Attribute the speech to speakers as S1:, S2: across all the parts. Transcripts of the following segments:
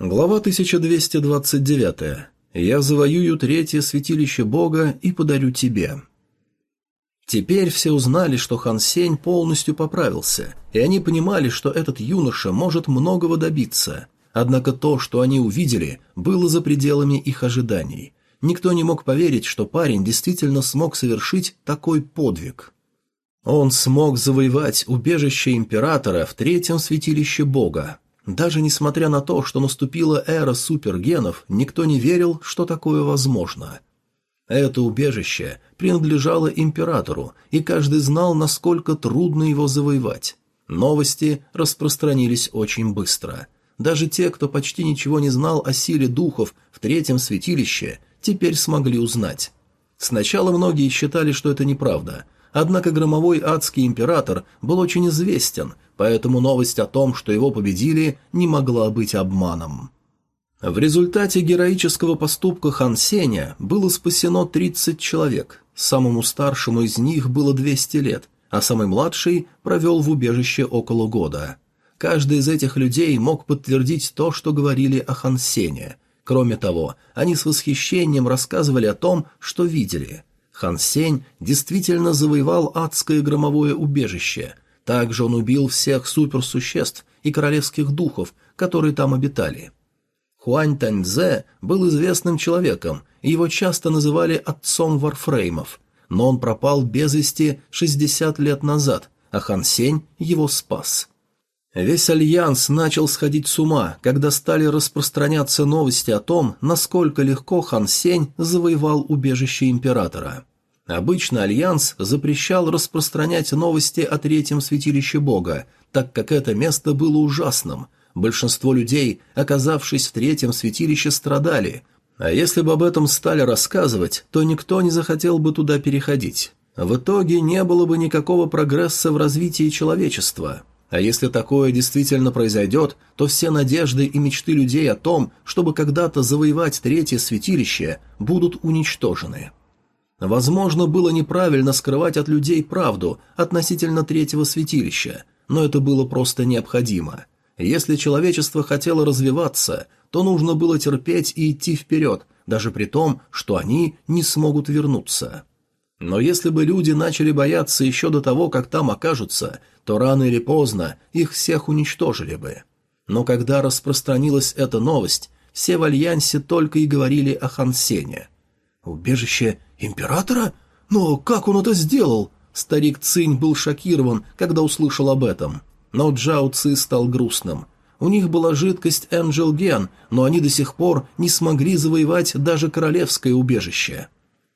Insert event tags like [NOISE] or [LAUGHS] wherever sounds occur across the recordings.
S1: Глава 1229. «Я завоюю третье святилище Бога и подарю тебе». Теперь все узнали, что Хан Сень полностью поправился, и они понимали, что этот юноша может многого добиться. Однако то, что они увидели, было за пределами их ожиданий. Никто не мог поверить, что парень действительно смог совершить такой подвиг. Он смог завоевать убежище императора в третьем святилище Бога, даже несмотря на то, что наступила эра супергенов, никто не верил, что такое возможно. Это убежище принадлежало императору, и каждый знал, насколько трудно его завоевать. Новости распространились очень быстро. Даже те, кто почти ничего не знал о силе духов в третьем святилище, теперь смогли узнать. Сначала многие считали, что это неправда, однако громовой адский император был очень известен, поэтому новость о том, что его победили, не могла быть обманом. В результате героического поступка Хан Сеня было спасено 30 человек, самому старшему из них было 200 лет, а самый младший провел в убежище около года. Каждый из этих людей мог подтвердить то, что говорили о Хан Сене. Кроме того, они с восхищением рассказывали о том, что видели. Хан Сень действительно завоевал адское громовое убежище, также он убил всех суперсуществ и королевских духов, которые там обитали. Хуань Таньзе был известным человеком, и его часто называли отцом варфреймов, но он пропал без вести 60 лет назад, а Хан Сень его спас. Весь Альянс начал сходить с ума, когда стали распространяться новости о том, насколько легко Хан Сень завоевал убежище императора. Обычно Альянс запрещал распространять новости о третьем святилище Бога, так как это место было ужасным. Большинство людей, оказавшись в третьем святилище, страдали, а если бы об этом стали рассказывать, то никто не захотел бы туда переходить. В итоге не было бы никакого прогресса в развитии человечества. А если такое действительно произойдет, то все надежды и мечты людей о том, чтобы когда-то завоевать третье святилище, будут уничтожены. Возможно, было неправильно скрывать от людей правду относительно третьего святилища, но это было просто необходимо. Если человечество хотело развиваться, то нужно было терпеть и идти вперед, даже при том, что они не смогут вернуться. Но если бы люди начали бояться еще до того, как там окажутся, то рано или поздно их всех уничтожили бы. Но когда распространилась эта новость, все в Альянсе только и говорили о Хансене. Убежище «Императора? Но как он это сделал?» Старик Цинь был шокирован, когда услышал об этом. Но Джао Ци стал грустным. У них была жидкость Энджел Ген, но они до сих пор не смогли завоевать даже королевское убежище.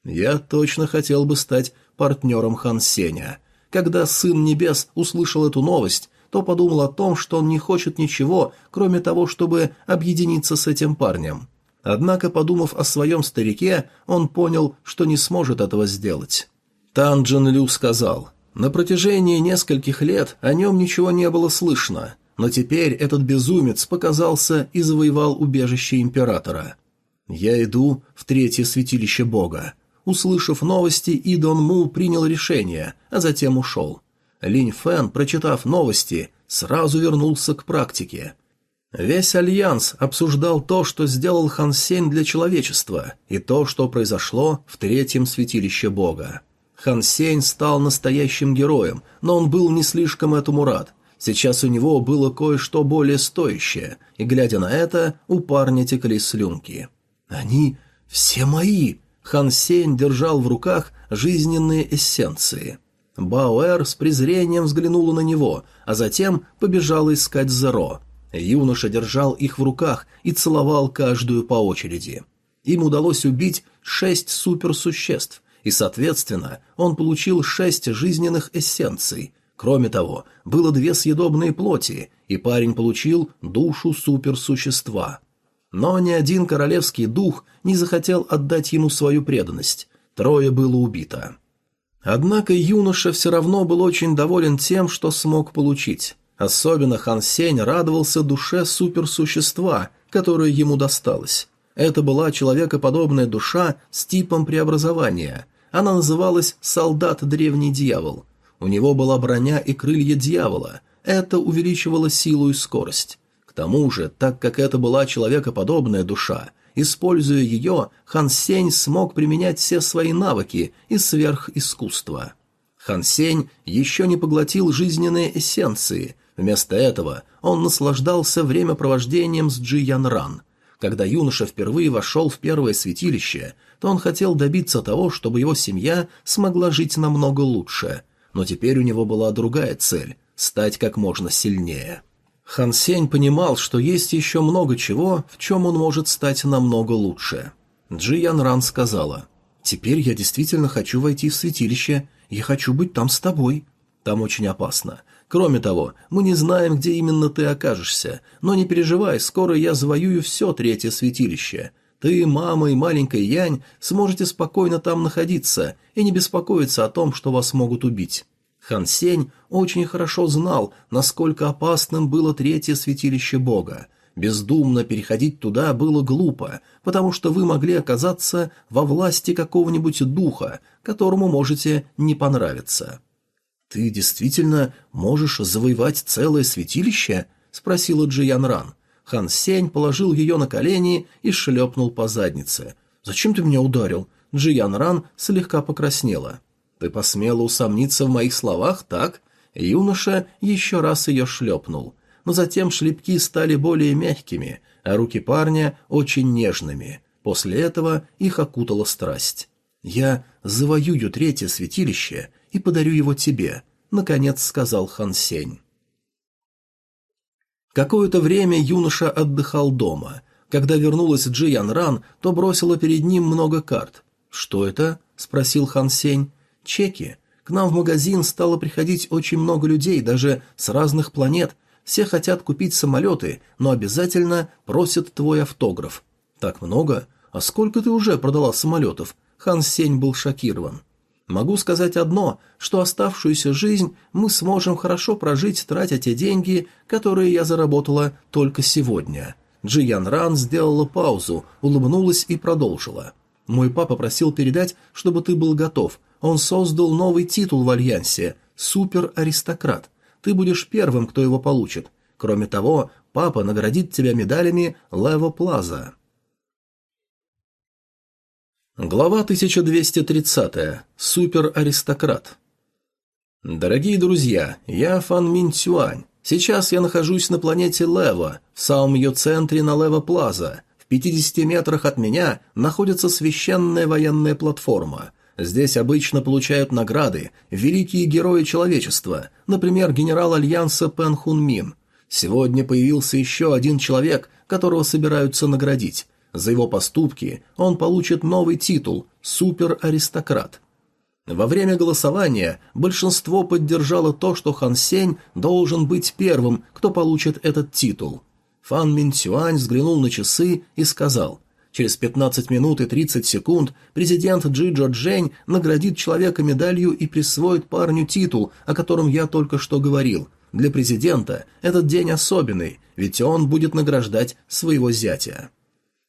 S1: Я точно хотел бы стать партнером Хан Сеня. Когда Сын Небес услышал эту новость, то подумал о том, что он не хочет ничего, кроме того, чтобы объединиться с этим парнем. Однако, подумав о своем старике, он понял, что не сможет этого сделать. Тан Джин Лю сказал, «На протяжении нескольких лет о нем ничего не было слышно, но теперь этот безумец показался и завоевал убежище императора. Я иду в третье святилище бога». Услышав новости, И Дон Му принял решение, а затем ушел. Линь Фэн, прочитав новости, сразу вернулся к практике – Весь Альянс обсуждал то, что сделал Хан Сень для человечества, и то, что произошло в третьем святилище Бога. Хан Сень стал настоящим героем, но он был не слишком этому рад. Сейчас у него было кое-что более стоящее, и, глядя на это, у парня текли слюнки. «Они все мои!» Хан Сень держал в руках жизненные эссенции. Бауэр с презрением взглянула на него, а затем побежала искать Зеро – Юноша держал их в руках и целовал каждую по очереди. Им удалось убить шесть суперсуществ, и, соответственно, он получил шесть жизненных эссенций. Кроме того, было две съедобные плоти, и парень получил душу суперсущества. Но ни один королевский дух не захотел отдать ему свою преданность. Трое было убито. Однако юноша все равно был очень доволен тем, что смог получить. Особенно Хан Сень радовался душе суперсущества, которое ему досталось. Это была человекоподобная душа с типом преобразования. Она называлась «Солдат Древний Дьявол». У него была броня и крылья дьявола. Это увеличивало силу и скорость. К тому же, так как это была человекоподобная душа, используя ее, Хан Сень смог применять все свои навыки и сверхискусство. Хан Сень еще не поглотил жизненные эссенции, вместо этого он наслаждался времяпровождением с Джи Ян Ран. Когда юноша впервые вошел в первое святилище, то он хотел добиться того, чтобы его семья смогла жить намного лучше, но теперь у него была другая цель – стать как можно сильнее. Хан Сень понимал, что есть еще много чего, в чем он может стать намного лучше. Джи Ян Ран сказала, «Теперь я действительно хочу войти в святилище, я хочу быть там с тобой. Там очень опасно. Кроме того, мы не знаем, где именно ты окажешься, но не переживай, скоро я завоюю все третье святилище. Ты, мама и маленькая Янь сможете спокойно там находиться и не беспокоиться о том, что вас могут убить. Хан Сень очень хорошо знал, насколько опасным было третье святилище Бога. Бездумно переходить туда было глупо, потому что вы могли оказаться во власти какого-нибудь духа, которому можете не понравиться. «Ты действительно можешь завоевать целое святилище?» — спросила Джиян Ран. Хан Сень положил ее на колени и шлепнул по заднице. «Зачем ты меня ударил?» Джиян Ран слегка покраснела. «Ты посмела усомниться в моих словах, так?» Юноша еще раз ее шлепнул. Но затем шлепки стали более мягкими, а руки парня очень нежными. После этого их окутала страсть. «Я завоюю третье святилище и подарю его тебе», — наконец сказал Хан Сень. Какое-то время юноша отдыхал дома. Когда вернулась Джи Ян Ран, то бросила перед ним много карт. «Что это?» — спросил Хан Сень. Чеки. К нам в магазин стало приходить очень много людей, даже с разных планет. Все хотят купить самолеты, но обязательно просят твой автограф. Так много? А сколько ты уже продала самолетов? Хан Сень был шокирован. Могу сказать одно, что оставшуюся жизнь мы сможем хорошо прожить, тратя те деньги, которые я заработала только сегодня. Джи Ян Ран сделала паузу, улыбнулась и продолжила. Мой папа просил передать, чтобы ты был готов, он создал новый титул в Альянсе – «Супер-аристократ». Ты будешь первым, кто его получит. Кроме того, папа наградит тебя медалями Лево Плаза. Глава 1230. Супер-аристократ. Дорогие друзья, я Фан Мин Цюань. Сейчас я нахожусь на планете Лево, в самом ее центре на Лево Плаза. В 50 метрах от меня находится священная военная платформа – Здесь обычно получают награды великие герои человечества, например, генерал Альянса Пен Хун Мин. Сегодня появился еще один человек, которого собираются наградить. За его поступки он получит новый титул «Супер-аристократ». Во время голосования большинство поддержало то, что Хан Сень должен быть первым, кто получит этот титул. Фан Мин Цюань взглянул на часы и сказал Через 15 минут и 30 секунд президент Джиджо Джень наградит человека медалью и присвоит парню титул, о котором я только что говорил. Для президента этот день особенный, ведь он будет награждать своего зятя.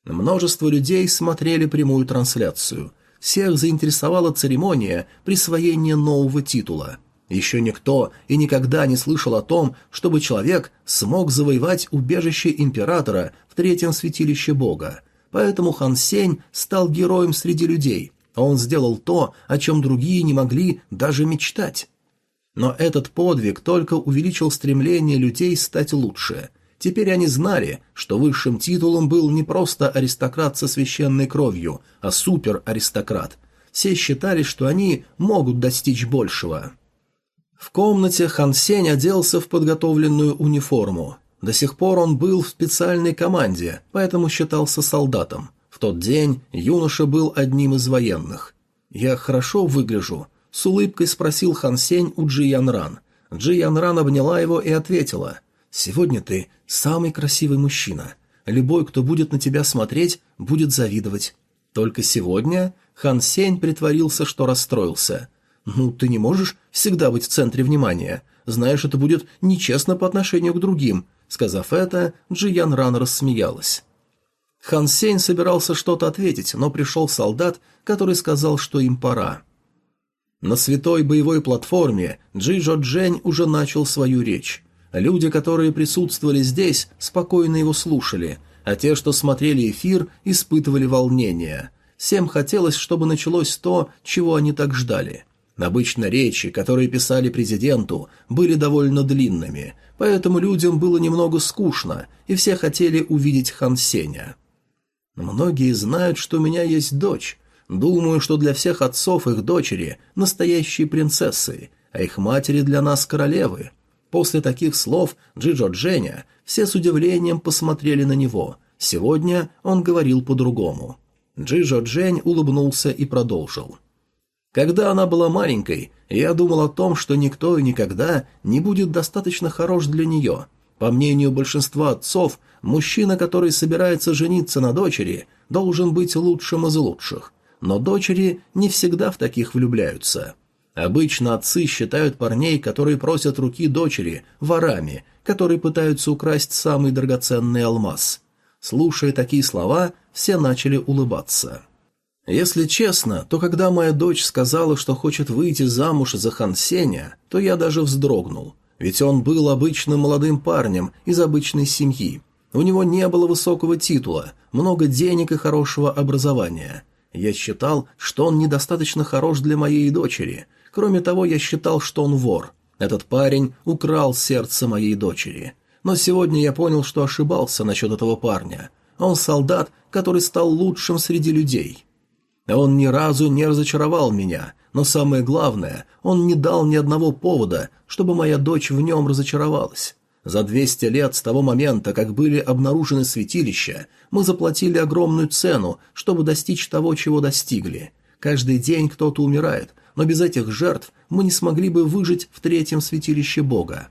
S1: Множество людей смотрели прямую трансляцию. Всех заинтересовала церемония присвоения нового титула. Еще никто и никогда не слышал о том, чтобы человек смог завоевать убежище императора в третьем святилище бога. Поэтому Хан Сень стал героем среди людей, он сделал то, о чем другие не могли даже мечтать. Но этот подвиг только увеличил стремление людей стать лучше. Теперь они знали, что высшим титулом был не просто аристократ со священной кровью, а супер-аристократ. Все считали, что они могут достичь большего. В комнате Хан Сень оделся в подготовленную униформу. До сих пор он был в специальной команде, поэтому считался солдатом. В тот день юноша был одним из военных. «Я хорошо выгляжу?» – с улыбкой спросил Хан Сень у Джи Ян Ран. Джи Ян Ран обняла его и ответила. «Сегодня ты самый красивый мужчина. Любой, кто будет на тебя смотреть, будет завидовать». Только сегодня Хан Сень притворился, что расстроился. «Ну, ты не можешь всегда быть в центре внимания. Знаешь, это будет нечестно по отношению к другим. Сказав это, Джиян Ран рассмеялась. Хан Сень собирался что-то ответить, но пришел солдат, который сказал, что им пора. На святой боевой платформе Джи Джо Джень уже начал свою речь. Люди, которые присутствовали здесь, спокойно его слушали, а те, что смотрели эфир, испытывали волнение. Всем хотелось, чтобы началось то, чего они так ждали. Обычно речи, которые писали президенту, были довольно длинными, поэтому людям было немного скучно, и все хотели увидеть Хан Сеня. Многие знают, что у меня есть дочь. Думаю, что для всех отцов их дочери – настоящие принцессы, а их матери для нас королевы. После таких слов Джиджо Дженя все с удивлением посмотрели на него. Сегодня он говорил по-другому. Джиджо Джень улыбнулся и продолжил. Когда она была маленькой, я думал о том, что никто и никогда не будет достаточно хорош для нее. По мнению большинства отцов, мужчина, который собирается жениться на дочери, должен быть лучшим из лучших. Но дочери не всегда в таких влюбляются. Обычно отцы считают парней, которые просят руки дочери, ворами, которые пытаются украсть самый драгоценный алмаз. Слушая такие слова, все начали улыбаться. Если честно, то когда моя дочь сказала, что хочет выйти замуж за Хан Сеня, то я даже вздрогнул. Ведь он был обычным молодым парнем из обычной семьи. У него не было высокого титула, много денег и хорошего образования. Я считал, что он недостаточно хорош для моей дочери. Кроме того, я считал, что он вор. Этот парень украл сердце моей дочери. Но сегодня я понял, что ошибался насчет этого парня. Он солдат, который стал лучшим среди людей. Он ни разу не разочаровал меня, но самое главное, он не дал ни одного повода, чтобы моя дочь в нем разочаровалась. За 200 лет с того момента, как были обнаружены святилища, мы заплатили огромную цену, чтобы достичь того, чего достигли. Каждый день кто-то умирает, но без этих жертв мы не смогли бы выжить в третьем святилище Бога.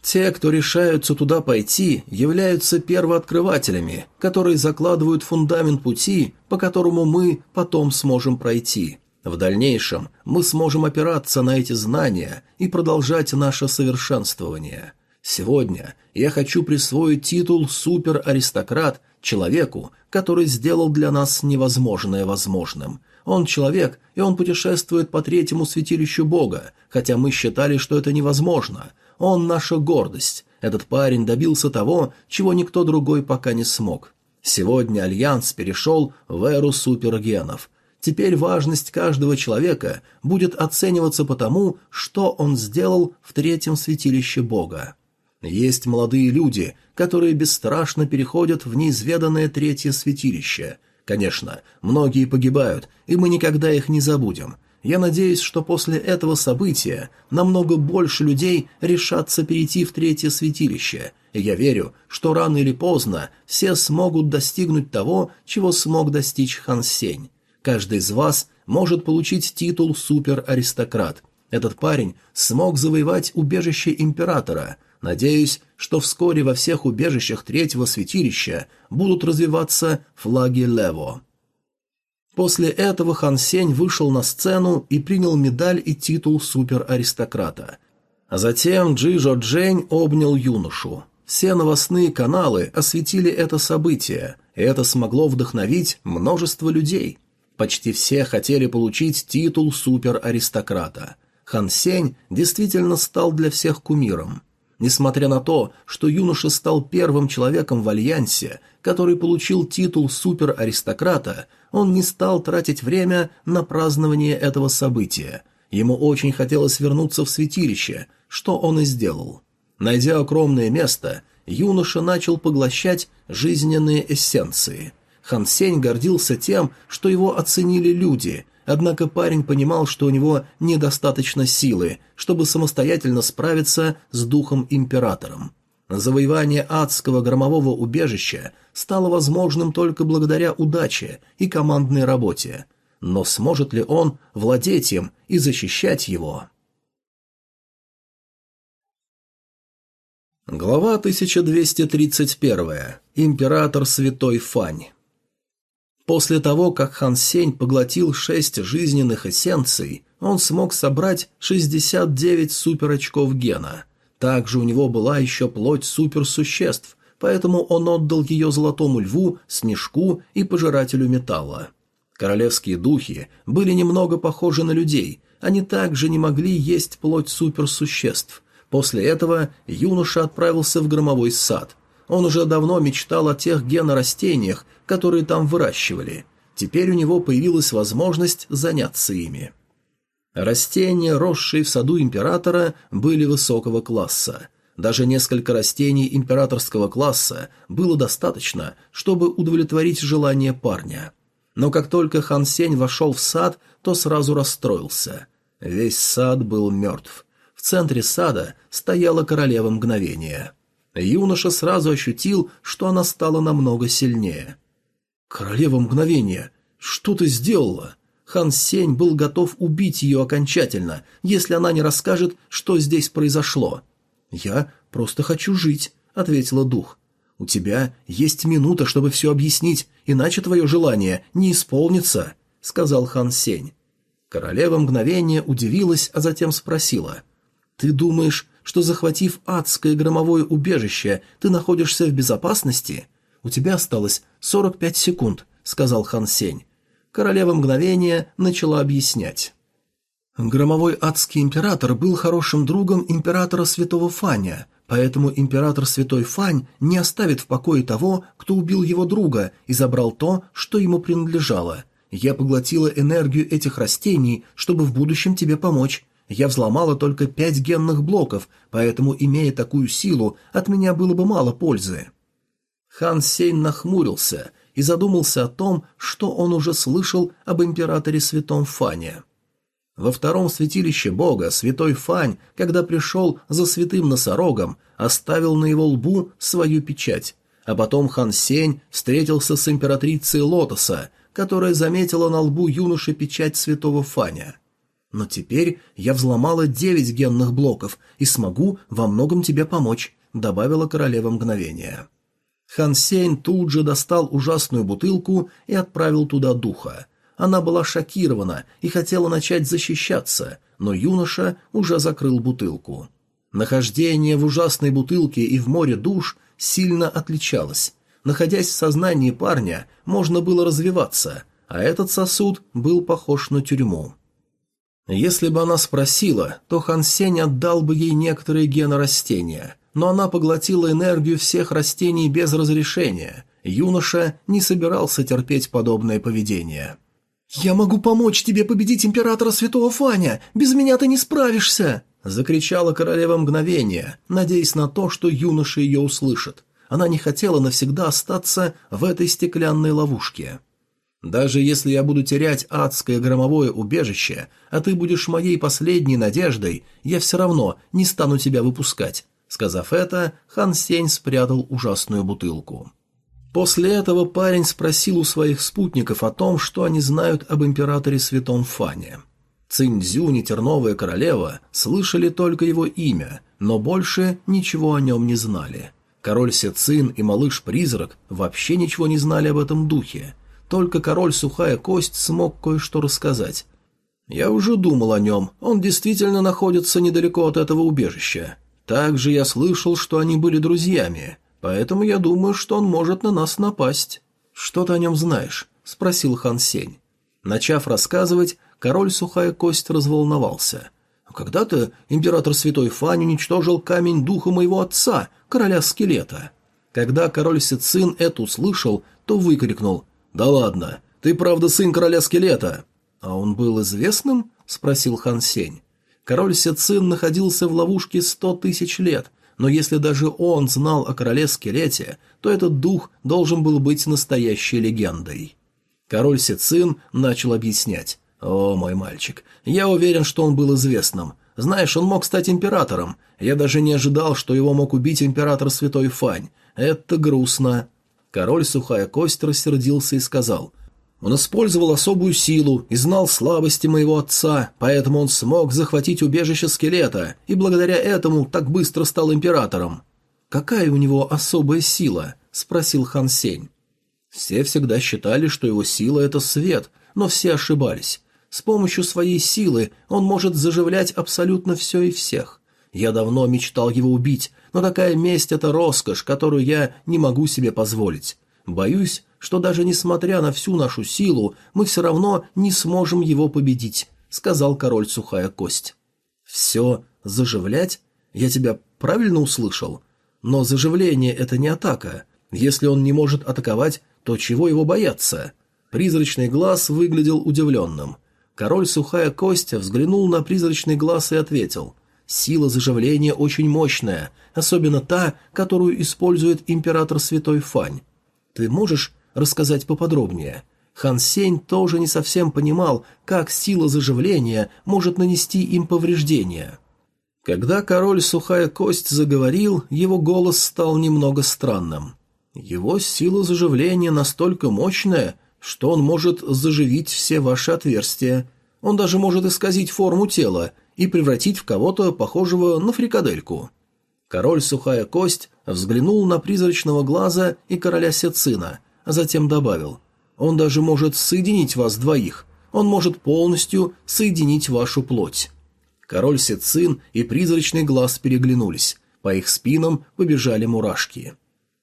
S1: Те, кто решаются туда пойти, являются первооткрывателями, которые закладывают фундамент пути, по которому мы потом сможем пройти. В дальнейшем мы сможем опираться на эти знания и продолжать наше совершенствование. Сегодня я хочу присвоить титул «Супераристократ» человеку, который сделал для нас невозможное возможным. Он человек, и он путешествует по третьему святилищу Бога, хотя мы считали, что это невозможно – он наша гордость. Этот парень добился того, чего никто другой пока не смог. Сегодня Альянс перешел в эру супергенов. Теперь важность каждого человека будет оцениваться по тому, что он сделал в третьем святилище Бога. Есть молодые люди, которые бесстрашно переходят в неизведанное третье святилище. Конечно, многие погибают, и мы никогда их не забудем – я надеюсь, что после этого события намного больше людей решатся перейти в третье святилище, и я верю, что рано или поздно все смогут достигнуть того, чего смог достичь Хан Сень. Каждый из вас может получить титул супераристократ. Этот парень смог завоевать убежище императора. Надеюсь, что вскоре во всех убежищах третьего святилища будут развиваться флаги Лево. После этого Хан Сень вышел на сцену и принял медаль и титул супераристократа. А затем Джи Жо Джень обнял юношу. Все новостные каналы осветили это событие, и это смогло вдохновить множество людей. Почти все хотели получить титул супераристократа. Хан Сень действительно стал для всех кумиром. Несмотря на то, что юноша стал первым человеком в Альянсе, который получил титул супераристократа, он не стал тратить время на празднование этого события. Ему очень хотелось вернуться в святилище, что он и сделал. Найдя укромное место, юноша начал поглощать жизненные эссенции. Хан Сень гордился тем, что его оценили люди, однако парень понимал, что у него недостаточно силы, чтобы самостоятельно справиться с духом-императором. Завоевание адского громового убежища стало возможным только благодаря удаче и командной работе. Но сможет ли он владеть им и защищать его? Глава 1231. Император Святой Фань. После того, как Хан Сень поглотил шесть жизненных эссенций, он смог собрать 69 суперочков гена. Также у него была еще плоть суперсуществ, поэтому он отдал ее золотому льву, снежку и пожирателю металла. Королевские духи были немного похожи на людей, они также не могли есть плоть суперсуществ, После этого юноша отправился в громовой сад. Он уже давно мечтал о тех генорастениях, которые там выращивали. Теперь у него появилась возможность заняться ими. Растения, росшие в саду императора, были высокого класса. Даже несколько растений императорского класса было достаточно, чтобы удовлетворить желание парня. Но как только Хан Сень вошел в сад, то сразу расстроился. Весь сад был мертв. В центре сада стояла королева мгновения. Юноша сразу ощутил, что она стала намного сильнее. «Королева мгновения, что ты сделала?» Хан Сень был готов убить ее окончательно, если она не расскажет, что здесь произошло. «Я просто хочу жить», — ответила дух. «У тебя есть минута, чтобы все объяснить, иначе твое желание не исполнится», — сказал Хан Сень. Королева мгновение удивилась, а затем спросила. «Ты думаешь, что, захватив адское громовое убежище, ты находишься в безопасности? У тебя осталось 45 секунд», — сказал Хан Сень. Королева мгновения начала объяснять. Громовой адский император был хорошим другом императора Святого Фаня, поэтому император Святой Фань не оставит в покое того, кто убил его друга и забрал то, что ему принадлежало. Я поглотила энергию этих растений, чтобы в будущем тебе помочь. Я взломала только пять генных блоков, поэтому, имея такую силу, от меня было бы мало пользы. Хан Сейн нахмурился и задумался о том, что он уже слышал об императоре Святом Фане. Во втором святилище бога святой Фань, когда пришел за святым носорогом, оставил на его лбу свою печать, а потом Хан Сень встретился с императрицей Лотоса, которая заметила на лбу юноши печать святого Фаня. «Но теперь я взломала девять генных блоков и смогу во многом тебе помочь», — добавила королева мгновения. Хан Сень тут же достал ужасную бутылку и отправил туда духа. Она была шокирована и хотела начать защищаться, но юноша уже закрыл бутылку. Нахождение в ужасной бутылке и в море душ сильно отличалось. Находясь в сознании парня, можно было развиваться, а этот сосуд был похож на тюрьму. Если бы она спросила, то Хан Сень отдал бы ей некоторые гены растения, но она поглотила энергию всех растений без разрешения. Юноша не собирался терпеть подобное поведение. «Я могу помочь тебе победить императора Святого Фаня! Без меня ты не справишься!» Закричала королева мгновения, надеясь на то, что юноша ее услышит. Она не хотела навсегда остаться в этой стеклянной ловушке. «Даже если я буду терять адское громовое убежище, а ты будешь моей последней надеждой, я все равно не стану тебя выпускать». Сказав это, Хан Сень спрятал ужасную бутылку. После этого парень спросил у своих спутников о том, что они знают об императоре Святом Фане. Циндзюнь и Терновая Королева слышали только его имя, но больше ничего о нем не знали. Король Сецин и Малыш-Призрак вообще ничего не знали об этом духе. Только король Сухая Кость смог кое-что рассказать. «Я уже думал о нем, он действительно находится недалеко от этого убежища. Также я слышал, что они были друзьями». Поэтому я думаю, что он может на нас напасть. Что ты о нем знаешь? спросил Хан Сень. Начав рассказывать, король Сухая Кость разволновался. Когда-то император Святой Фань уничтожил камень духа моего отца, короля скелета. Когда король Сицин это услышал, то выкрикнул «Да ладно, ты правда сын короля скелета?» «А он был известным?» – спросил Хан Сень. Король Сицин находился в ловушке сто тысяч лет, но если даже он знал о короле-скелете, то этот дух должен был быть настоящей легендой. Король Сицин начал объяснять. «О, мой мальчик, я уверен, что он был известным. Знаешь, он мог стать императором. Я даже не ожидал, что его мог убить император Святой Фань. Это грустно». Король Сухая Кость рассердился и сказал – он использовал особую силу и знал слабости моего отца, поэтому он смог захватить убежище скелета и благодаря этому так быстро стал императором. «Какая у него особая сила?» – спросил Хан Сень. Все всегда считали, что его сила – это свет, но все ошибались. С помощью своей силы он может заживлять абсолютно все и всех. Я давно мечтал его убить, но такая месть – это роскошь, которую я не могу себе позволить. Боюсь, что даже несмотря на всю нашу силу, мы все равно не сможем его победить», — сказал король Сухая Кость. «Все заживлять? Я тебя правильно услышал? Но заживление – это не атака. Если он не может атаковать, то чего его бояться? Призрачный глаз выглядел удивленным. Король Сухая Кость взглянул на призрачный глаз и ответил. «Сила заживления очень мощная, особенно та, которую использует император Святой Фань. Ты можешь рассказать поподробнее?» Хан Сень тоже не совсем понимал, как сила заживления может нанести им повреждения. Когда король Сухая Кость заговорил, его голос стал немного странным. Его сила заживления настолько мощная, что он может заживить все ваши отверстия. Он даже может исказить форму тела и превратить в кого-то похожего на фрикадельку. Король Сухая Кость взглянул на призрачного глаза и короля Сецина, а затем добавил – он даже может соединить вас двоих. Он может полностью соединить вашу плоть. Король Сецин и призрачный глаз переглянулись. По их спинам побежали мурашки.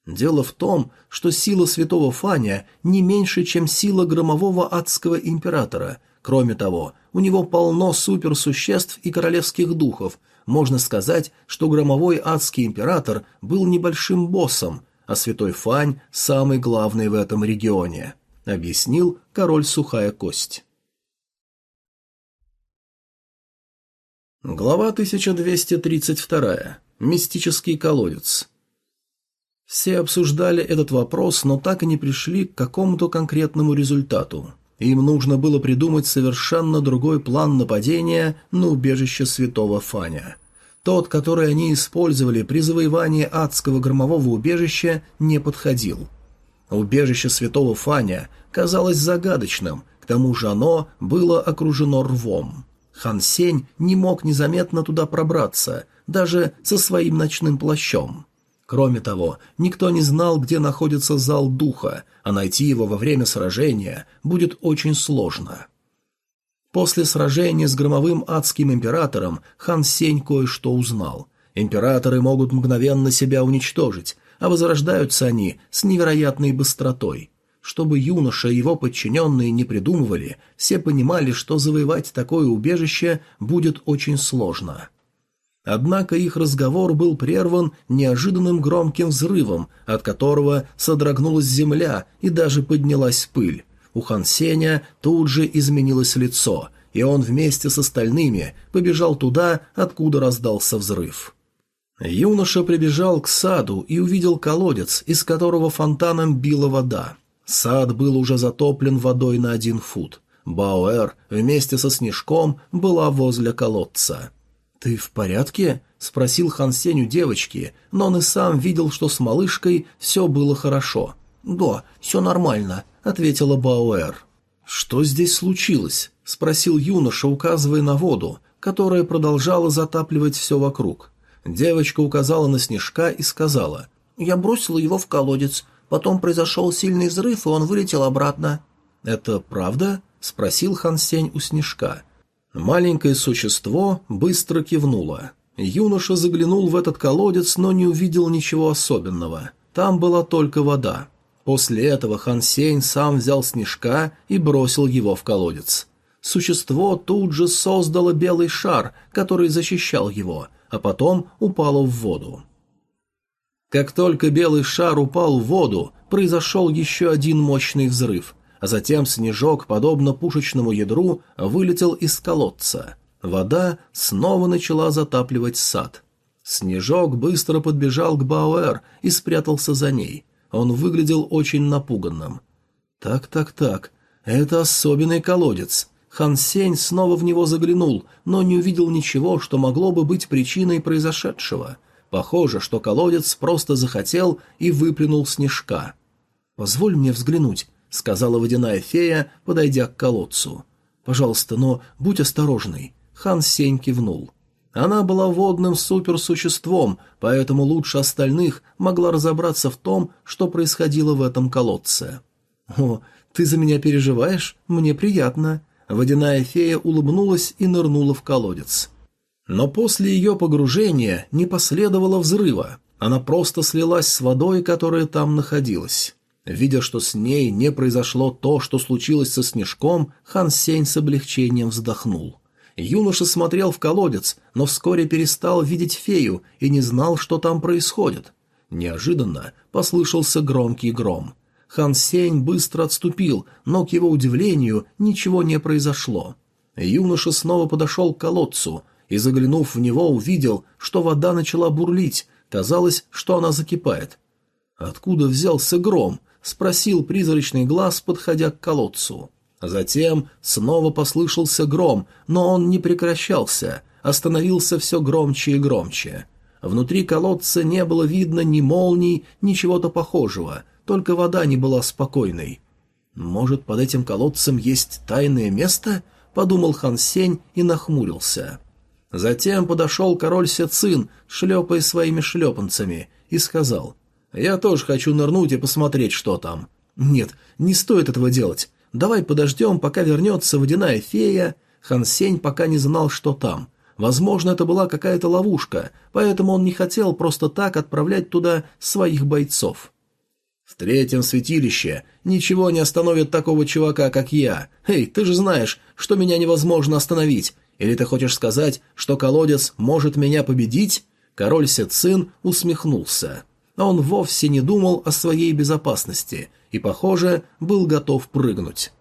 S1: Дело в том, что сила святого Фаня не меньше, чем сила громового адского императора. Кроме того, у него полно суперсуществ и королевских духов. Можно сказать, что громовой адский император был небольшим боссом, а святой Фань – самый главный в этом регионе объяснил король Сухая Кость. Глава 1232. Мистический колодец. Все обсуждали этот вопрос, но так и не пришли к какому-то конкретному результату. Им нужно было придумать совершенно другой план нападения на убежище святого Фаня. Тот, который они использовали при завоевании адского громового убежища, не подходил – Убежище святого Фаня казалось загадочным, к тому же оно было окружено рвом. Хан Сень не мог незаметно туда пробраться, даже со своим ночным плащом. Кроме того, никто не знал, где находится зал духа, а найти его во время сражения будет очень сложно. После сражения с громовым адским императором Хан Сень кое-что узнал. Императоры могут мгновенно себя уничтожить, а возрождаются они с невероятной быстротой. Чтобы юноша и его подчиненные не придумывали, все понимали, что завоевать такое убежище будет очень сложно. Однако их разговор был прерван неожиданным громким взрывом, от которого содрогнулась земля и даже поднялась пыль. У Хан Сеня тут же изменилось лицо, и он вместе с остальными побежал туда, откуда раздался взрыв. Юноша прибежал к саду и увидел колодец, из которого фонтаном била вода. Сад был уже затоплен водой на один фут. Бауэр вместе со Снежком была возле колодца. «Ты в порядке?» — спросил Хан Сень у девочки, но он и сам видел, что с малышкой все было хорошо. «Да, все нормально», — ответила Бауэр. «Что здесь случилось?» — спросил юноша, указывая на воду, которая продолжала затапливать все вокруг. Девочка указала на снежка и сказала, «Я бросила его в колодец. Потом произошел сильный взрыв, и он вылетел обратно». «Это правда?» — спросил Хан Сень у снежка. Маленькое существо быстро кивнуло. Юноша заглянул в этот колодец, но не увидел ничего особенного. Там была только вода. После этого Хан Сень сам взял снежка и бросил его в колодец. Существо тут же создало белый шар, который защищал его, а потом упало в воду. Как только белый шар упал в воду, произошел еще один мощный взрыв, а затем снежок, подобно пушечному ядру, вылетел из колодца. Вода снова начала затапливать сад. Снежок быстро подбежал к Бауэр и спрятался за ней. Он выглядел очень напуганным. «Так-так-так, это особенный колодец. Хан Сень снова в него заглянул, но не увидел ничего, что могло бы быть причиной произошедшего. Похоже, что колодец просто захотел и выплюнул снежка. «Позволь мне взглянуть», — сказала водяная фея, подойдя к колодцу. «Пожалуйста, но будь осторожной». Хан Сень кивнул. Она была водным суперсуществом, поэтому лучше остальных могла разобраться в том, что происходило в этом колодце. «О, ты за меня переживаешь? Мне приятно. Водяная фея улыбнулась и нырнула в колодец. Но после ее погружения не последовало взрыва, она просто слилась с водой, которая там находилась. Видя, что с ней не произошло то, что случилось со Снежком, Хан Сень с облегчением вздохнул. Юноша смотрел в колодец, но вскоре перестал видеть фею и не знал, что там происходит. Неожиданно послышался громкий гром. Хан Сень быстро отступил, но, к его удивлению, ничего не произошло. Юноша снова подошел к колодцу и, заглянув в него, увидел, что вода начала бурлить, казалось, что она закипает. «Откуда взялся гром?» — спросил призрачный глаз, подходя к колодцу. Затем снова послышался гром, но он не прекращался, остановился все громче и громче. Внутри колодца не было видно ни молний, ни чего-то похожего, только вода не была спокойной. «Может, под этим колодцем есть тайное место?» — подумал Хан Сень и нахмурился. Затем подошел король Сецин, шлепая своими шлепанцами, и сказал, «Я тоже хочу нырнуть и посмотреть, что там». «Нет, не стоит этого делать. Давай подождем, пока вернется водяная фея. Хан Сень пока не знал, что там. Возможно, это была какая-то ловушка, поэтому он не хотел просто так отправлять туда своих бойцов. В третьем святилище ничего не остановит такого чувака, как я. Эй, ты же знаешь, что меня невозможно остановить. Или ты хочешь сказать, что колодец может меня победить? Король Сецин усмехнулся. Он вовсе не думал о своей безопасности и, похоже, был готов прыгнуть.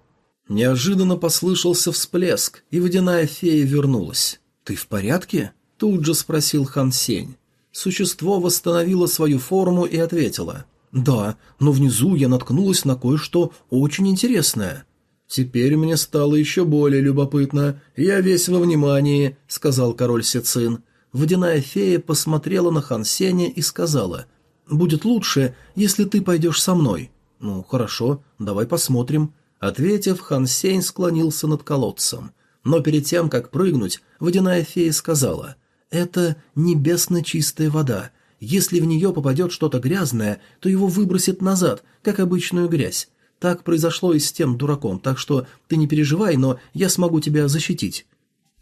S1: Неожиданно послышался всплеск, и водяная фея вернулась. «Ты в порядке?» – тут же спросил Хан Сень. Существо восстановило свою форму и ответило. «Да, но внизу я наткнулась на кое-что очень интересное». «Теперь мне стало еще более любопытно. Я весь во внимании», — сказал король Сецин. Водяная фея посмотрела на Хан Сеня и сказала, «Будет лучше, если ты пойдешь со мной». «Ну, хорошо, давай посмотрим». Ответив, Хан Сень склонился над колодцем. Но перед тем, как прыгнуть, водяная фея сказала, «Это небесно чистая вода. Если в нее попадет что-то грязное, то его выбросит назад, как обычную грязь. Так произошло и с тем дураком, так что ты не переживай, но я смогу тебя защитить».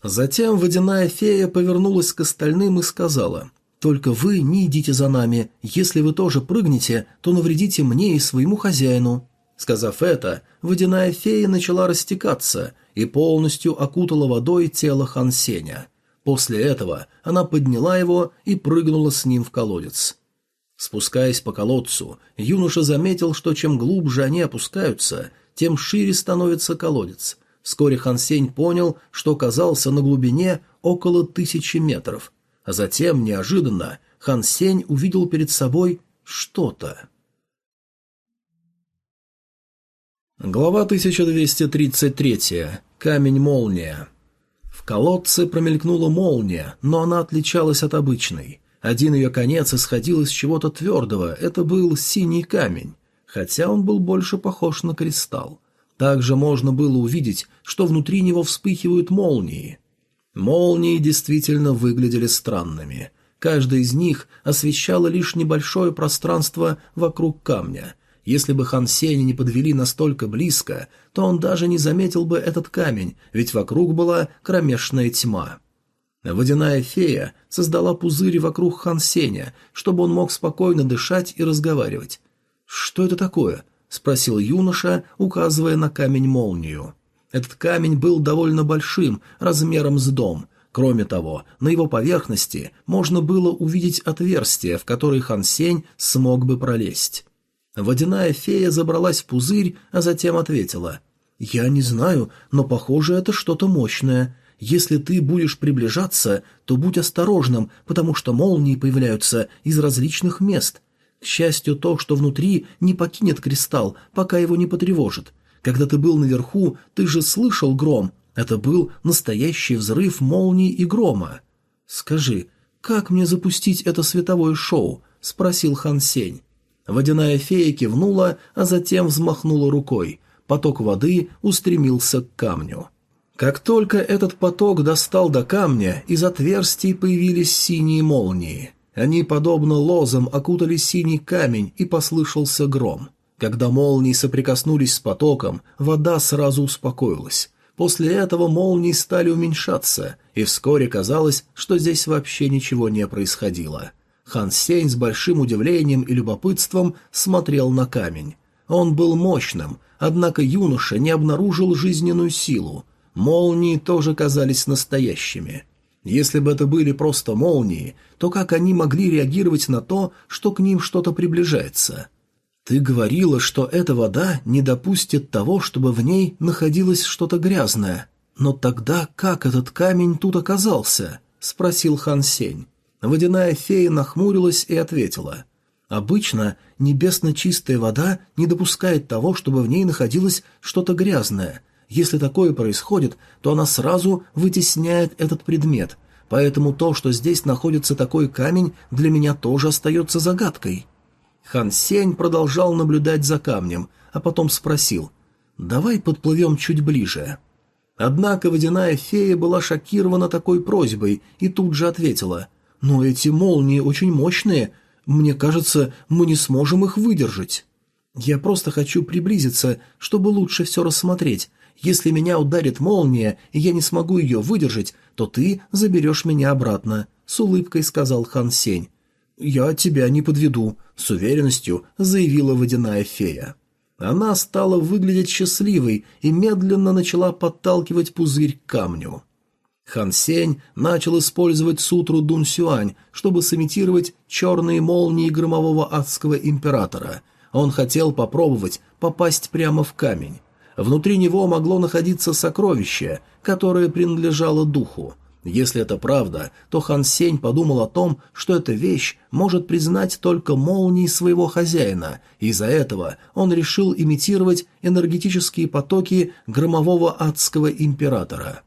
S1: Затем водяная фея повернулась к остальным и сказала, «Только вы не идите за нами. Если вы тоже прыгнете, то навредите мне и своему хозяину». Сказав это, водяная фея начала растекаться и полностью окутала водой тело Хансеня. После этого она подняла его и прыгнула с ним в колодец. Спускаясь по колодцу, юноша заметил, что чем глубже они опускаются, тем шире становится колодец. Вскоре Хансень понял, что оказался на глубине около тысячи метров. А затем, неожиданно, Хансень увидел перед собой что-то. Глава 1233. Камень-молния. В колодце промелькнула молния, но она отличалась от обычной. Один ее конец исходил из чего-то твердого, это был синий камень, хотя он был больше похож на кристалл. Также можно было увидеть, что внутри него вспыхивают молнии. Молнии действительно выглядели странными. Каждая из них освещала лишь небольшое пространство вокруг камня. Если бы Хан Сеня не подвели настолько близко, то он даже не заметил бы этот камень, ведь вокруг была кромешная тьма. Водяная фея создала пузырь вокруг Хан Сеня, чтобы он мог спокойно дышать и разговаривать. «Что это такое?» — спросил юноша, указывая на камень-молнию. Этот камень был довольно большим, размером с дом. Кроме того, на его поверхности можно было увидеть отверстие, в которое Хан Сень смог бы пролезть. Водяная фея забралась в пузырь, а затем ответила. «Я не знаю, но, похоже, это что-то мощное. Если ты будешь приближаться, то будь осторожным, потому что молнии появляются из различных мест. К счастью, то, что внутри, не покинет кристалл, пока его не потревожит. Когда ты был наверху, ты же слышал гром. Это был настоящий взрыв молний и грома. Скажи, как мне запустить это световое шоу? спросил Хан Сень. Водяная фея кивнула, а затем взмахнула рукой. Поток воды устремился к камню. Как только этот поток достал до камня, из отверстий появились синие молнии. Они, подобно лозам, окутали синий камень, и послышался гром. Когда молнии соприкоснулись с потоком, вода сразу успокоилась. После этого молнии стали уменьшаться, и вскоре казалось, что здесь вообще ничего не происходило. Хан Сень с большим удивлением и любопытством смотрел на камень. Он был мощным, однако юноша не обнаружил жизненную силу, Молнии тоже казались настоящими. Если бы это были просто молнии, то как они могли реагировать на то, что к ним что-то приближается? Ты говорила, что эта вода не допустит того, чтобы в ней находилось что-то грязное. Но тогда как этот камень тут оказался? спросил Хан Сень. Водяная фея нахмурилась и ответила. Обычно небесно чистая вода не допускает того, чтобы в ней находилось что-то грязное – если такое происходит, то она сразу вытесняет этот предмет, поэтому то, что здесь находится такой камень, для меня тоже остается загадкой. Хан Сень продолжал наблюдать за камнем, а потом спросил «Давай подплывем чуть ближе». Однако водяная фея была шокирована такой просьбой и тут же ответила «Но эти молнии очень мощные, мне кажется, мы не сможем их выдержать». «Я просто хочу приблизиться, чтобы лучше все рассмотреть, если меня ударит молния, и я не смогу ее выдержать, то ты заберешь меня обратно», — с улыбкой сказал Хан Сень. «Я тебя не подведу», — с уверенностью заявила водяная фея. Она стала выглядеть счастливой и медленно начала подталкивать пузырь к камню. Хан Сень начал использовать сутру Дун Сюань, чтобы сымитировать черные молнии громового адского императора. Он хотел попробовать попасть прямо в камень. Внутри него могло находиться сокровище, которое принадлежало духу. Если это правда, то Хан Сень подумал о том, что эта вещь может признать только молнии своего хозяина, и из-за этого он решил имитировать энергетические потоки громового адского императора.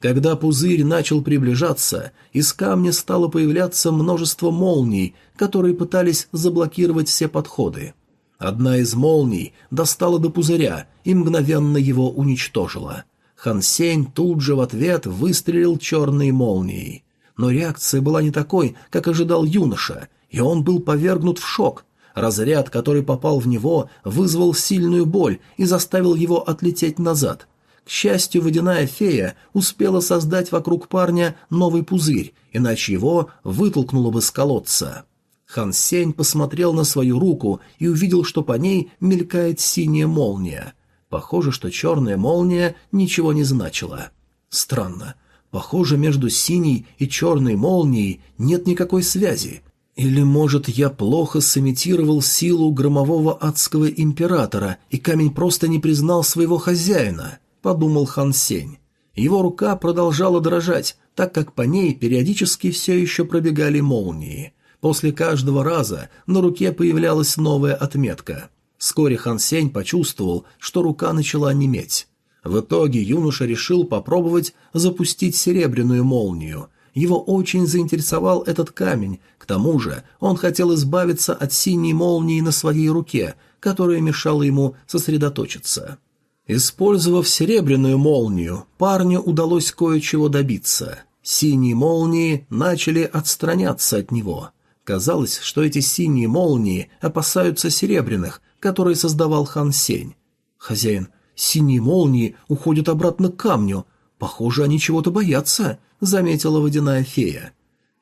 S1: Когда пузырь начал приближаться, из камня стало появляться множество молний, которые пытались заблокировать все подходы. Одна из молний достала до пузыря и мгновенно его уничтожила. Хан Сень тут же в ответ выстрелил черной молнией. Но реакция была не такой, как ожидал юноша, и он был повергнут в шок. Разряд, который попал в него, вызвал сильную боль и заставил его отлететь назад. К счастью, водяная фея успела создать вокруг парня новый пузырь, иначе его вытолкнуло бы с колодца. Хан Сень посмотрел на свою руку и увидел, что по ней мелькает синяя молния. Похоже, что черная молния ничего не значила. Странно. Похоже, между синей и черной молнией нет никакой связи. Или, может, я плохо сымитировал силу громового адского императора, и камень просто не признал своего хозяина, подумал Хан Сень. Его рука продолжала дрожать, так как по ней периодически все еще пробегали молнии. После каждого раза на руке появлялась новая отметка. Вскоре Хан Сень почувствовал, что рука начала неметь. В итоге юноша решил попробовать запустить серебряную молнию. Его очень заинтересовал этот камень, к тому же он хотел избавиться от синей молнии на своей руке, которая мешала ему сосредоточиться. Использовав серебряную молнию, парню удалось кое-чего добиться. Синие молнии начали отстраняться от него. Казалось, что эти синие молнии опасаются серебряных, которые создавал Хан Сень. «Хозяин, синие молнии уходят обратно к камню. Похоже, они чего-то боятся», — заметила водяная фея.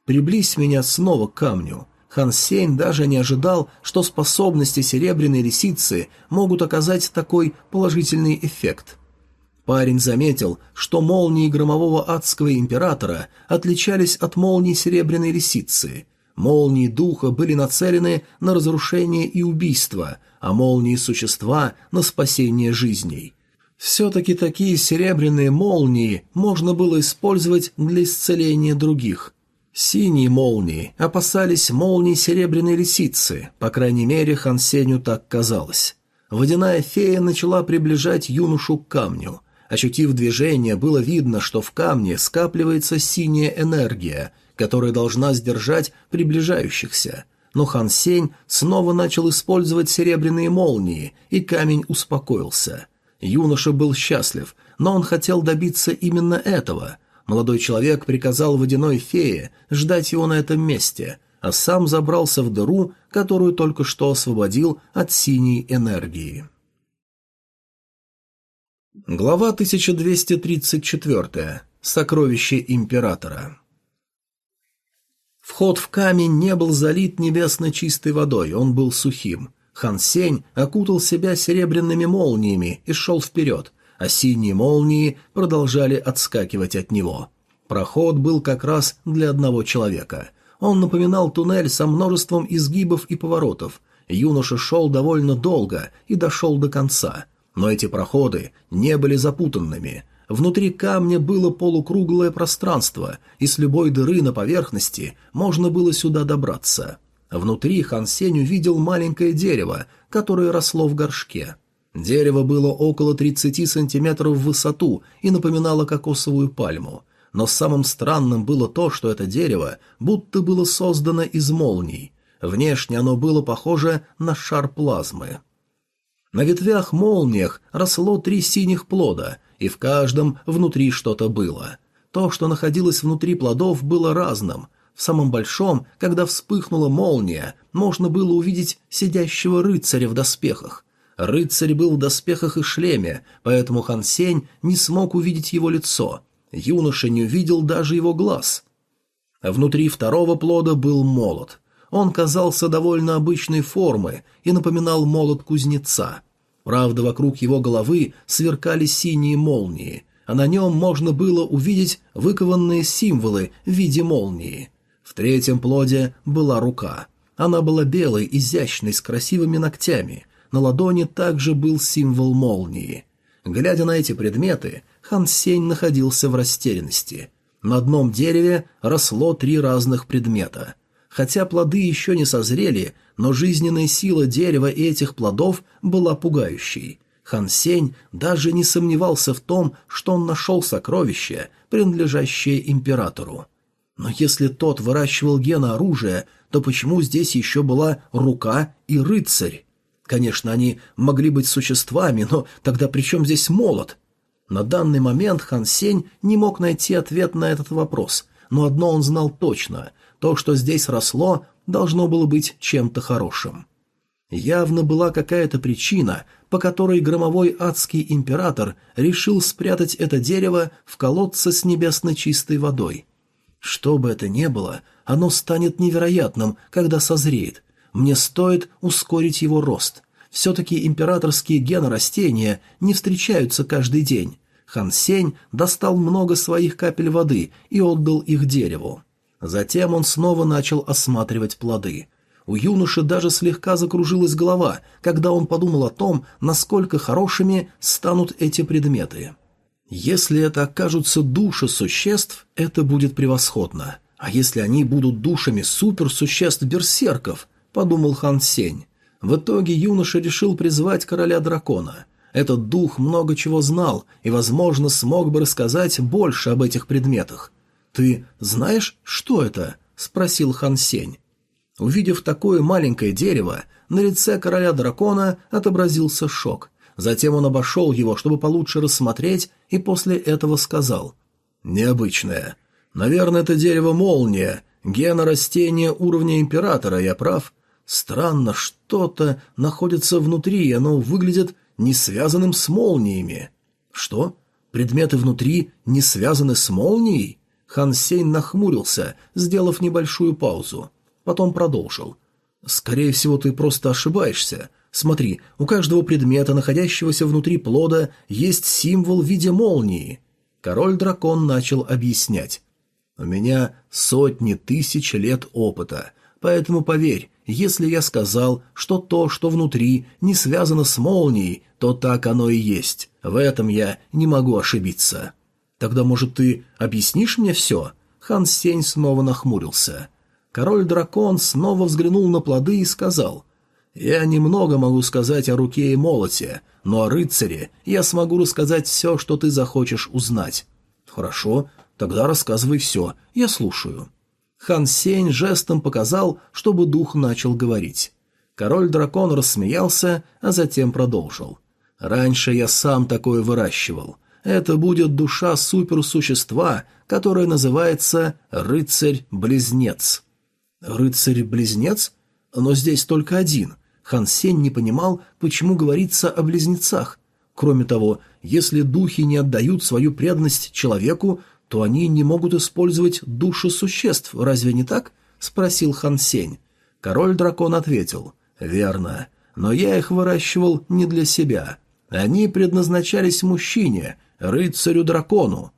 S1: «Приблизь меня снова к камню». Хан Сень даже не ожидал, что способности серебряной лисицы могут оказать такой положительный эффект. Парень заметил, что молнии громового адского императора отличались от молний серебряной лисицы — Молнии духа были нацелены на разрушение и убийство, а молнии существа — на спасение жизней. Все-таки такие серебряные молнии можно было использовать для исцеления других. Синие молнии опасались молний серебряной лисицы, по крайней мере, Хансеню так казалось. Водяная фея начала приближать юношу к камню. Ощутив движение, было видно, что в камне скапливается синяя энергия — которая должна сдержать приближающихся. Но Хан Сень снова начал использовать серебряные молнии, и камень успокоился. Юноша был счастлив, но он хотел добиться именно этого. Молодой человек приказал водяной фее ждать его на этом месте, а сам забрался в дыру, которую только что освободил от синей энергии. Глава 1234. Сокровище императора. Вход в камень не был залит небесно чистой водой, он был сухим. Хан Сень окутал себя серебряными молниями и шел вперед. а синие молнии продолжали отскакивать от него. Проход был как раз для одного человека. Он напоминал туннель со множеством изгибов и поворотов. Юноша шел довольно долго и дошел до конца. Но эти проходы не были запутанными. Внутри камня было полукруглое пространство, и с любой дыры на поверхности можно было сюда добраться. Внутри Хан Сень увидел маленькое дерево, которое росло в горшке. Дерево было около 30 сантиметров в высоту и напоминало кокосовую пальму. Но самым странным было то, что это дерево будто было создано из молний. Внешне оно было похоже на шар плазмы. На ветвях-молниях росло три синих плода, и в каждом внутри что-то было. То, что находилось внутри плодов, было разным. В самом большом, когда вспыхнула молния, можно было увидеть сидящего рыцаря в доспехах. Рыцарь был в доспехах и шлеме, поэтому Хан Сень не смог увидеть его лицо. Юноша не увидел даже его глаз. Внутри второго плода был молот. Он казался довольно обычной формы и напоминал молот кузнеца. Правда, вокруг его головы сверкали синие молнии, а на нем можно было увидеть выкованные символы в виде молнии. В третьем плоде была рука. Она была белой, изящной, с красивыми ногтями – на ладони также был символ молнии. Глядя на эти предметы, Хан Сень находился в растерянности. На одном дереве росло три разных предмета. Хотя плоды еще не созрели, но жизненная сила дерева и этих плодов была пугающей. Хан Сень даже не сомневался в том, что он нашел сокровище, принадлежащее императору. Но если тот выращивал гена оружия, то почему здесь еще была рука и рыцарь? Конечно, они могли быть существами, но тогда при чем здесь молот? На данный момент Хан Сень не мог найти ответ на этот вопрос, но одно он знал точно – то, что здесь росло, должно было быть чем-то хорошим. Явно была какая-то причина, по которой громовой адский император решил спрятать это дерево в колодце с небесно чистой водой. Что бы это ни было, оно станет невероятным, когда созреет, мне стоит ускорить его рост. Все-таки императорские гены растения не встречаются каждый день. Хан Сень достал много своих капель воды и отдал их дереву. Затем он снова начал осматривать плоды. У юноши даже слегка закружилась голова, когда он подумал о том, насколько хорошими станут эти предметы. Если это окажутся души существ, это будет превосходно. А если они будут душами суперсуществ-берсерков, подумал Хан Сень. В итоге юноша решил призвать короля дракона. Этот дух много чего знал и, возможно, смог бы рассказать больше об этих предметах. «Ты знаешь, что это?» – спросил Хан Сень. Увидев такое маленькое дерево, на лице короля дракона отобразился шок. Затем он обошел его, чтобы получше рассмотреть, и после этого сказал. «Необычное. Наверное, это дерево молния, гена растения уровня императора, я прав?» Странно, что-то находится внутри, и оно выглядит не связанным с молниями. Что? Предметы внутри не связаны с молнией? Хан Сень нахмурился, сделав небольшую паузу. Потом продолжил. «Скорее всего, ты просто ошибаешься. Смотри, у каждого предмета, находящегося внутри плода, есть символ в виде молнии». Король-дракон начал объяснять. «У меня сотни тысяч лет опыта, поэтому поверь, если я сказал, что то, что внутри, не связано с молнией, то так оно и есть. В этом я не могу ошибиться. Тогда, может, ты объяснишь мне все?» Хан Сень снова нахмурился. Король-дракон снова взглянул на плоды и сказал, «Я немного могу сказать о руке и молоте, но о рыцаре я смогу рассказать все, что ты захочешь узнать». «Хорошо, тогда рассказывай все, я слушаю». Хан Сень жестом показал, чтобы дух начал говорить. Король-дракон рассмеялся, а затем продолжил. «Раньше я сам такое выращивал. Это будет душа суперсущества, которое называется Рыцарь-близнец». «Рыцарь-близнец? Но здесь только один». Хан Сень не понимал, почему говорится о близнецах. Кроме того, если духи не отдают свою преданность человеку, то они не могут использовать души существ, разве не так?» — спросил Хан Сень. Король-дракон ответил. «Верно. Но я их выращивал не для себя. Они предназначались мужчине, рыцарю-дракону.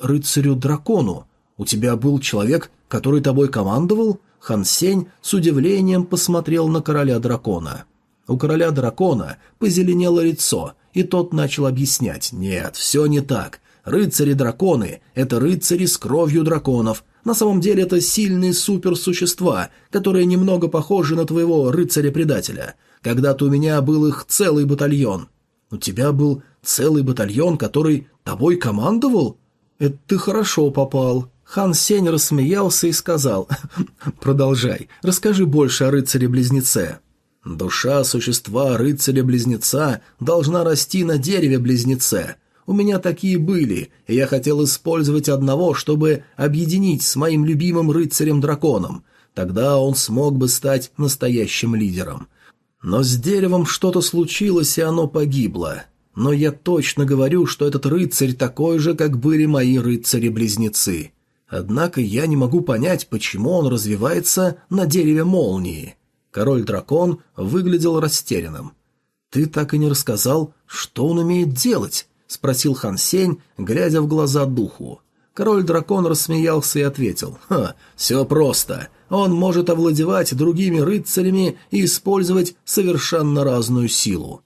S1: Рыцарю-дракону? У тебя был человек, который тобой командовал? Хан Сень с удивлением посмотрел на короля дракона. У короля дракона позеленело лицо, и тот начал объяснять. «Нет, все не так. Рыцари-драконы — это рыцари с кровью драконов. На самом деле это сильные суперсущества, которые немного похожи на твоего рыцаря-предателя. Когда-то у меня был их целый батальон. У тебя был целый батальон, который тобой командовал? Это ты хорошо попал. Хан Сень рассмеялся и сказал, [LAUGHS] «Продолжай, расскажи больше о рыцаре-близнеце». «Душа существа рыцаря-близнеца должна расти на дереве-близнеце. У меня такие были, и я хотел использовать одного, чтобы объединить с моим любимым рыцарем-драконом. Тогда он смог бы стать настоящим лидером. Но с деревом что-то случилось, и оно погибло. Но я точно говорю, что этот рыцарь такой же, как были мои рыцари-близнецы. Однако я не могу понять, почему он развивается на дереве молнии. Король-дракон выглядел растерянным. «Ты так и не рассказал, что он умеет делать?» — спросил Хан Сень, глядя в глаза духу. Король-дракон рассмеялся и ответил. «Ха, все просто. Он может овладевать другими рыцарями и использовать совершенно разную силу.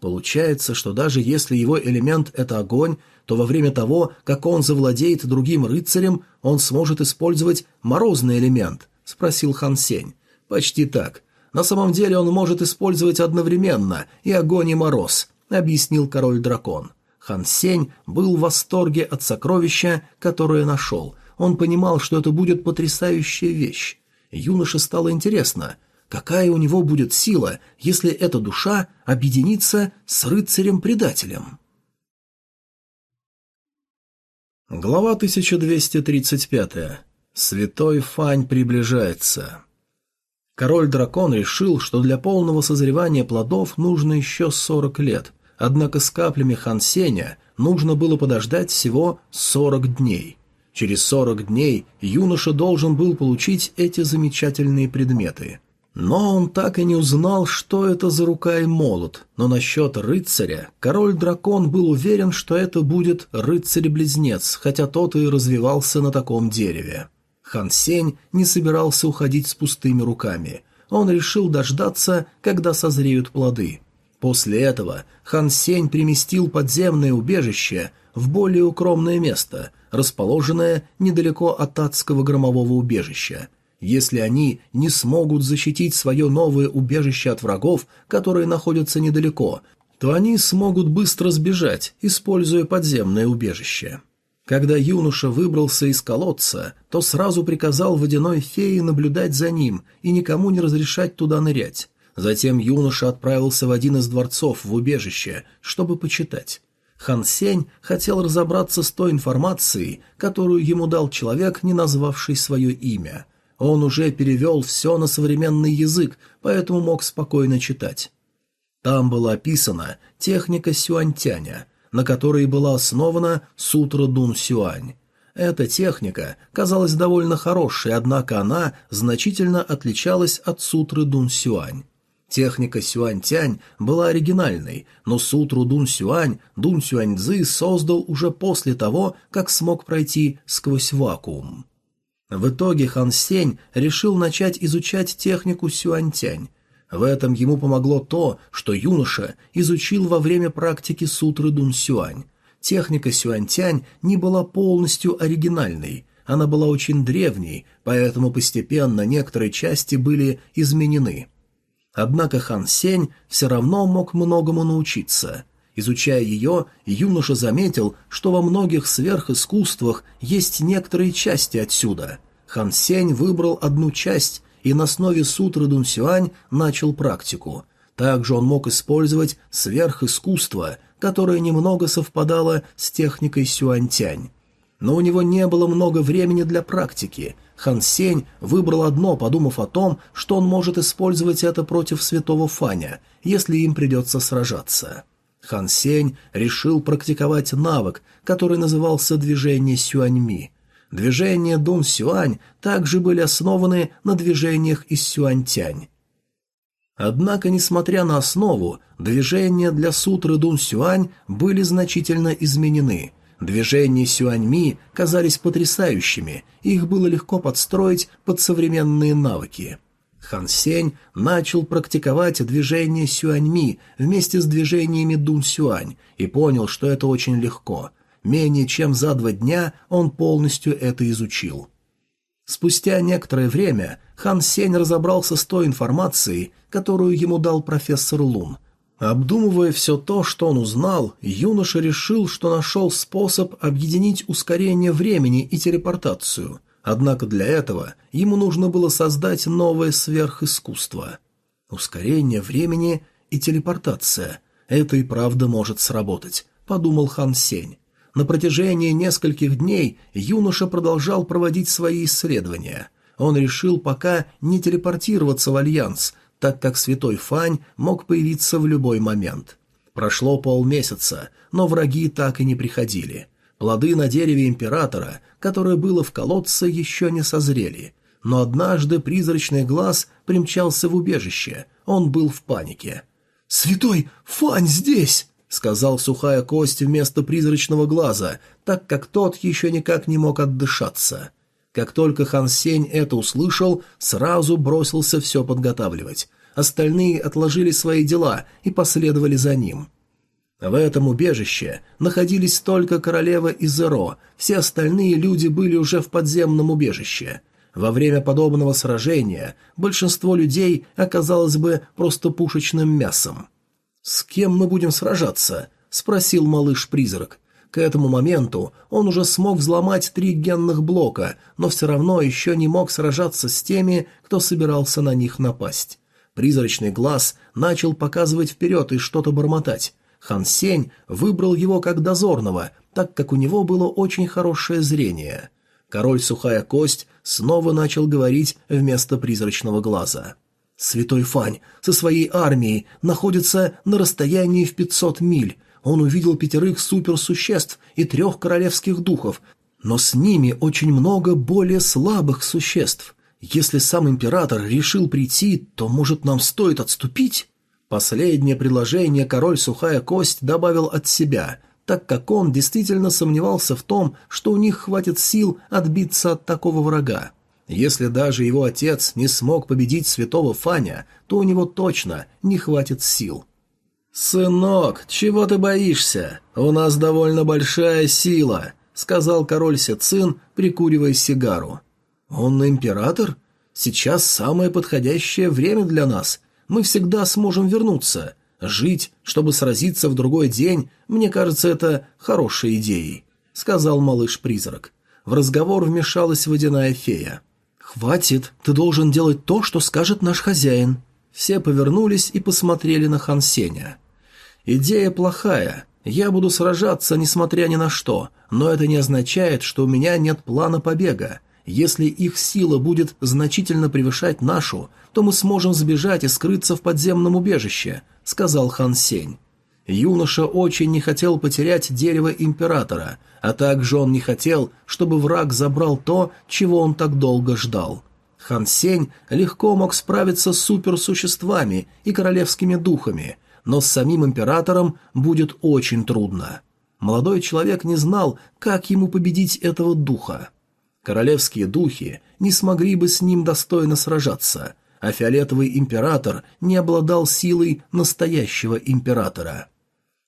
S1: Получается, что даже если его элемент — это огонь, то во время того, как он завладеет другим рыцарем, он сможет использовать морозный элемент, — спросил Хан Сень. Почти так. На самом деле он может использовать одновременно и огонь, и мороз, — объяснил король-дракон. Хан Сень был в восторге от сокровища, которое нашел. Он понимал, что это будет потрясающая вещь. Юноше стало интересно, какая у него будет сила, если эта душа объединится с рыцарем-предателем. Глава 1235. Святой Фань приближается. Король-дракон решил, что для полного созревания плодов нужно еще 40 лет, однако с каплями Хансеня нужно было подождать всего 40 дней. Через 40 дней юноша должен был получить эти замечательные предметы. Но он так и не узнал, что это за рука и молот, но насчет рыцаря король-дракон был уверен, что это будет рыцарь-близнец, хотя тот и развивался на таком дереве. Хан Сень не собирался уходить с пустыми руками. Он решил дождаться, когда созреют плоды. После этого Хан Сень переместил подземное убежище в более укромное место, расположенное недалеко от адского громового убежища – если они не смогут защитить свое новое убежище от врагов, которые находятся недалеко, то они смогут быстро сбежать, используя подземное убежище. Когда юноша выбрался из колодца, то сразу приказал водяной фее наблюдать за ним и никому не разрешать туда нырять. Затем юноша отправился в один из дворцов в убежище, чтобы почитать. Хан Сень хотел разобраться с той информацией, которую ему дал человек, не назвавший свое имя – он уже перевел все на современный язык, поэтому мог спокойно читать. Там была описана техника сюаньтяня, на которой была основана сутра Дун Сюань. Эта техника казалась довольно хорошей, однако она значительно отличалась от сутры Дун Сюань. Техника Сюань-Тянь была оригинальной, но сутру Дун Сюань Дун Сюань-Цзы создал уже после того, как смог пройти сквозь вакуум. В итоге Хан Сень решил начать изучать технику сюаньтянь. В этом ему помогло то, что юноша изучил во время практики сутры Дун Сюань. Техника сюаньтянь не была полностью оригинальной, она была очень древней, поэтому постепенно некоторые части были изменены. Однако Хан Сень все равно мог многому научиться. Изучая ее, юноша заметил, что во многих сверхискусствах есть некоторые части отсюда. Хан Сень выбрал одну часть и на основе сутры Дун Сюань начал практику. Также он мог использовать сверхискусство, которое немного совпадало с техникой Сюань-Тянь. Но у него не было много времени для практики. Хан Сень выбрал одно, подумав о том, что он может использовать это против святого Фаня, если им придется сражаться. Хан Сень решил практиковать навык, который назывался «движение Сюаньми». Движения Дун Сюань также были основаны на движениях из Сюаньтянь. Однако, несмотря на основу, движения для сутры Дун Сюань были значительно изменены. Движения Сюаньми казались потрясающими, их было легко подстроить под современные навыки. Хан Сень начал практиковать движения Сюаньми вместе с движениями Дун Сюань и понял, что это очень легко. Менее чем за два дня он полностью это изучил. Спустя некоторое время Хан Сень разобрался с той информацией, которую ему дал профессор Лун. Обдумывая все то, что он узнал, юноша решил, что нашел способ объединить ускорение времени и телепортацию. Однако для этого ему нужно было создать новое сверхискусство. Ускорение времени и телепортация – это и правда может сработать, подумал Хан Сень. На протяжении нескольких дней юноша продолжал проводить свои исследования. Он решил пока не телепортироваться в Альянс, так как Святой Фань мог появиться в любой момент. Прошло полмесяца, но враги так и не приходили. Плоды на дереве Императора, которое было в колодце, еще не созрели. Но однажды призрачный глаз примчался в убежище. Он был в панике. «Святой Фань здесь!» — сказал сухая кость вместо призрачного глаза, так как тот еще никак не мог отдышаться. Как только Хан Сень это услышал, сразу бросился все подготавливать. Остальные отложили свои дела и последовали за ним. В этом убежище находились только королева и Зеро, все остальные люди были уже в подземном убежище. Во время подобного сражения большинство людей оказалось бы просто пушечным мясом. «С кем мы будем сражаться?» – спросил малыш-призрак. К этому моменту он уже смог взломать три генных блока, но все равно еще не мог сражаться с теми, кто собирался на них напасть. Призрачный глаз начал показывать вперед и что-то бормотать. Хан Сень выбрал его как дозорного, так как у него было очень хорошее зрение. Король Сухая Кость снова начал говорить вместо призрачного глаза. Святой Фань со своей армией находится на расстоянии в 500 миль. Он увидел пятерых суперсуществ и трех королевских духов, но с ними очень много более слабых существ. Если сам император решил прийти, то, может, нам стоит отступить? Последнее предложение король Сухая Кость добавил от себя, так как он действительно сомневался в том, что у них хватит сил отбиться от такого врага. Если даже его отец не смог победить святого Фаня, то у него точно не хватит сил. «Сынок, чего ты боишься? У нас довольно большая сила», — сказал король Сецин, прикуривая сигару. «Он император? Сейчас самое подходящее время для нас. Мы всегда сможем вернуться. Жить, чтобы сразиться в другой день, мне кажется, это хорошей идеей», — сказал малыш-призрак. В разговор вмешалась водяная фея. «Хватит, ты должен делать то, что скажет наш хозяин». Все повернулись и посмотрели на Хан Сеня. «Идея плохая. Я буду сражаться, несмотря ни на что, но это не означает, что у меня нет плана побега. Если их сила будет значительно превышать нашу, то мы сможем сбежать и скрыться в подземном убежище», — сказал Хан Сень. Юноша очень не хотел потерять дерево императора, а также он не хотел, чтобы враг забрал то, чего он так долго ждал. Хан Сень легко мог справиться с суперсуществами и королевскими духами, но с самим императором будет очень трудно. Молодой человек не знал, как ему победить этого духа. Королевские духи не смогли бы с ним достойно сражаться, а фиолетовый император не обладал силой настоящего императора.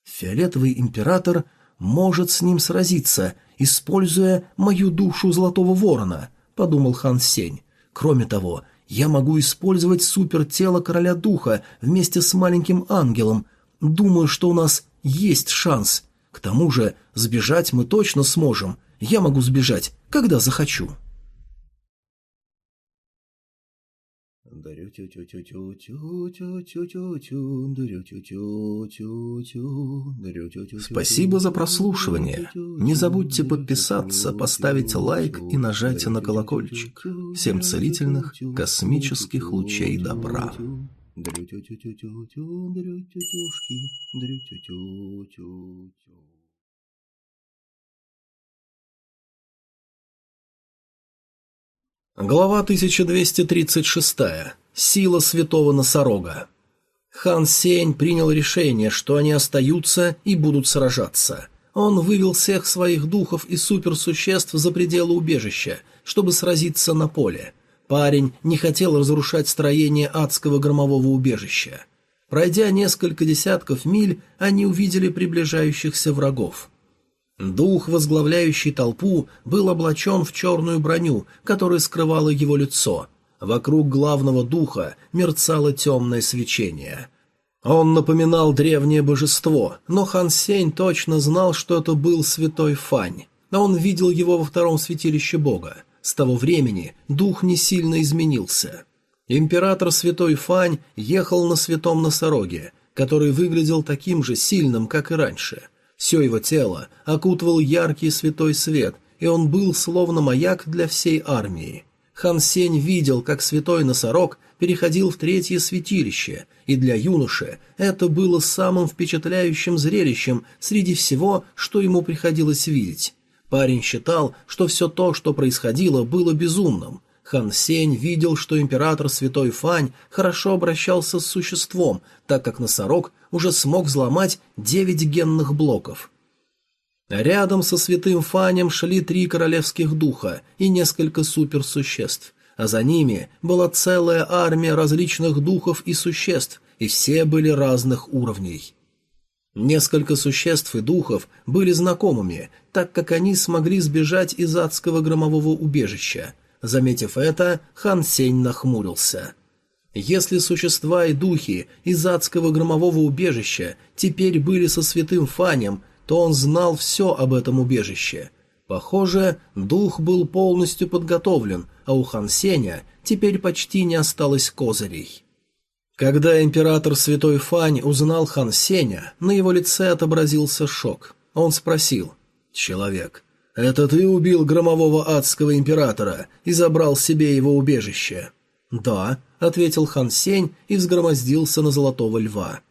S1: Фиолетовый император может с ним сразиться, используя мою душу Золотого Ворона, подумал Хан Сень. Кроме того, я могу использовать супертело Короля Духа вместе с маленьким ангелом. Думаю, что у нас есть шанс. К тому же, сбежать мы точно сможем. Я могу сбежать, когда захочу. Спасибо за прослушивание. Не забудьте подписаться, поставить лайк и нажать на колокольчик. Всем целительных космических лучей добра. Глава 1236. Сила святого носорога. Хан Сень принял решение, что они остаются и будут сражаться. Он вывел всех своих духов и суперсуществ за пределы убежища, чтобы сразиться на поле. Парень не хотел разрушать строение адского громового убежища. Пройдя несколько десятков миль, они увидели приближающихся врагов. Дух, возглавляющий толпу, был облачен в черную броню, которая скрывала его лицо. Вокруг главного духа мерцало темное свечение. Он напоминал древнее божество, но Хан Сень точно знал, что это был святой Фань. Но он видел его во втором святилище бога. С того времени дух не сильно изменился. Император Святой Фань ехал на святом носороге, который выглядел таким же сильным, как и раньше. Все его тело окутывал яркий святой свет, и он был словно маяк для всей армии. Хан Сень видел, как святой носорог переходил в третье святилище, и для юноши это было самым впечатляющим зрелищем среди всего, что ему приходилось видеть. Парень считал, что все то, что происходило, было безумным, Хан Сень видел, что император Святой Фань хорошо обращался с существом, так как носорог уже смог взломать девять генных блоков. Рядом со Святым Фанем шли три королевских духа и несколько суперсуществ, а за ними была целая армия различных духов и существ, и все были разных уровней. Несколько существ и духов были знакомыми, так как они смогли сбежать из адского громового убежища, Заметив это, хан Сень нахмурился. Если существа и духи из адского громового убежища теперь были со святым Фанем, то он знал все об этом убежище. Похоже, дух был полностью подготовлен, а у хан Сеня теперь почти не осталось козырей. Когда император Святой Фань узнал хан Сеня, на его лице отобразился шок. Он спросил «Человек, «Это ты убил громового адского императора и забрал себе его убежище?» «Да», — ответил хан Сень и взгромоздился на золотого льва.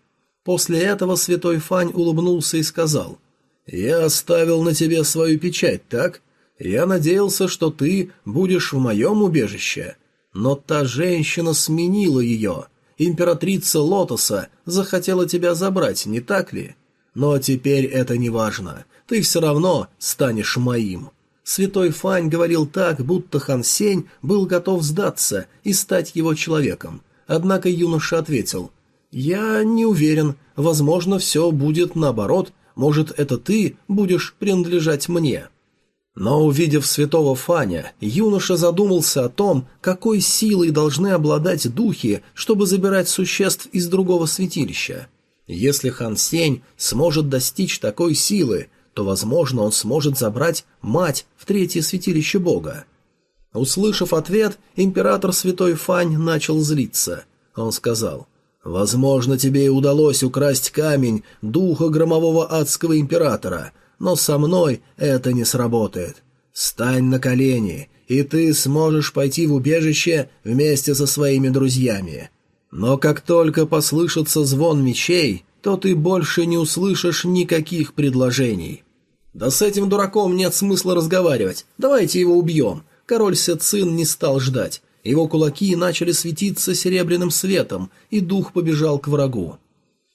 S1: После этого святой Фань улыбнулся и сказал, «Я оставил на тебе свою печать, так? Я надеялся, что ты будешь в моем убежище. Но та женщина сменила ее. Императрица Лотоса захотела тебя забрать, не так ли? Но теперь это не важно ты все равно станешь моим». Святой Фань говорил так, будто Хан Сень был готов сдаться и стать его человеком. Однако юноша ответил, «Я не уверен, возможно, все будет наоборот, может, это ты будешь принадлежать мне». Но, увидев святого Фаня, юноша задумался о том, какой силой должны обладать духи, чтобы забирать существ из другого святилища. Если Хан Сень сможет достичь такой силы, то, возможно, он сможет забрать мать в третье святилище бога. Услышав ответ, император Святой Фань начал злиться. Он сказал, «Возможно, тебе и удалось украсть камень духа громового адского императора, но со мной это не сработает. Стань на колени, и ты сможешь пойти в убежище вместе со своими друзьями. Но как только послышится звон мечей, то ты больше не услышишь никаких предложений. Да с этим дураком нет смысла разговаривать. Давайте его убьем. Король Сецин не стал ждать. Его кулаки начали светиться серебряным светом, и дух побежал к врагу.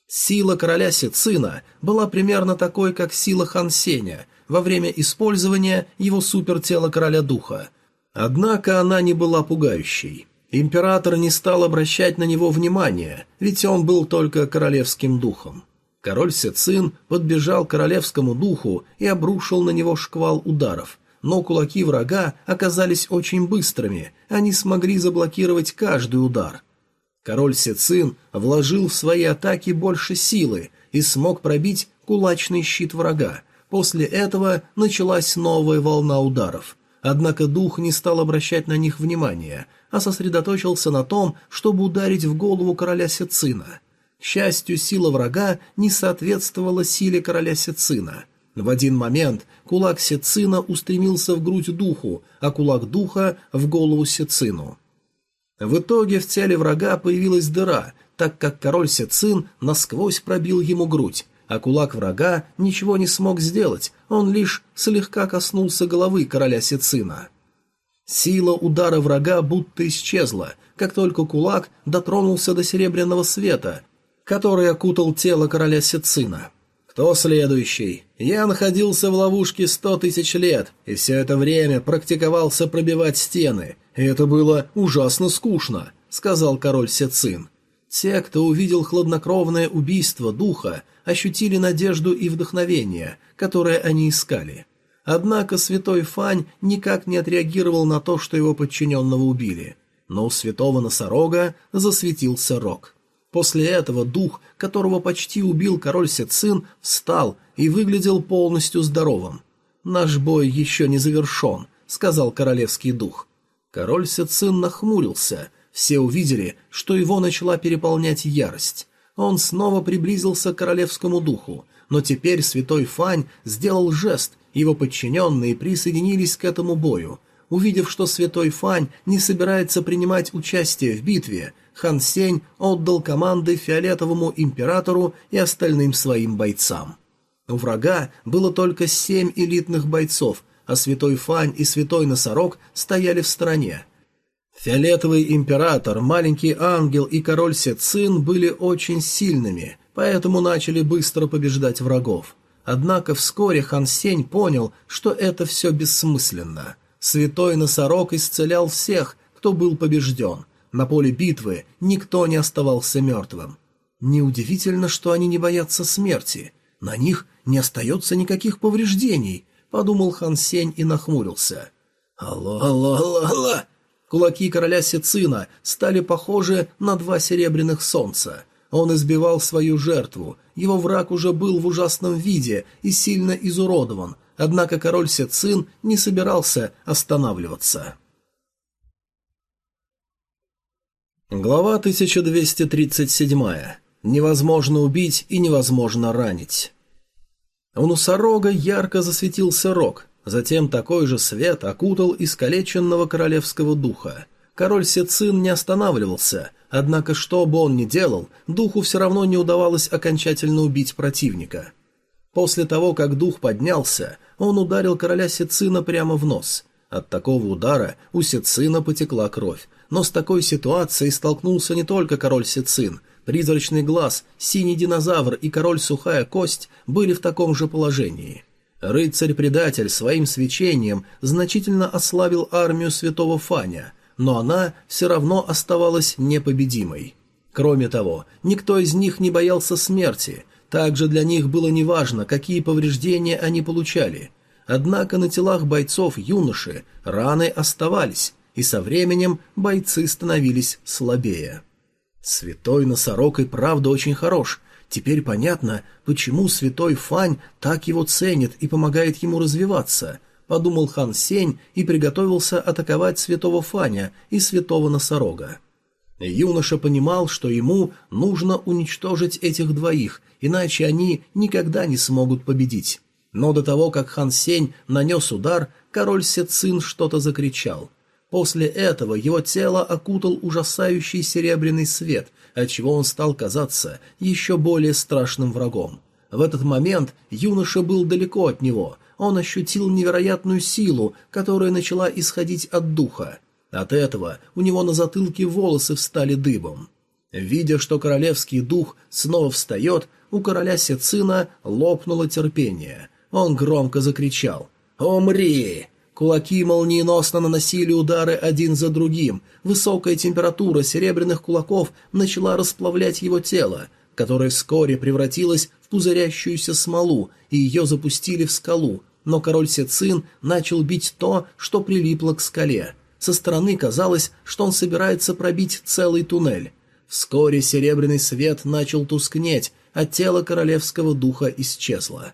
S1: Сила короля Сецина была примерно такой, как сила Хан Сеня во время использования его супертела короля духа. Однако она не была пугающей. Император не стал обращать на него внимания, ведь он был только королевским духом. Король Сецин подбежал к королевскому духу и обрушил на него шквал ударов, но кулаки врага оказались очень быстрыми, они смогли заблокировать каждый удар. Король Сецин вложил в свои атаки больше силы и смог пробить кулачный щит врага. После этого началась новая волна ударов. Однако дух не стал обращать на них внимания, а сосредоточился на том, чтобы ударить в голову короля Сецина. К счастью, сила врага не соответствовала силе короля Сецина. В один момент кулак Сецина устремился в грудь духу, а кулак духа — в голову Сецину. В итоге в теле врага появилась дыра, так как король Сецин насквозь пробил ему грудь, а кулак врага ничего не смог сделать, он лишь слегка коснулся головы короля Сецина. Сила удара врага будто исчезла, как только кулак дотронулся до серебряного света, который окутал тело короля Сицина. «Кто следующий? Я находился в ловушке сто тысяч лет, и все это время практиковался пробивать стены, это было ужасно скучно», — сказал король Сицин. Те, кто увидел хладнокровное убийство духа, ощутили надежду и вдохновение, которое они искали. Однако святой Фань никак не отреагировал на то, что его подчиненного убили. Но у святого носорога засветился рог. После этого дух, которого почти убил король Сецин, встал и выглядел полностью здоровым. «Наш бой еще не завершен», — сказал королевский дух. Король Сецин нахмурился. Все увидели, что его начала переполнять ярость. Он снова приблизился к королевскому духу, но теперь святой Фань сделал жест, его подчиненные присоединились к этому бою. Увидев, что святой Фань не собирается принимать участие в битве, Хан Сень отдал команды фиолетовому императору и остальным своим бойцам. У врага было только семь элитных бойцов, а святой Фань и святой Носорог стояли в стороне. Фиолетовый император, маленький ангел и король Сецин были очень сильными, поэтому начали быстро побеждать врагов. Однако вскоре Хан Сень понял, что это все бессмысленно. Святой Носорог исцелял всех, кто был побежден – на поле битвы никто не оставался мертвым. Неудивительно, что они не боятся смерти. На них не остается никаких повреждений, подумал Хан Сень и нахмурился. Алло, алло, алло, алло! Кулаки короля Сицина стали похожи на два серебряных солнца. Он избивал свою жертву, его враг уже был в ужасном виде и сильно изуродован, однако король Сицин не собирался останавливаться. Глава 1237. Невозможно убить и невозможно ранить. У носорога ярко засветился рог, затем такой же свет окутал искалеченного королевского духа. Король Сецин не останавливался, однако что бы он ни делал, духу все равно не удавалось окончательно убить противника. После того, как дух поднялся, он ударил короля Сецина прямо в нос. От такого удара у Сецина потекла кровь, но с такой ситуацией столкнулся не только король Сицин. Призрачный глаз, синий динозавр и король Сухая Кость были в таком же положении. Рыцарь-предатель своим свечением значительно ослабил армию святого Фаня, но она все равно оставалась непобедимой. Кроме того, никто из них не боялся смерти, также для них было неважно, какие повреждения они получали. Однако на телах бойцов юноши раны оставались, и со временем бойцы становились слабее. Святой носорог и правда очень хорош. Теперь понятно, почему святой Фань так его ценит и помогает ему развиваться, подумал хан Сень и приготовился атаковать святого Фаня и святого носорога. Юноша понимал, что ему нужно уничтожить этих двоих, иначе они никогда не смогут победить. Но до того, как хан Сень нанес удар, король Сецин что-то закричал. После этого его тело окутал ужасающий серебряный свет, отчего он стал казаться еще более страшным врагом. В этот момент юноша был далеко от него, он ощутил невероятную силу, которая начала исходить от духа. От этого у него на затылке волосы встали дыбом. Видя, что королевский дух снова встает, у короля Сецина лопнуло терпение. Он громко закричал «Умри!» Кулаки молниеносно наносили удары один за другим. Высокая температура серебряных кулаков начала расплавлять его тело, которое вскоре превратилось в пузырящуюся смолу, и ее запустили в скалу. Но король Сецин начал бить то, что прилипло к скале. Со стороны казалось, что он собирается пробить целый туннель. Вскоре серебряный свет начал тускнеть, а тело королевского духа исчезло.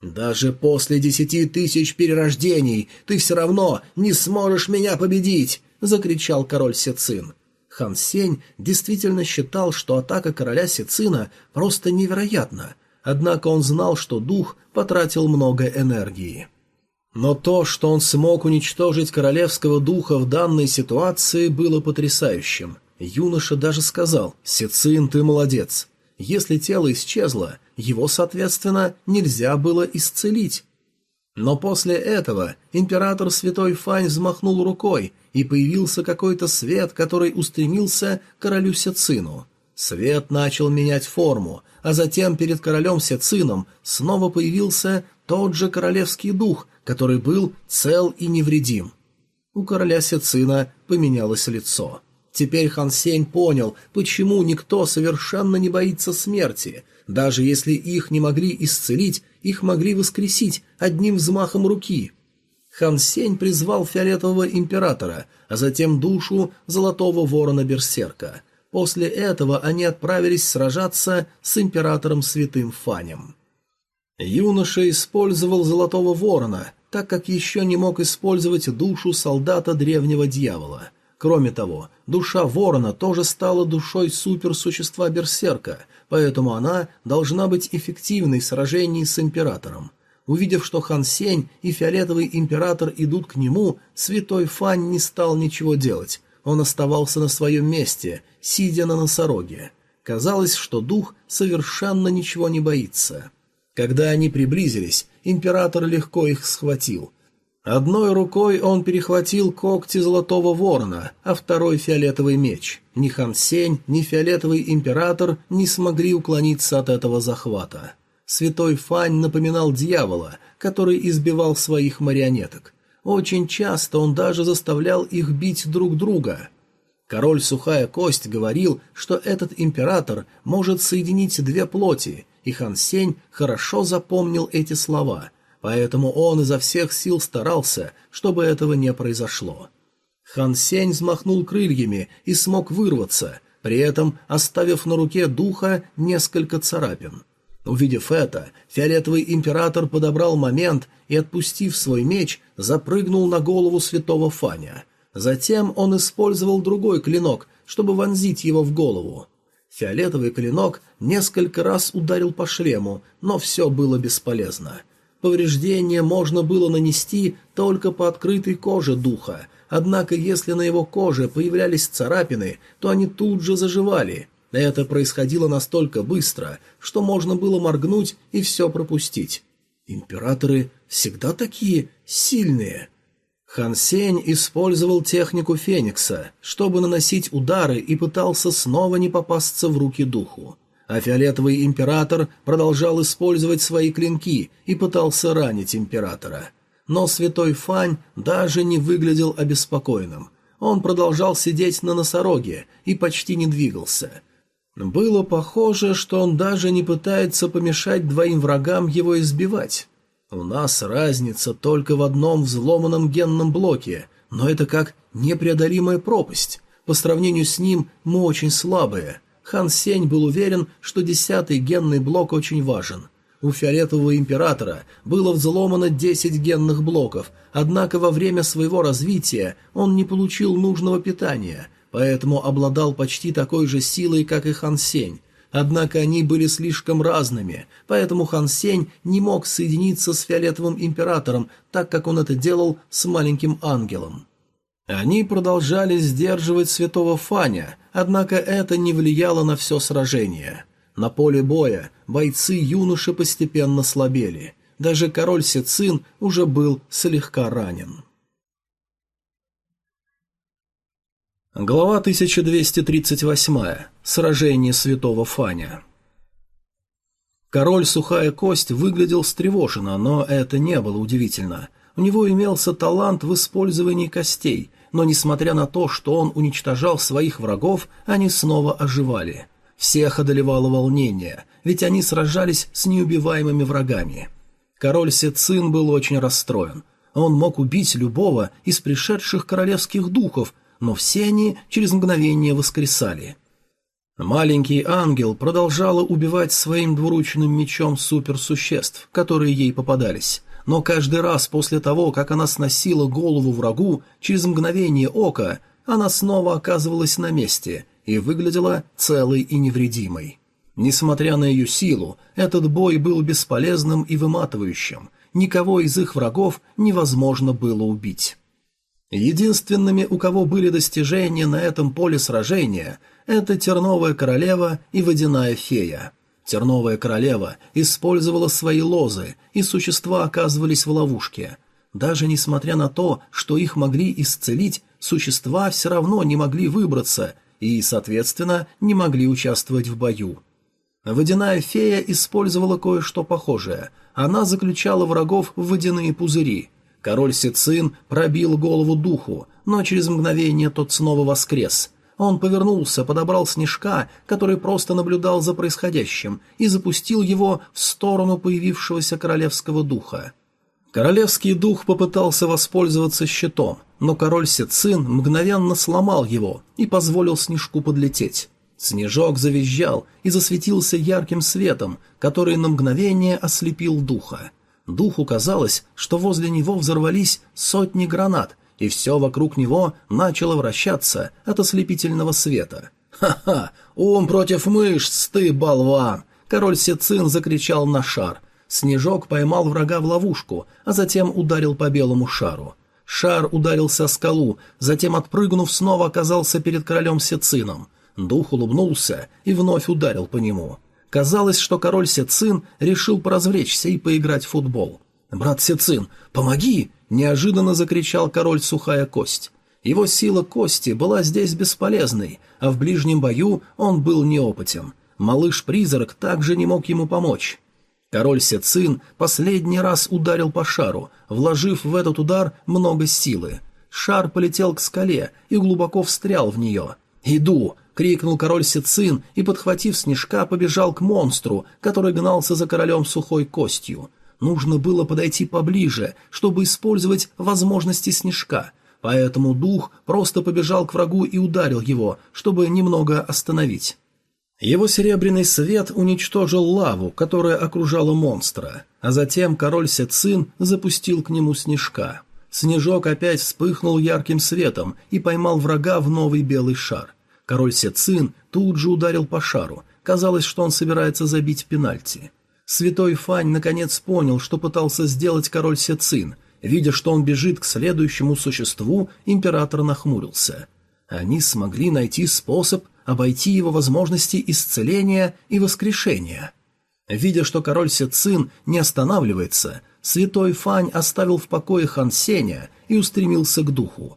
S1: «Даже после десяти тысяч перерождений ты все равно не сможешь меня победить!» — закричал король Сецин. Хан Сень действительно считал, что атака короля Сецина просто невероятна, однако он знал, что дух потратил много энергии. Но то, что он смог уничтожить королевского духа в данной ситуации, было потрясающим. Юноша даже сказал «Сецин, ты молодец». Если тело исчезло, его, соответственно, нельзя было исцелить. Но после этого император Святой Фань взмахнул рукой, и появился какой-то свет, который устремился к королю Сецину. Свет начал менять форму, а затем перед королем Сецином снова появился тот же королевский дух, который был цел и невредим. У короля Сецина поменялось лицо. Теперь Хан Сень понял, почему никто совершенно не боится смерти. Даже если их не могли исцелить, их могли воскресить одним взмахом руки. Хан Сень призвал фиолетового императора, а затем душу золотого ворона Берсерка. После этого они отправились сражаться с императором Святым Фанем. Юноша использовал золотого ворона, так как еще не мог использовать душу солдата древнего дьявола. Кроме того, душа ворона тоже стала душой суперсущества Берсерка, поэтому она должна быть эффективной в сражении с императором. Увидев, что Хан Сень и Фиолетовый Император идут к нему, Святой Фань не стал ничего делать. Он оставался на своем месте, сидя на носороге. Казалось, что дух совершенно ничего не боится. Когда они приблизились, император легко их схватил. Одной рукой он перехватил когти золотого ворона, а второй — фиолетовый меч. Ни Хан Сень, ни фиолетовый император не смогли уклониться от этого захвата. Святой Фань напоминал дьявола, который избивал своих марионеток. Очень часто он даже заставлял их бить друг друга. Король Сухая Кость говорил, что этот император может соединить две плоти, и Хан Сень хорошо запомнил эти слова, поэтому он изо всех сил старался, чтобы этого не произошло. Хан Сень взмахнул крыльями и смог вырваться, при этом оставив на руке духа несколько царапин. Увидев это, фиолетовый император подобрал момент и, отпустив свой меч, запрыгнул на голову святого Фаня. Затем он использовал другой клинок, чтобы вонзить его в голову. Фиолетовый клинок несколько раз ударил по шлему, но все было бесполезно. Повреждение можно было нанести только по открытой коже духа, однако если на его коже появлялись царапины, то они тут же заживали. Это происходило настолько быстро, что можно было моргнуть и все пропустить. Императоры всегда такие сильные. Хан Сень использовал технику Феникса, чтобы наносить удары и пытался снова не попасться в руки духу. А фиолетовый император продолжал использовать свои клинки и пытался ранить императора. Но святой Фань даже не выглядел обеспокоенным. Он продолжал сидеть на носороге и почти не двигался. Было похоже, что он даже не пытается помешать двоим врагам его избивать. У нас разница только в одном взломанном генном блоке, но это как непреодолимая пропасть. По сравнению с ним мы очень слабые. Хан Сень был уверен, что десятый генный блок очень важен. У фиолетового императора было взломано 10 генных блоков, однако во время своего развития он не получил нужного питания, поэтому обладал почти такой же силой, как и Хан Сень, Однако они были слишком разными, поэтому Хан Сень не мог соединиться с Фиолетовым Императором, так как он это делал с маленьким ангелом. Они продолжали сдерживать святого Фаня, однако это не влияло на все сражение. На поле боя бойцы юноши постепенно слабели. Даже король Сицин уже был слегка ранен. Глава 1238. Сражение святого Фаня. Король Сухая Кость выглядел встревоженно, но это не было удивительно. У него имелся талант в использовании костей, но несмотря на то, что он уничтожал своих врагов, они снова оживали. Всех одолевало волнение, ведь они сражались с неубиваемыми врагами. Король Сецин был очень расстроен. Он мог убить любого из пришедших королевских духов, но все они через мгновение воскресали. Маленький ангел продолжала убивать своим двуручным мечом суперсуществ, которые ей попадались, но каждый раз после того, как она сносила голову врагу, через мгновение ока она снова оказывалась на месте и выглядела целой и невредимой. Несмотря на ее силу, этот бой был бесполезным и выматывающим, никого из их врагов невозможно было убить. Единственными, у кого были достижения на этом поле сражения, это Терновая Королева и Водяная Фея. Терновая Королева использовала свои лозы, и существа оказывались в ловушке. Даже несмотря на то, что их могли исцелить, существа все равно не могли выбраться, и, соответственно, не могли участвовать в бою. Водяная фея использовала кое-что похожее. Она заключала врагов в водяные пузыри. Король Сицин пробил голову духу, но через мгновение тот снова воскрес. Он повернулся, подобрал снежка, который просто наблюдал за происходящим, и запустил его в сторону появившегося королевского духа. Королевский дух попытался воспользоваться щитом, но король Сицин мгновенно сломал его и позволил снежку подлететь. Снежок завизжал и засветился ярким светом, который на мгновение ослепил духа. Духу казалось, что возле него взорвались сотни гранат, и все вокруг него начало вращаться от ослепительного света. «Ха-ха! Ум против мышц, ты, болван!» Король Сецин закричал на шар. Снежок поймал врага в ловушку, а затем ударил по белому шару. Шар ударился о скалу, затем, отпрыгнув, снова оказался перед королем Сецином. Дух улыбнулся и вновь ударил по нему. Казалось, что король Сецин решил поразвлечься и поиграть в футбол. «Брат Сецин, помоги!» – неожиданно закричал король Сухая Кость. Его сила кости была здесь бесполезной, а в ближнем бою он был неопытен. Малыш-призрак также не мог ему помочь. Король Сецин последний раз ударил по шару, вложив в этот удар много силы. Шар полетел к скале и глубоко встрял в нее. «Иду!» — крикнул король Сицин и, подхватив снежка, побежал к монстру, который гнался за королем сухой костью. Нужно было подойти поближе, чтобы использовать возможности снежка, поэтому дух просто побежал к врагу и ударил его, чтобы немного остановить. Его серебряный свет уничтожил лаву, которая окружала монстра, а затем король Сецин запустил к нему снежка. Снежок опять вспыхнул ярким светом и поймал врага в новый белый шар. Король Сецин тут же ударил по шару. Казалось, что он собирается забить пенальти. Святой Фань наконец понял, что пытался сделать король Сецин. Видя, что он бежит к следующему существу, император нахмурился. Они смогли найти способ обойти его возможности исцеления и воскрешения. Видя, что король Сецин не останавливается, святой Фань оставил в покое Хан Сеня и устремился к духу.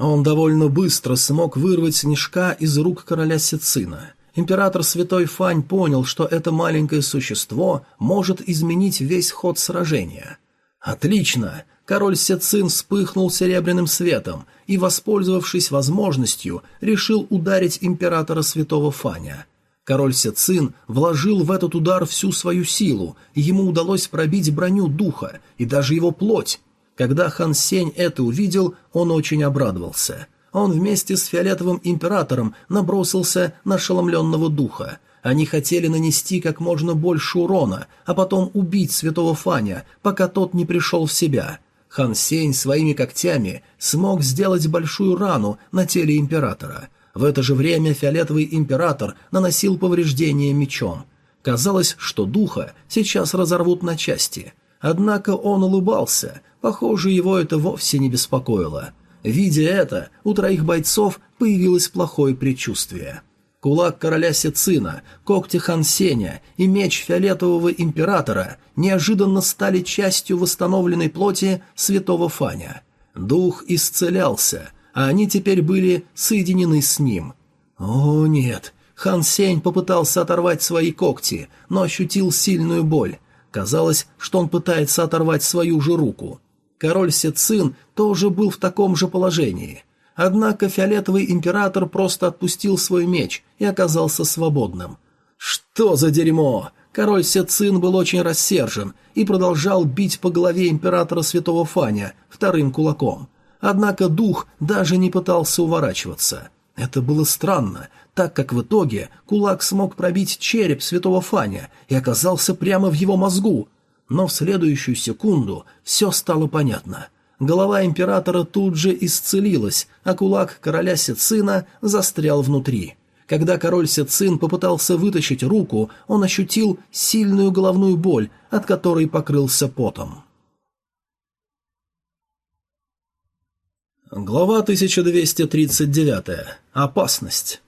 S1: Он довольно быстро смог вырвать снежка из рук короля Сицина. Император Святой Фань понял, что это маленькое существо может изменить весь ход сражения. Отлично! Король Сецин вспыхнул серебряным светом и, воспользовавшись возможностью, решил ударить императора Святого Фаня. Король Сецин вложил в этот удар всю свою силу, ему удалось пробить броню духа и даже его плоть. Когда Хан Сень это увидел, он очень обрадовался. Он вместе с Фиолетовым Императором набросился на ошеломленного духа. Они хотели нанести как можно больше урона, а потом убить Святого Фаня, пока тот не пришел в себя. Хан Сень своими когтями смог сделать большую рану на теле Императора – в это же время фиолетовый император наносил повреждения мечом. Казалось, что духа сейчас разорвут на части. Однако он улыбался, похоже, его это вовсе не беспокоило. Видя это, у троих бойцов появилось плохое предчувствие. Кулак короля Сицина, когти Хансеня и меч фиолетового императора неожиданно стали частью восстановленной плоти святого Фаня. Дух исцелялся – а они теперь были соединены с ним. О, нет. Хан Сень попытался оторвать свои когти, но ощутил сильную боль. Казалось, что он пытается оторвать свою же руку. Король Сецин тоже был в таком же положении. Однако фиолетовый император просто отпустил свой меч и оказался свободным. «Что за дерьмо!» Король Сецин был очень рассержен и продолжал бить по голове императора Святого Фаня вторым кулаком. Однако дух даже не пытался уворачиваться. Это было странно, так как в итоге кулак смог пробить череп святого Фаня и оказался прямо в его мозгу. Но в следующую секунду все стало понятно. Голова императора тут же исцелилась, а кулак короля Сицина застрял внутри. Когда король Сицин попытался вытащить руку, он ощутил сильную головную боль, от которой покрылся потом. Глава 1239. Опасность.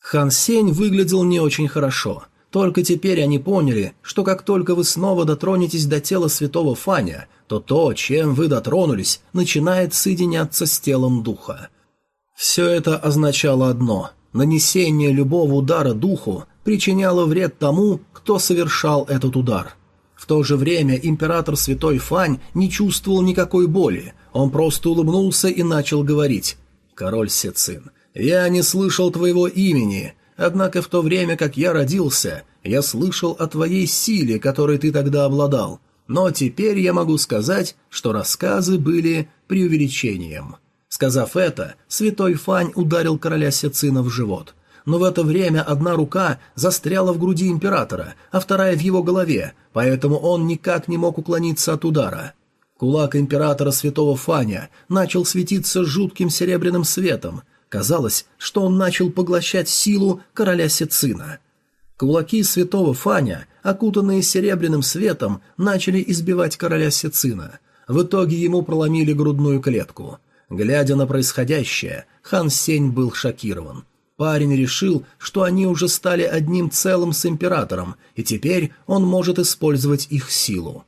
S1: Хан Сень выглядел не очень хорошо. Только теперь они поняли, что как только вы снова дотронетесь до тела святого Фаня, то то, чем вы дотронулись, начинает соединяться с телом духа. Все это означало одно – Нанесение любого удара духу причиняло вред тому, кто совершал этот удар. В то же время император Святой Фань не чувствовал никакой боли, он просто улыбнулся и начал говорить. «Король Сецин, я не слышал твоего имени, однако в то время, как я родился, я слышал о твоей силе, которой ты тогда обладал, но теперь я могу сказать, что рассказы были преувеличением». Сказав это, святой Фань ударил короля Сецина в живот. Но в это время одна рука застряла в груди императора, а вторая в его голове, поэтому он никак не мог уклониться от удара. Кулак императора святого Фаня начал светиться жутким серебряным светом. Казалось, что он начал поглощать силу короля Сецина. Кулаки святого Фаня, окутанные серебряным светом, начали избивать короля Сецина. В итоге ему проломили грудную клетку – Глядя на происходящее, Хан Сень был шокирован. Парень решил, что они уже стали одним целым с императором, и теперь он может использовать их силу.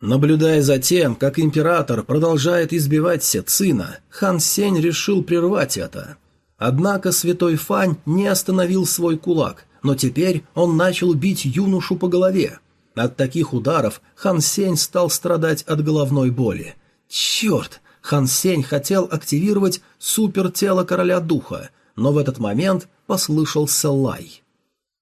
S1: Наблюдая за тем, как император продолжает избивать Сецина, Хан Сень решил прервать это. Однако святой Фань не остановил свой кулак, но теперь он начал бить юношу по голове. От таких ударов Хан Сень стал страдать от головной боли. «Черт! Хан Сень хотел активировать супертело короля духа, но в этот момент послышался лай.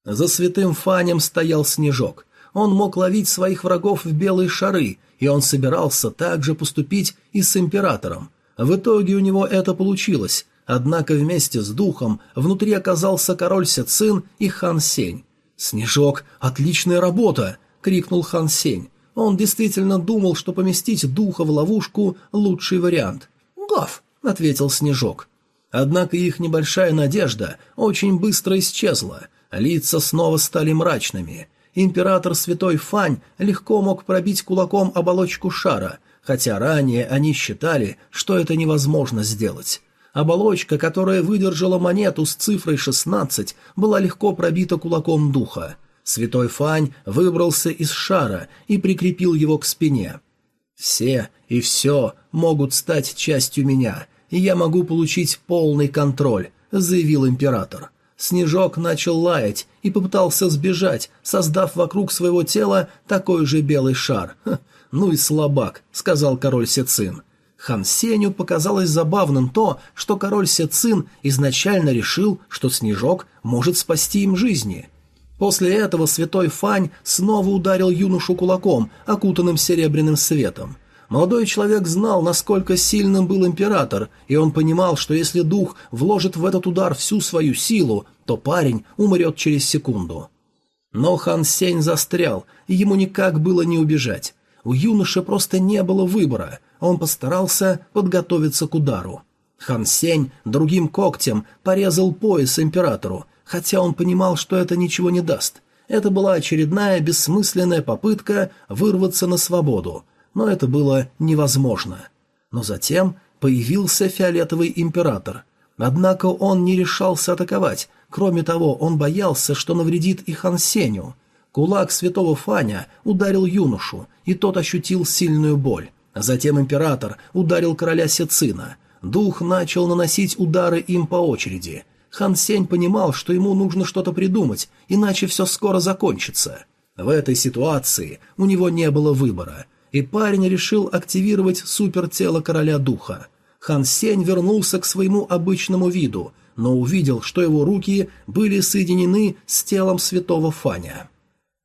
S1: За святым Фанем стоял Снежок. Он мог ловить своих врагов в белые шары, и он собирался также поступить и с Императором. В итоге у него это получилось, однако вместе с духом внутри оказался король Сецин и Хан Сень. «Снежок, отличная работа!» — крикнул Хан Сень. Он действительно думал, что поместить духа в ловушку – лучший вариант. «Гав!» – ответил Снежок. Однако их небольшая надежда очень быстро исчезла. Лица снова стали мрачными. Император Святой Фань легко мог пробить кулаком оболочку шара, хотя ранее они считали, что это невозможно сделать. Оболочка, которая выдержала монету с цифрой 16, была легко пробита кулаком духа. Святой Фань выбрался из шара и прикрепил его к спине. «Все и все могут стать частью меня, и я могу получить полный контроль», — заявил император. Снежок начал лаять и попытался сбежать, создав вокруг своего тела такой же белый шар. «Ну и слабак», — сказал король Сецин. Хан Сеню показалось забавным то, что король Сецин изначально решил, что Снежок может спасти им жизни. После этого святой Фань снова ударил юношу кулаком, окутанным серебряным светом. Молодой человек знал, насколько сильным был император, и он понимал, что если дух вложит в этот удар всю свою силу, то парень умрет через секунду. Но Хан Сень застрял, и ему никак было не убежать. У юноши просто не было выбора, он постарался подготовиться к удару. Хан Сень другим когтем порезал пояс императору, хотя он понимал, что это ничего не даст. Это была очередная бессмысленная попытка вырваться на свободу, но это было невозможно. Но затем появился фиолетовый император. Однако он не решался атаковать, кроме того, он боялся, что навредит и Хансеню. Кулак святого Фаня ударил юношу, и тот ощутил сильную боль. Затем император ударил короля Сецина. Дух начал наносить удары им по очереди – Хан Сень понимал, что ему нужно что-то придумать, иначе все скоро закончится. В этой ситуации у него не было выбора, и парень решил активировать супертело короля духа. Хан Сень вернулся к своему обычному виду, но увидел, что его руки были соединены с телом святого Фаня.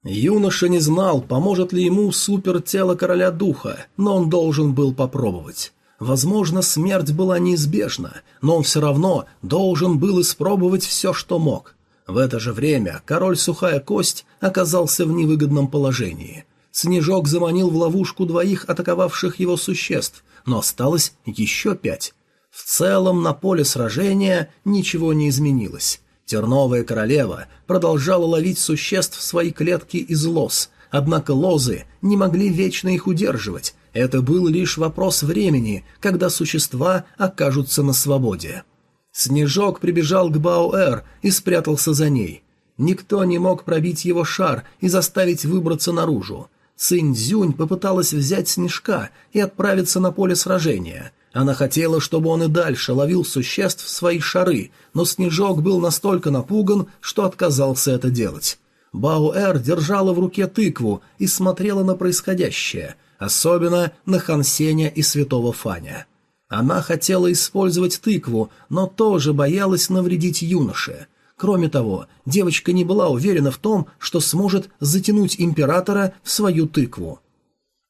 S1: Юноша не знал, поможет ли ему супертело короля духа, но он должен был попробовать. Возможно, смерть была неизбежна, но он все равно должен был испробовать все, что мог. В это же время король Сухая Кость оказался в невыгодном положении. Снежок заманил в ловушку двоих атаковавших его существ, но осталось еще пять. В целом на поле сражения ничего не изменилось. Терновая королева продолжала ловить существ в свои клетки из лоз, однако лозы не могли вечно их удерживать, это был лишь вопрос времени, когда существа окажутся на свободе. Снежок прибежал к Баоэр и спрятался за ней. Никто не мог пробить его шар и заставить выбраться наружу. Цинь-Дзюнь попыталась взять Снежка и отправиться на поле сражения. Она хотела, чтобы он и дальше ловил существ в свои шары, но Снежок был настолько напуган, что отказался это делать. Баоэр держала в руке тыкву и смотрела на происходящее, особенно на Хансеня и Святого Фаня. Она хотела использовать тыкву, но тоже боялась навредить юноше. Кроме того, девочка не была уверена в том, что сможет затянуть императора в свою тыкву.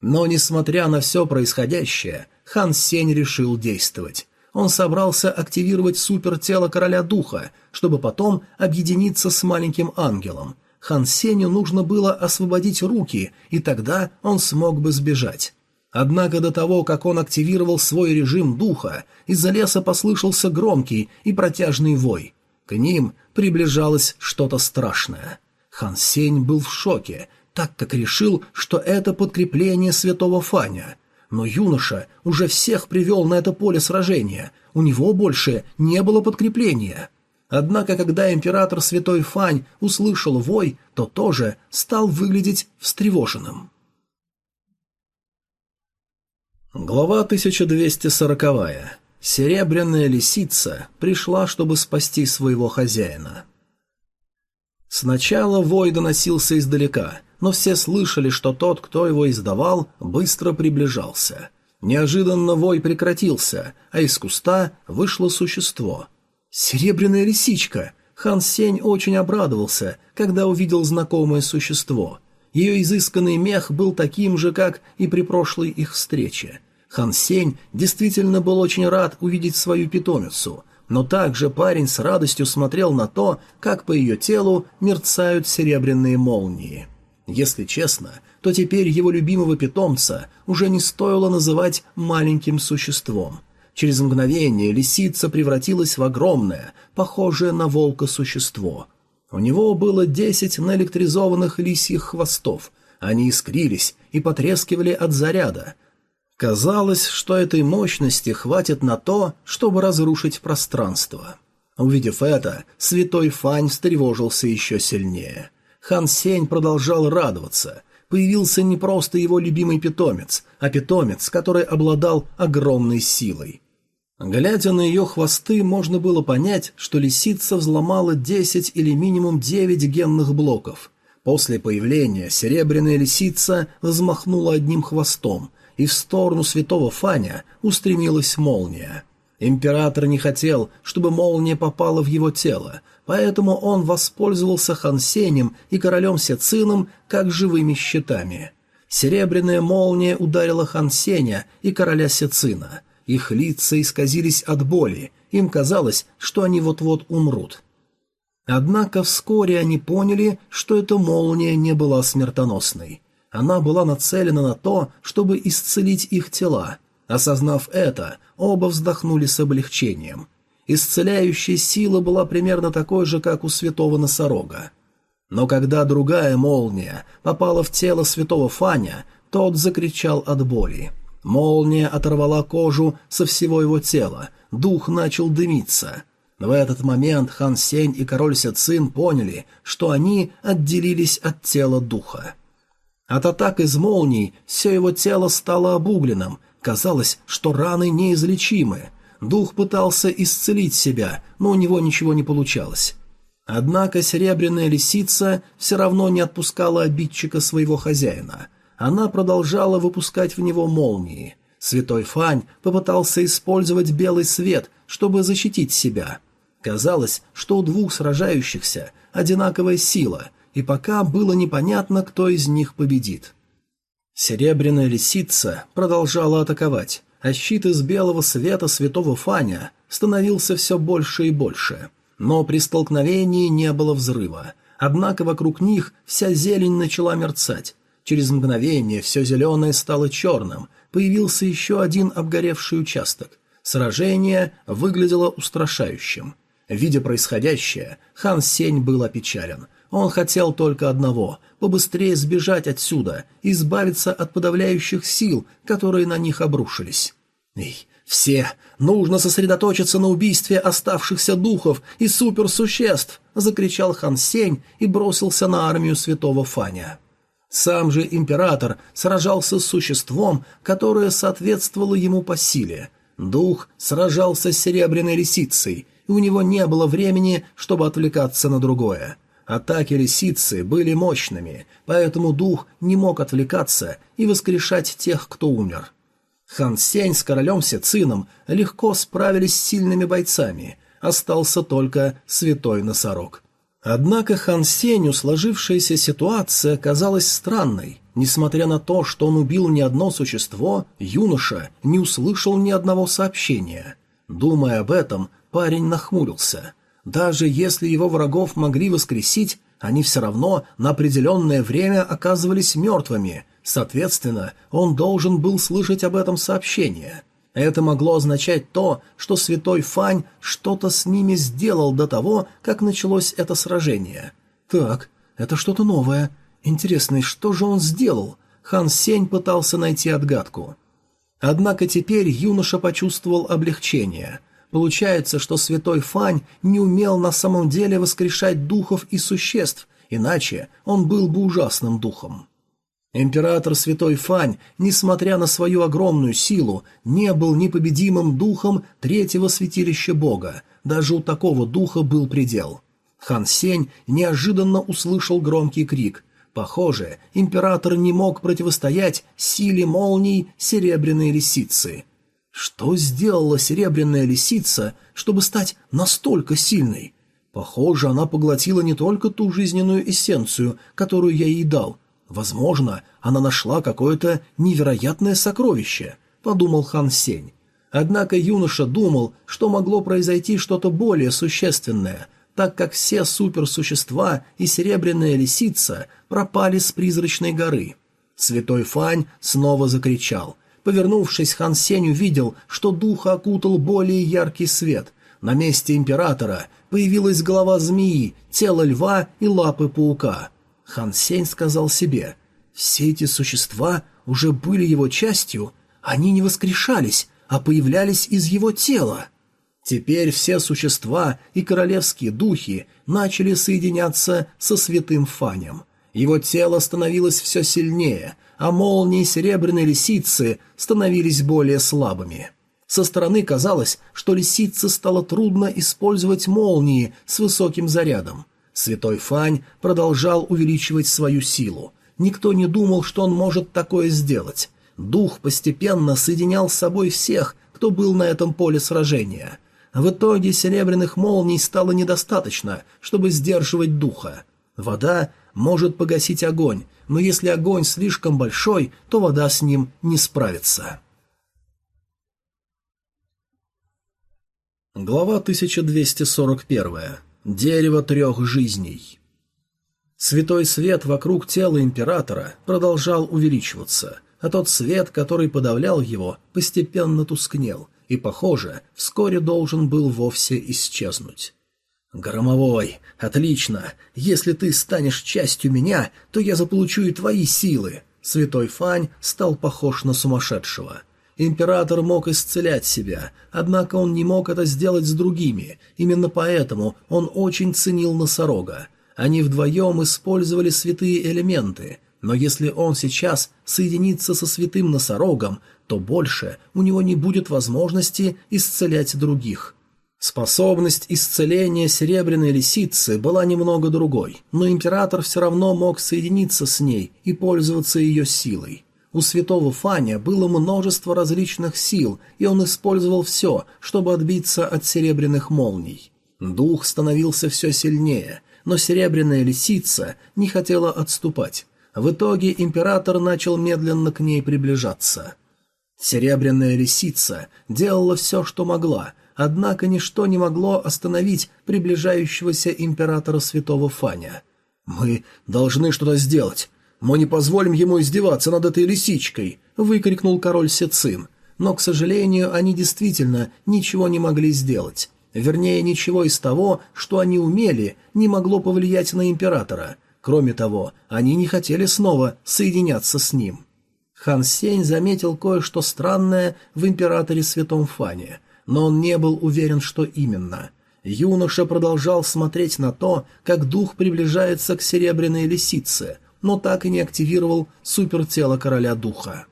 S1: Но, несмотря на все происходящее, Хан Сень решил действовать. Он собрался активировать супертело короля духа, чтобы потом объединиться с маленьким ангелом. Хан Сенью нужно было освободить руки, и тогда он смог бы сбежать. Однако до того, как он активировал свой режим духа, из-за леса послышался громкий и протяжный вой. К ним приближалось что-то страшное. Хан Сень был в шоке, так как решил, что это подкрепление святого Фаня. Но юноша уже всех привел на это поле сражения, у него больше не было подкрепления. Однако, когда император Святой Фань услышал вой, то тоже стал выглядеть встревоженным. Глава 1240. Серебряная лисица пришла, чтобы спасти своего хозяина. Сначала вой доносился издалека, но все слышали, что тот, кто его издавал, быстро приближался. Неожиданно вой прекратился, а из куста вышло существо. «Серебряная лисичка!» Хан Сень очень обрадовался, когда увидел знакомое существо. Ее изысканный мех был таким же, как и при прошлой их встрече. Хан Сень действительно был очень рад увидеть свою питомицу, но также парень с радостью смотрел на то, как по ее телу мерцают серебряные молнии. Если честно, то теперь его любимого питомца уже не стоило называть маленьким существом. Через мгновение лисица превратилась в огромное, похожее на волка существо. У него было десять наэлектризованных лисьих хвостов, они искрились и потрескивали от заряда. Казалось, что этой мощности хватит на то, чтобы разрушить пространство. Увидев это, святой Фань встревожился еще сильнее – Хан Сень продолжал радоваться. Появился не просто его любимый питомец, а питомец, который обладал огромной силой. Глядя на ее хвосты, можно было понять, что лисица взломала 10 или минимум 9 генных блоков. После появления серебряная лисица взмахнула одним хвостом, и в сторону святого Фаня устремилась молния. Император не хотел, чтобы молния попала в его тело, поэтому он воспользовался Хансенем и королем Сецином как живыми щитами. Серебряная молния ударила Хансеня и короля Сецина. Их лица исказились от боли, им казалось, что они вот-вот умрут. Однако вскоре они поняли, что эта молния не была смертоносной. Она была нацелена на то, чтобы исцелить их тела. Осознав это, оба вздохнули с облегчением – исцеляющая сила была примерно такой же, как у святого носорога. Но когда другая молния попала в тело святого Фаня, тот закричал от боли. Молния оторвала кожу со всего его тела, дух начал дымиться. В этот момент Хан Сень и король Сяцин поняли, что они отделились от тела духа. От атак из молний все его тело стало обугленным, казалось, что раны неизлечимы. Дух пытался исцелить себя, но у него ничего не получалось. Однако серебряная лисица все равно не отпускала обидчика своего хозяина. Она продолжала выпускать в него молнии. Святой Фань попытался использовать белый свет, чтобы защитить себя. Казалось, что у двух сражающихся одинаковая сила, и пока было непонятно, кто из них победит. Серебряная лисица продолжала атаковать, а щит из белого света святого Фаня становился все больше и больше. Но при столкновении не было взрыва. Однако вокруг них вся зелень начала мерцать. Через мгновение все зеленое стало черным, появился еще один обгоревший участок. Сражение выглядело устрашающим. Видя происходящее, хан Сень был опечален. Он хотел только одного – побыстрее сбежать отсюда, избавиться от подавляющих сил, которые на них обрушились. Эй, все, нужно сосредоточиться на убийстве оставшихся духов и суперсуществ, закричал Хан Сень и бросился на армию святого Фаня. Сам же император сражался с существом, которое соответствовало ему по силе. Дух сражался с серебряной лисицей, и у него не было времени, чтобы отвлекаться на другое. Атаки лисицы были мощными, поэтому дух не мог отвлекаться и воскрешать тех, кто умер. Хан Сень с королем Сецином легко справились с сильными бойцами, остался только святой носорог. Однако Хан Сенью сложившаяся ситуация казалась странной. Несмотря на то, что он убил не одно существо, юноша не услышал ни одного сообщения. Думая об этом, парень нахмурился. Даже если его врагов могли воскресить, они все равно на определенное время оказывались мертвыми, соответственно, он должен был слышать об этом сообщение. Это могло означать то, что святой Фань что-то с ними сделал до того, как началось это сражение. Так, это что-то новое. Интересно, что же он сделал? Хан Сень пытался найти отгадку. Однако теперь юноша почувствовал облегчение. Получается, что святой Фань не умел на самом деле воскрешать духов и существ, иначе он был бы ужасным духом. Император Святой Фань, несмотря на свою огромную силу, не был непобедимым духом третьего святилища Бога, даже у такого духа был предел. Хан Сень неожиданно услышал громкий крик. Похоже, император не мог противостоять силе молний Серебряной Лисицы. Что сделала Серебряная Лисица, чтобы стать настолько сильной? Похоже, она поглотила не только ту жизненную эссенцию, которую я ей дал – Возможно, она нашла какое-то невероятное сокровище, подумал Хан Сень. Однако юноша думал, что могло произойти что-то более существенное, так как все суперсущества и серебряная лисица пропали с призрачной горы. Святой Фань снова закричал. Повернувшись, Хан Сень увидел, что духа окутал более яркий свет. На месте императора появилась голова змеи, тело льва и лапы паука. Хан Сень сказал себе, все эти существа уже были его частью, они не воскрешались, а появлялись из его тела. Теперь все существа и королевские духи начали соединяться со святым Фанем. Его тело становилось все сильнее, а молнии серебряной лисицы становились более слабыми. Со стороны казалось, что лисице стало трудно использовать молнии с высоким зарядом. Святой Фань продолжал увеличивать свою силу. Никто не думал, что он может такое сделать. Дух постепенно соединял с собой всех, кто был на этом поле сражения. В итоге серебряных молний стало недостаточно, чтобы сдерживать духа. Вода может погасить огонь, но если огонь слишком большой, то вода с ним не справится. Глава 1241. Дерево трех жизней. Святой свет вокруг тела императора продолжал увеличиваться, а тот свет, который подавлял его, постепенно тускнел и, похоже, вскоре должен был вовсе исчезнуть. «Громовой, отлично! Если ты станешь частью меня, то я заполучу и твои силы!» Святой Фань стал похож на сумасшедшего – Император мог исцелять себя, однако он не мог это сделать с другими, именно поэтому он очень ценил носорога. Они вдвоем использовали святые элементы, но если он сейчас соединится со святым носорогом, то больше у него не будет возможности исцелять других. Способность исцеления серебряной лисицы была немного другой, но император все равно мог соединиться с ней и пользоваться ее силой. У святого Фаня было множество различных сил, и он использовал все, чтобы отбиться от серебряных молний. Дух становился все сильнее, но серебряная лисица не хотела отступать. В итоге император начал медленно к ней приближаться. Серебряная лисица делала все, что могла, однако ничто не могло остановить приближающегося императора святого Фаня. «Мы должны что-то сделать. Мы не позволим ему издеваться над этой лисичкой!» — выкрикнул король Сецин. Но, к сожалению, они действительно ничего не могли сделать. Вернее, ничего из того, что они умели, не могло повлиять на императора. Кроме того, они не хотели снова соединяться с ним. Хан Сень заметил кое-что странное в императоре Святом Фане, но он не был уверен, что именно. Юноша продолжал смотреть на то, как дух приближается к серебряной лисице — но так и не активировал супертело короля духа.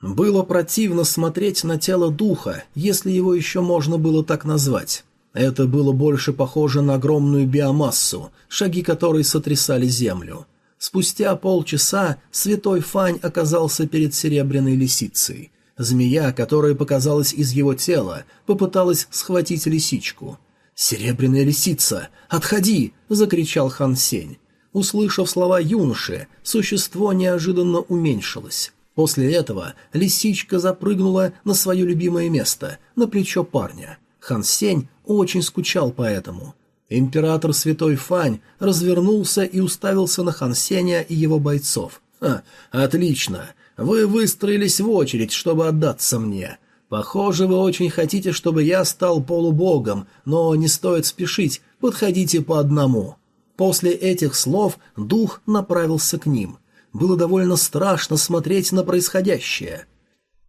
S1: Было противно смотреть на тело духа, если его еще можно было так назвать. Это было больше похоже на огромную биомассу, шаги которой сотрясали землю. Спустя полчаса святой Фань оказался перед серебряной лисицей. Змея, которая показалась из его тела, попыталась схватить лисичку. «Серебряная лисица! Отходи!» — закричал Хан Сень. Услышав слова юноши, существо неожиданно уменьшилось. После этого лисичка запрыгнула на свое любимое место, на плечо парня. Хан Сень очень скучал по этому. Император Святой Фань развернулся и уставился на Хан Сеня и его бойцов. «Ха, отлично! Вы выстроились в очередь, чтобы отдаться мне. Похоже, вы очень хотите, чтобы я стал полубогом, но не стоит спешить, подходите по одному». После этих слов дух направился к ним было довольно страшно смотреть на происходящее.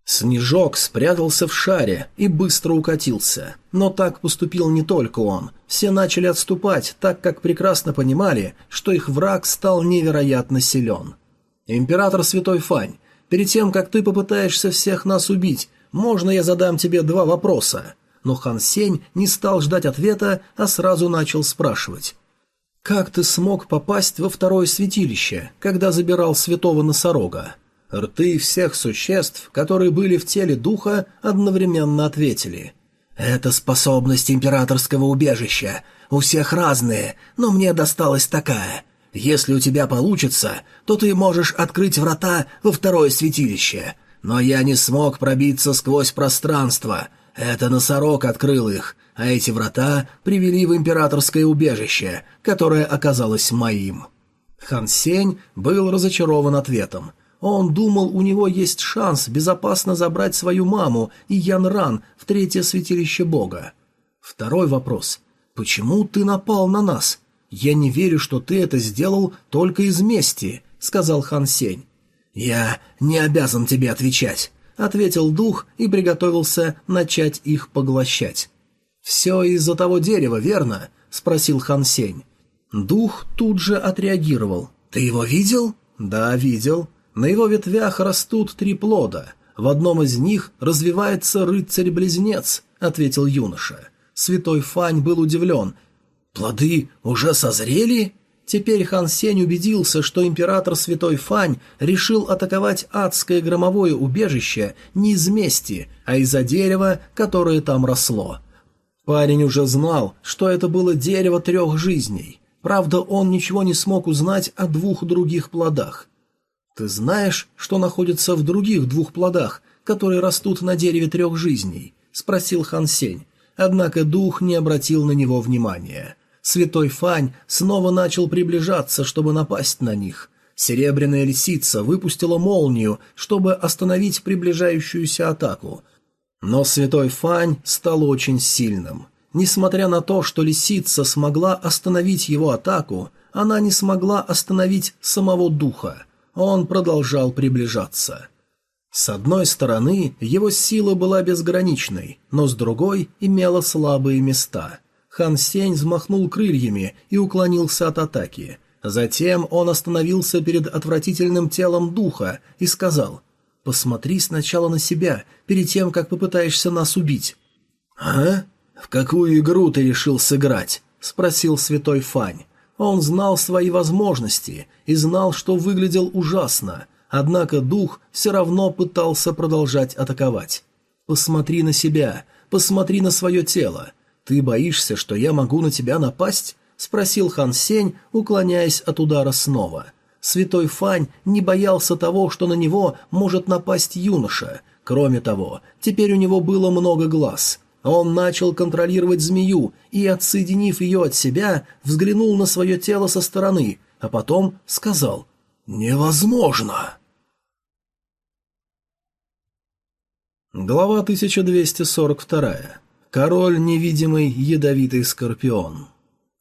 S1: Снежок спрятался в шаре и быстро укатился. Но так поступил не только он. Все начали отступать, так как прекрасно понимали, что их враг стал невероятно силен. «Император Святой Фань, перед тем, как ты попытаешься всех нас убить, можно я задам тебе два вопроса?» Но Хан Сень не стал ждать ответа, а сразу начал спрашивать. «Как ты смог попасть во второе святилище, когда забирал святого носорога?» Рты всех существ, которые были в теле духа, одновременно ответили. «Это способность императорского убежища. У всех разные, но мне досталась такая. Если у тебя получится, то ты можешь открыть врата во второе святилище. Но я не смог пробиться сквозь пространство. Это носорог открыл их а эти врата привели в императорское убежище, которое оказалось моим. Хан Сень был разочарован ответом. Он думал, у него есть шанс безопасно забрать свою маму и Ян Ран в третье святилище бога. Второй вопрос. «Почему ты напал на нас? Я не верю, что ты это сделал только из мести», — сказал Хан Сень. «Я не обязан тебе отвечать», — ответил дух и приготовился начать их поглощать. «Все из-за того дерева, верно?» — спросил Хан Сень. Дух тут же отреагировал. «Ты его видел?» «Да, видел. На его ветвях растут три плода. В одном из них развивается рыцарь-близнец», — ответил юноша. Святой Фань был удивлен. «Плоды уже созрели?» Теперь Хан Сень убедился, что император Святой Фань решил атаковать адское громовое убежище не из мести, а из-за дерева, которое там росло. Парень уже знал, что это было дерево трех жизней. Правда, он ничего не смог узнать о двух других плодах. «Ты знаешь, что находится в других двух плодах, которые растут на дереве трех жизней?» — спросил Хан Сень. Однако дух не обратил на него внимания. Святой Фань снова начал приближаться, чтобы напасть на них. Серебряная лисица выпустила молнию, чтобы остановить приближающуюся атаку, но святой Фань стал очень сильным. Несмотря на то, что лисица смогла остановить его атаку, она не смогла остановить самого духа. Он продолжал приближаться. С одной стороны, его сила была безграничной, но с другой имела слабые места. Хан Сень взмахнул крыльями и уклонился от атаки. Затем он остановился перед отвратительным телом духа и сказал Посмотри сначала на себя, перед тем, как попытаешься нас убить». «А? В какую игру ты решил сыграть?» — спросил святой Фань. Он знал свои возможности и знал, что выглядел ужасно, однако дух все равно пытался продолжать атаковать. «Посмотри на себя, посмотри на свое тело. Ты боишься, что я могу на тебя напасть?» — спросил Хан Сень, уклоняясь от удара снова. — Святой Фань не боялся того, что на него может напасть юноша. Кроме того, теперь у него было много глаз. Он начал контролировать змею и, отсоединив ее от себя, взглянул на свое тело со стороны, а потом сказал «Невозможно!». Глава 1242. Король невидимый ядовитый скорпион.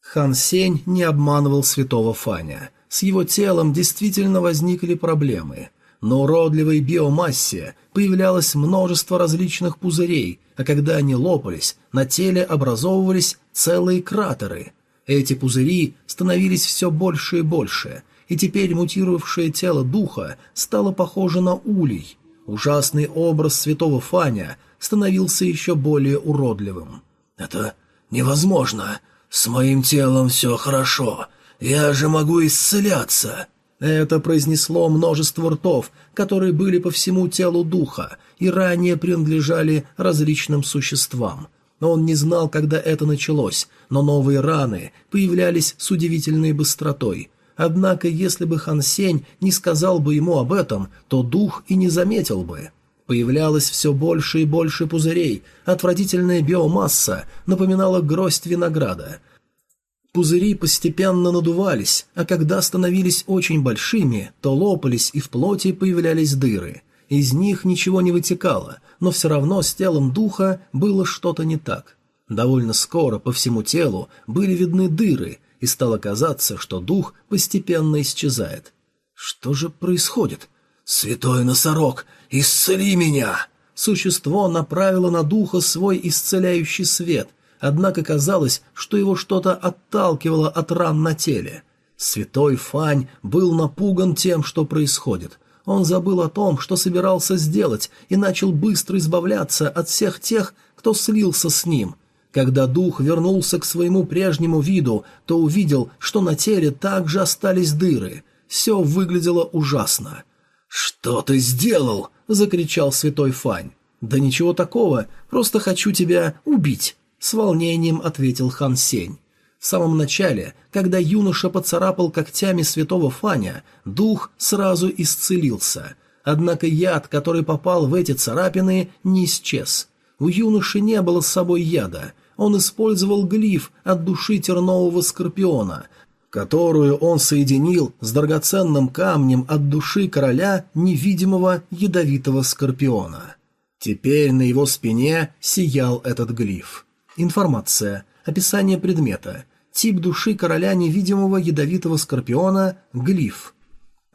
S1: Хан Сень не обманывал святого Фаня – с его телом действительно возникли проблемы. На уродливой биомассе появлялось множество различных пузырей, а когда они лопались, на теле образовывались целые кратеры. Эти пузыри становились все больше и больше, и теперь мутировавшее тело духа стало похоже на улей. Ужасный образ святого Фаня становился еще более уродливым.
S2: «Это невозможно. С моим телом все хорошо. Я же могу исцеляться».
S1: Это произнесло множество ртов, которые были по всему телу духа и ранее принадлежали различным существам. Он не знал, когда это началось, но новые раны появлялись с удивительной быстротой. Однако, если бы Хан Сень не сказал бы ему об этом, то дух и не заметил бы. Появлялось все больше и больше пузырей, отвратительная биомасса напоминала гроздь винограда – Пузыри постепенно надувались, а когда становились очень большими, то лопались и в плоти появлялись дыры. Из них ничего не вытекало, но все равно с телом духа было что-то не так. Довольно скоро по всему телу были видны дыры, и стало казаться, что дух постепенно исчезает. Что же происходит?
S2: «Святой носорог, исцели меня!»
S1: Существо направило на духа свой исцеляющий свет – однако казалось, что его что-то отталкивало от ран на теле. Святой Фань был напуган тем, что происходит. Он забыл о том, что собирался сделать, и начал быстро избавляться от всех тех, кто слился с ним. Когда дух вернулся к своему прежнему виду, то увидел, что на теле также остались дыры. Все выглядело ужасно.
S2: «Что ты сделал?» — закричал святой Фань.
S1: «Да ничего такого, просто хочу тебя убить». С волнением ответил Хан Сень. В самом начале, когда юноша поцарапал когтями святого Фаня, дух сразу исцелился. Однако яд, который попал в эти царапины, не исчез. У юноши не было с собой яда. Он использовал глиф от души тернового скорпиона, которую он соединил с драгоценным камнем от души короля невидимого ядовитого скорпиона. Теперь на его спине сиял этот глиф. Информация. Описание предмета. Тип души короля невидимого ядовитого скорпиона – глиф.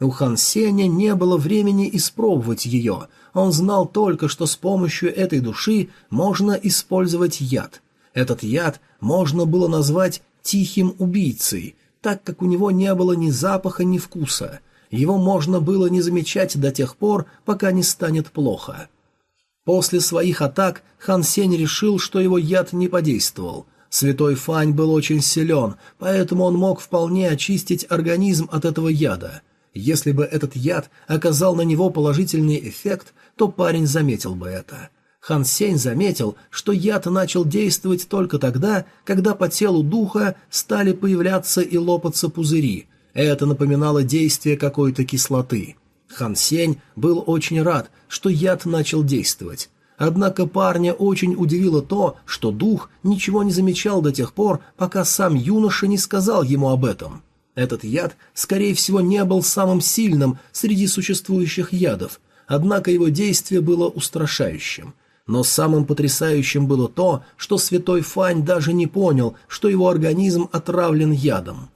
S1: У Хан Сеня не было времени испробовать ее. Он знал только, что с помощью этой души можно использовать яд. Этот яд можно было назвать «тихим убийцей», так как у него не было ни запаха, ни вкуса. Его можно было не замечать до тех пор, пока не станет плохо. После своих атак Хан Сень решил, что его яд не подействовал. Святой Фань был очень силен, поэтому он мог вполне очистить организм от этого яда. Если бы этот яд оказал на него положительный эффект, то парень заметил бы это. Хан Сень заметил, что яд начал действовать только тогда, когда по телу духа стали появляться и лопаться пузыри. Это напоминало действие какой-то кислоты. Хан Сень был очень рад, что яд начал действовать. Однако парня очень удивило то, что дух ничего не замечал до тех пор, пока сам юноша не сказал ему об этом. Этот яд, скорее всего, не был самым сильным среди существующих ядов, однако его действие было устрашающим. Но самым потрясающим было то, что святой Фань даже не понял, что его организм отравлен ядом.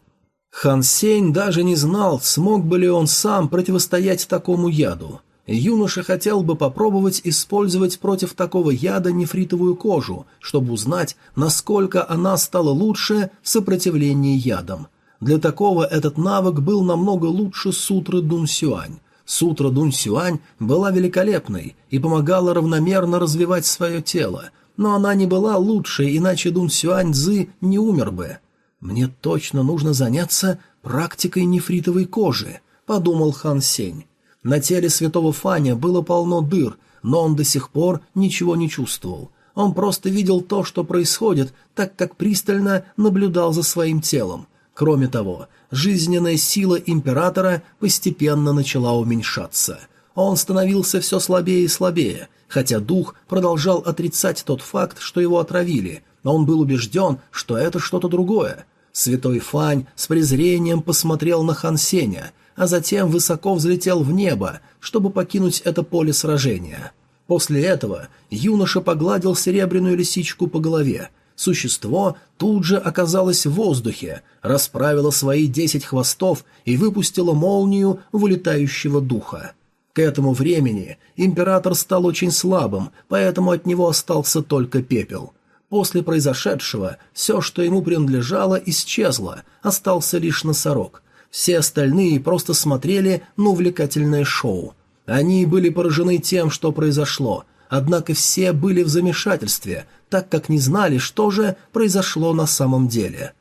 S1: Хан Сень даже не знал, смог бы ли он сам противостоять такому яду. Юноша хотел бы попробовать использовать против такого яда нефритовую кожу, чтобы узнать, насколько она стала лучше в сопротивлении ядам. Для такого этот навык был намного лучше сутры Дун Сюань. Сутра Дун Сюань была великолепной и помогала равномерно развивать свое тело, но она не была лучшей, иначе Дун Сюань Цзы не умер бы. «Мне точно нужно заняться практикой нефритовой кожи», — подумал Хан Сень. На теле святого Фаня было полно дыр, но он до сих пор ничего не чувствовал. Он просто видел то, что происходит, так как пристально наблюдал за своим телом. Кроме того, жизненная сила императора постепенно начала уменьшаться. Он становился все слабее и слабее, хотя дух продолжал отрицать тот факт, что его отравили, но он был убежден, что это что-то другое. Святой Фань с презрением посмотрел на Хан Сеня, а затем высоко взлетел в небо, чтобы покинуть это поле сражения. После этого юноша погладил серебряную лисичку по голове. Существо тут же оказалось в воздухе, расправило свои десять хвостов и выпустило молнию вылетающего духа. К этому времени император стал очень слабым, поэтому от него остался только пепел. После произошедшего все, что ему принадлежало, исчезло, остался лишь носорог. Все остальные просто смотрели на увлекательное шоу. Они были поражены тем, что произошло, однако все были в замешательстве, так как не знали, что же произошло на самом деле.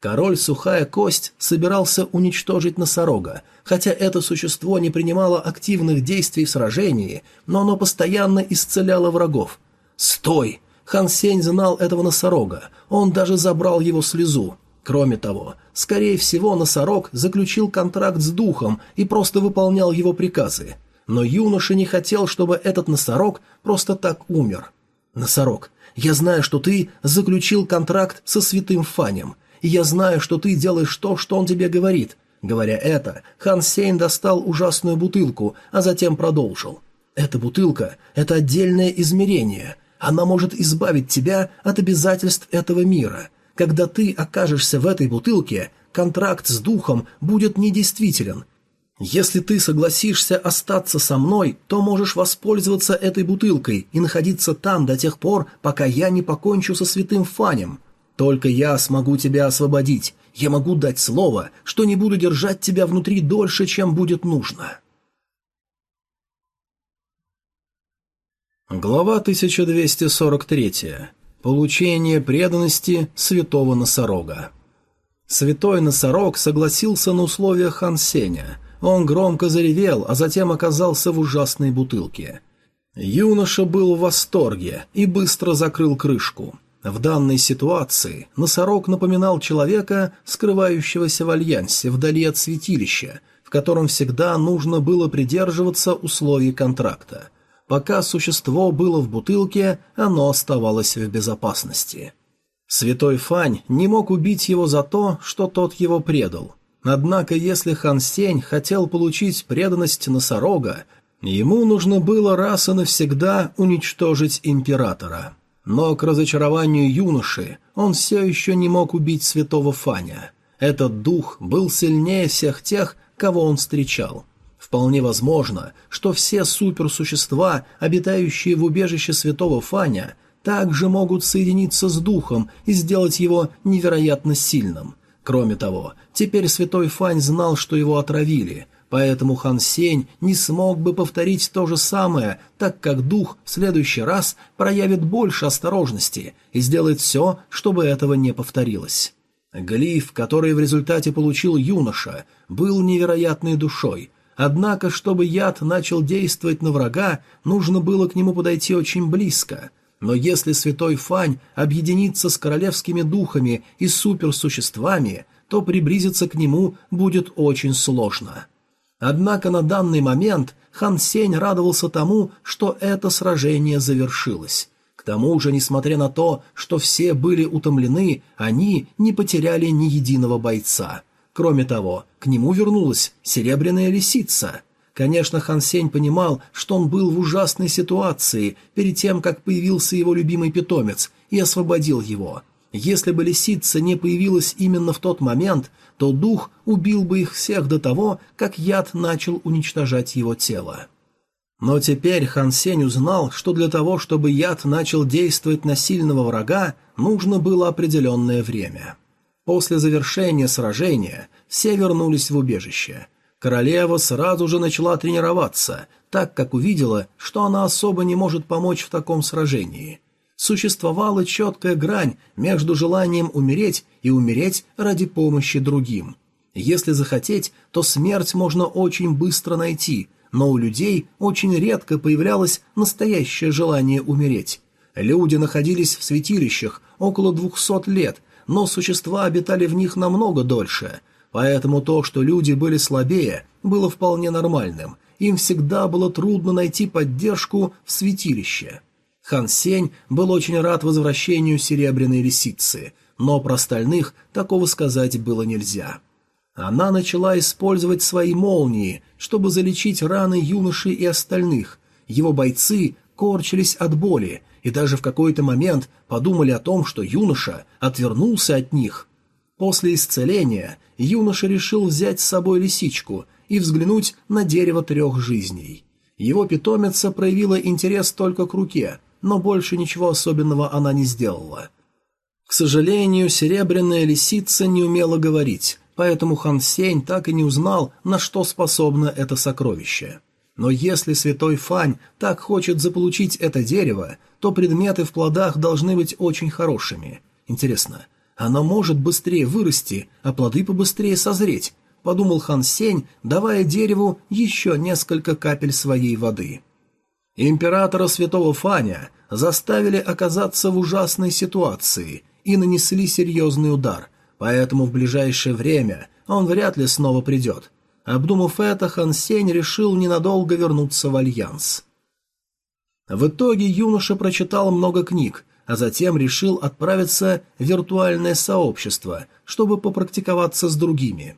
S1: Король Сухая Кость собирался уничтожить носорога, хотя это существо не принимало активных действий в сражении, но оно постоянно исцеляло врагов. «Стой!» Хан Сень знал этого носорога, он даже забрал его слезу. Кроме того, скорее всего, носорог заключил контракт с духом и просто выполнял его приказы. Но юноша не хотел, чтобы этот носорог просто так умер. «Носорог, я знаю, что ты заключил контракт со святым Фанем, и я знаю, что ты делаешь то, что он тебе говорит». Говоря это, Хан Сейн достал ужасную бутылку, а затем продолжил. «Эта бутылка – это отдельное измерение. Она может избавить тебя от обязательств этого мира. Когда ты окажешься в этой бутылке, контракт с духом будет недействителен. Если ты согласишься остаться со мной, то можешь воспользоваться этой бутылкой и находиться там до тех пор, пока я не покончу со святым Фанем. Только я смогу тебя освободить. Я могу дать слово, что не буду держать тебя внутри дольше, чем будет нужно». Глава 1243. Получение преданности святого носорога. Святой носорог согласился на условия Хан Сеня. Он громко заревел, а затем оказался в ужасной бутылке. Юноша был в восторге и быстро закрыл крышку. В данной ситуации носорог напоминал человека, скрывающегося в альянсе вдали от святилища, в котором всегда нужно было придерживаться условий контракта – Пока существо было в бутылке, оно оставалось в безопасности. Святой Фань не мог убить его за то, что тот его предал. Однако, если Хан Сень хотел получить преданность носорога, ему нужно было раз и навсегда уничтожить императора. Но к разочарованию юноши он все еще не мог убить святого Фаня. Этот дух был сильнее всех тех, кого он встречал – Вполне возможно, что все суперсущества, обитающие в убежище святого Фаня, также могут соединиться с духом и сделать его невероятно сильным. Кроме того, теперь святой Фань знал, что его отравили, поэтому Хан Сень не смог бы повторить то же самое, так как дух в следующий раз проявит больше осторожности и сделает все, чтобы этого не повторилось. Глиф, который в результате получил юноша, был невероятной душой, Однако, чтобы яд начал действовать на врага, нужно было к нему подойти очень близко. Но если святой Фань объединится с королевскими духами и суперсуществами, то приблизиться к нему будет очень сложно. Однако на данный момент Хан Сень радовался тому, что это сражение завершилось. К тому же, несмотря на то, что все были утомлены, они не потеряли ни единого бойца – Кроме того, к нему вернулась серебряная лисица. Конечно, Хан Сень понимал, что он был в ужасной ситуации перед тем, как появился его любимый питомец, и освободил его. Если бы лисица не появилась именно в тот момент, то дух убил бы их всех до того, как яд начал уничтожать его тело. Но теперь Хан Сень узнал, что для того, чтобы яд начал действовать на сильного врага, нужно было определенное время. После завершения сражения все вернулись в убежище. Королева сразу же начала тренироваться, так как увидела, что она особо не может помочь в таком сражении. Существовала четкая грань между желанием умереть и умереть ради помощи другим. Если захотеть, то смерть можно очень быстро найти, но у людей очень редко появлялось настоящее желание умереть. Люди находились в святилищах около двухсот лет но существа обитали в них намного дольше, поэтому то, что люди были слабее, было вполне нормальным, им всегда было трудно найти поддержку в святилище. Хан Сень был очень рад возвращению Серебряной Лисицы, но про остальных такого сказать было нельзя. Она начала использовать свои молнии, чтобы залечить раны юноши и остальных. Его бойцы корчились от боли, и даже в какой-то момент подумали о том, что юноша отвернулся от них. После исцеления юноша решил взять с собой лисичку и взглянуть на дерево трех жизней. Его питомица проявила интерес только к руке, но больше ничего особенного она не сделала. К сожалению, серебряная лисица не умела говорить, поэтому Хан Сень так и не узнал, на что способно это сокровище. Но если святой Фань так хочет заполучить это дерево, то предметы в плодах должны быть очень хорошими. Интересно, оно может быстрее вырасти, а плоды побыстрее созреть, подумал Хан Сень, давая дереву еще несколько капель своей воды. Императора святого Фаня заставили оказаться в ужасной ситуации и нанесли серьезный удар, поэтому в ближайшее время он вряд ли снова придет. Обдумав это, Хан Сень решил ненадолго вернуться в Альянс. В итоге юноша прочитал много книг, а затем решил отправиться в виртуальное сообщество, чтобы попрактиковаться с другими.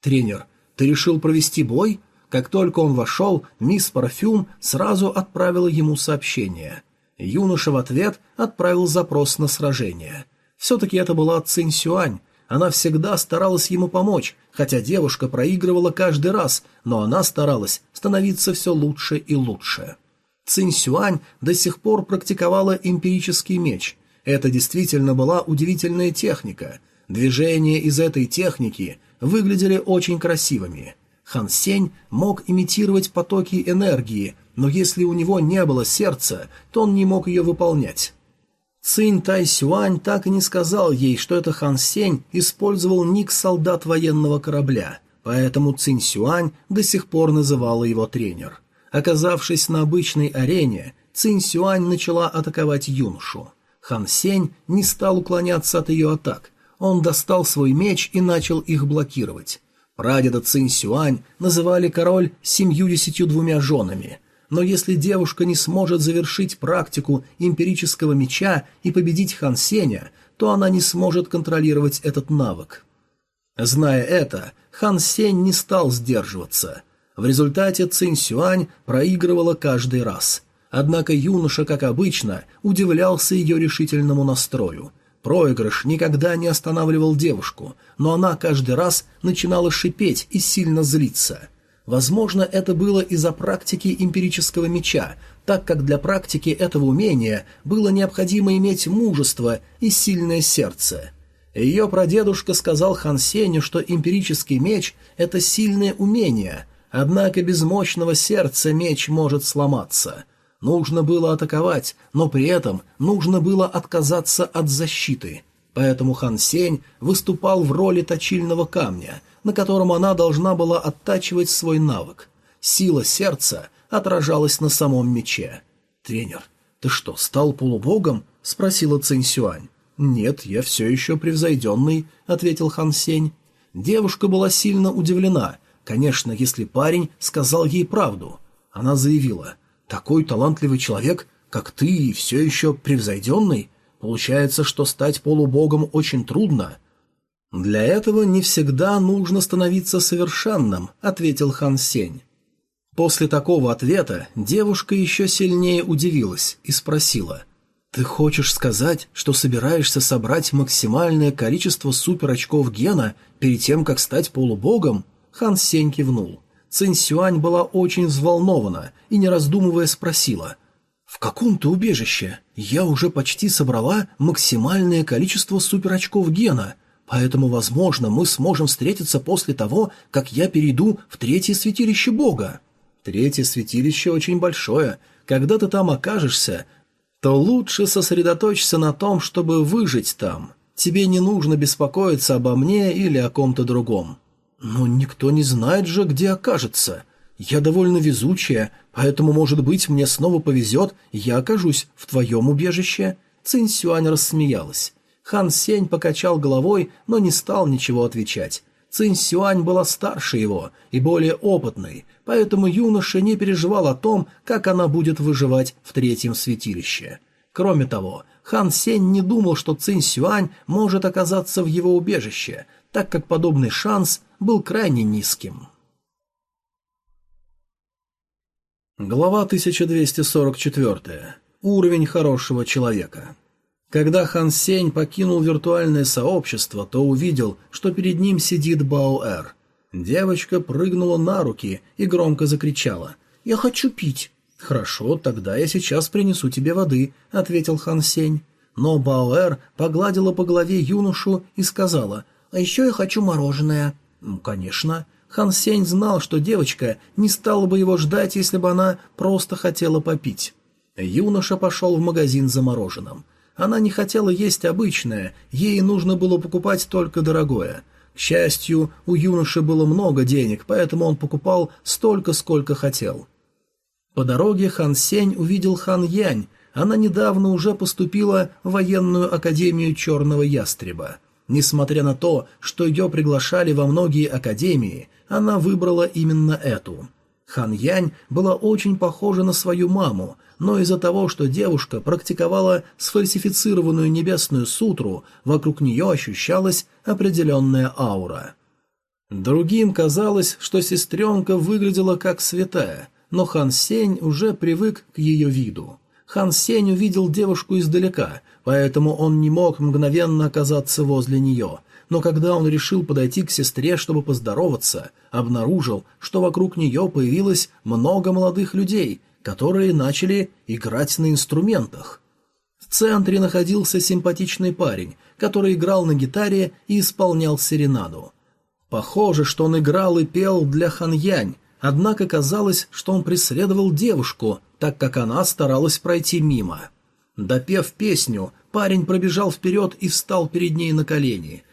S1: «Тренер, ты решил провести бой?» Как только он вошел, мисс Парфюм сразу отправила ему сообщение. Юноша в ответ отправил запрос на сражение. Все-таки это была Цинь Сюань, она всегда старалась ему помочь, хотя девушка проигрывала каждый раз, но она старалась становиться все лучше и лучше. Цинь Сюань до сих пор практиковала эмпирический меч. Это действительно была удивительная техника. Движения из этой техники выглядели очень красивыми. Хан Сень мог имитировать потоки энергии, но если у него не было сердца, то он не мог ее выполнять. Цинь Тайсюань так и не сказал ей, что это Хан Сень использовал ник солдат военного корабля, поэтому Цинь Сюань до сих пор называла его тренер. Оказавшись на обычной арене, Цинь Сюань начала атаковать юношу. Хан Сень не стал уклоняться от ее атак. Он достал свой меч и начал их блокировать. Прадеда Цинь Сюань называли король семьюдесятью двумя женами – но если девушка не сможет завершить практику эмпирического меча и победить Хан Сеня, то она не сможет контролировать этот навык. Зная это, Хан Сень не стал сдерживаться. В результате Цинь Сюань проигрывала каждый раз. Однако юноша, как обычно, удивлялся ее решительному настрою. Проигрыш никогда не останавливал девушку, но она каждый раз начинала шипеть и сильно злиться – Возможно, это было из-за практики эмпирического меча, так как для практики этого умения было необходимо иметь мужество и сильное сердце. Ее прадедушка сказал Хан Сеню, что эмпирический меч – это сильное умение, однако без мощного сердца меч может сломаться. Нужно было атаковать, но при этом нужно было отказаться от защиты. Поэтому Хан Сень выступал в роли точильного камня – на котором она должна была оттачивать свой навык. Сила сердца отражалась на самом мече. «Тренер, ты что, стал полубогом?» — спросила Цинь Сюань. «Нет, я все еще превзойденный», — ответил Хан Сень. Девушка была сильно удивлена. Конечно, если парень сказал ей правду. Она заявила, «Такой талантливый человек, как ты, и все еще превзойденный? Получается, что стать полубогом очень трудно. «Для этого не всегда нужно становиться совершенным», — ответил Хан Сень. После такого ответа девушка еще сильнее удивилась и спросила. «Ты хочешь сказать, что собираешься собрать максимальное количество суперочков гена перед тем, как стать полубогом?» Хан Сень кивнул. Цинь Сюань была очень взволнована и, не раздумывая, спросила. «В каком ты убежище? Я уже почти собрала максимальное количество суперочков гена. Поэтому, возможно, мы сможем встретиться после того, как я перейду в третье святилище Бога. Третье святилище очень большое. Когда ты там окажешься, то лучше сосредоточься на том, чтобы выжить там. Тебе не нужно беспокоиться обо мне или о ком-то другом. Но никто не знает же, где окажется. Я довольно везучая, поэтому, может быть, мне снова повезет, и я окажусь в твоем убежище». Цинь Сюань рассмеялась. Хан Сень покачал головой, но не стал ничего отвечать. Цинь Сюань была старше его и более опытной, поэтому юноша не переживал о том, как она будет выживать в третьем святилище. Кроме того, Хан Сень не думал, что Цинь Сюань может оказаться в его убежище, так как подобный шанс был крайне низким. Глава 1244. Уровень хорошего человека. Когда Хан Сень покинул виртуальное сообщество, то увидел, что перед ним сидит Баоэр. Девочка прыгнула на руки и громко закричала «Я хочу пить!» «Хорошо, тогда я сейчас принесу тебе воды», — ответил Хан Сень. Но Баоэр погладила по голове юношу и сказала «А еще я хочу мороженое». «Ну, конечно». Хан Сень знал, что девочка не стала бы его ждать, если бы она просто хотела попить. Юноша пошел в магазин за мороженым. Она не хотела есть обычное, ей нужно было покупать только дорогое. К счастью, у юноши было много денег, поэтому он покупал столько, сколько хотел. По дороге Хан Сень увидел Хан Янь. Она недавно уже поступила в военную академию Черного Ястреба. Несмотря на то, что ее приглашали во многие академии, она выбрала именно эту. Хан Янь была очень похожа на свою маму, но из-за того, что девушка практиковала сфальсифицированную небесную сутру, вокруг нее ощущалась определенная аура. Другим казалось, что сестренка выглядела как святая, но Хан Сень уже привык к ее виду. Хан Сень увидел девушку издалека, поэтому он не мог мгновенно оказаться возле нее, но когда он решил подойти к сестре, чтобы поздороваться, обнаружил, что вокруг нее появилось много молодых людей, которые начали играть на инструментах. В центре находился симпатичный парень, который играл на гитаре и исполнял серенаду. Похоже, что он играл и пел для Ханьянь, однако казалось, что он преследовал девушку, так как она старалась пройти мимо. Допев песню, парень пробежал вперед и встал перед ней на колени,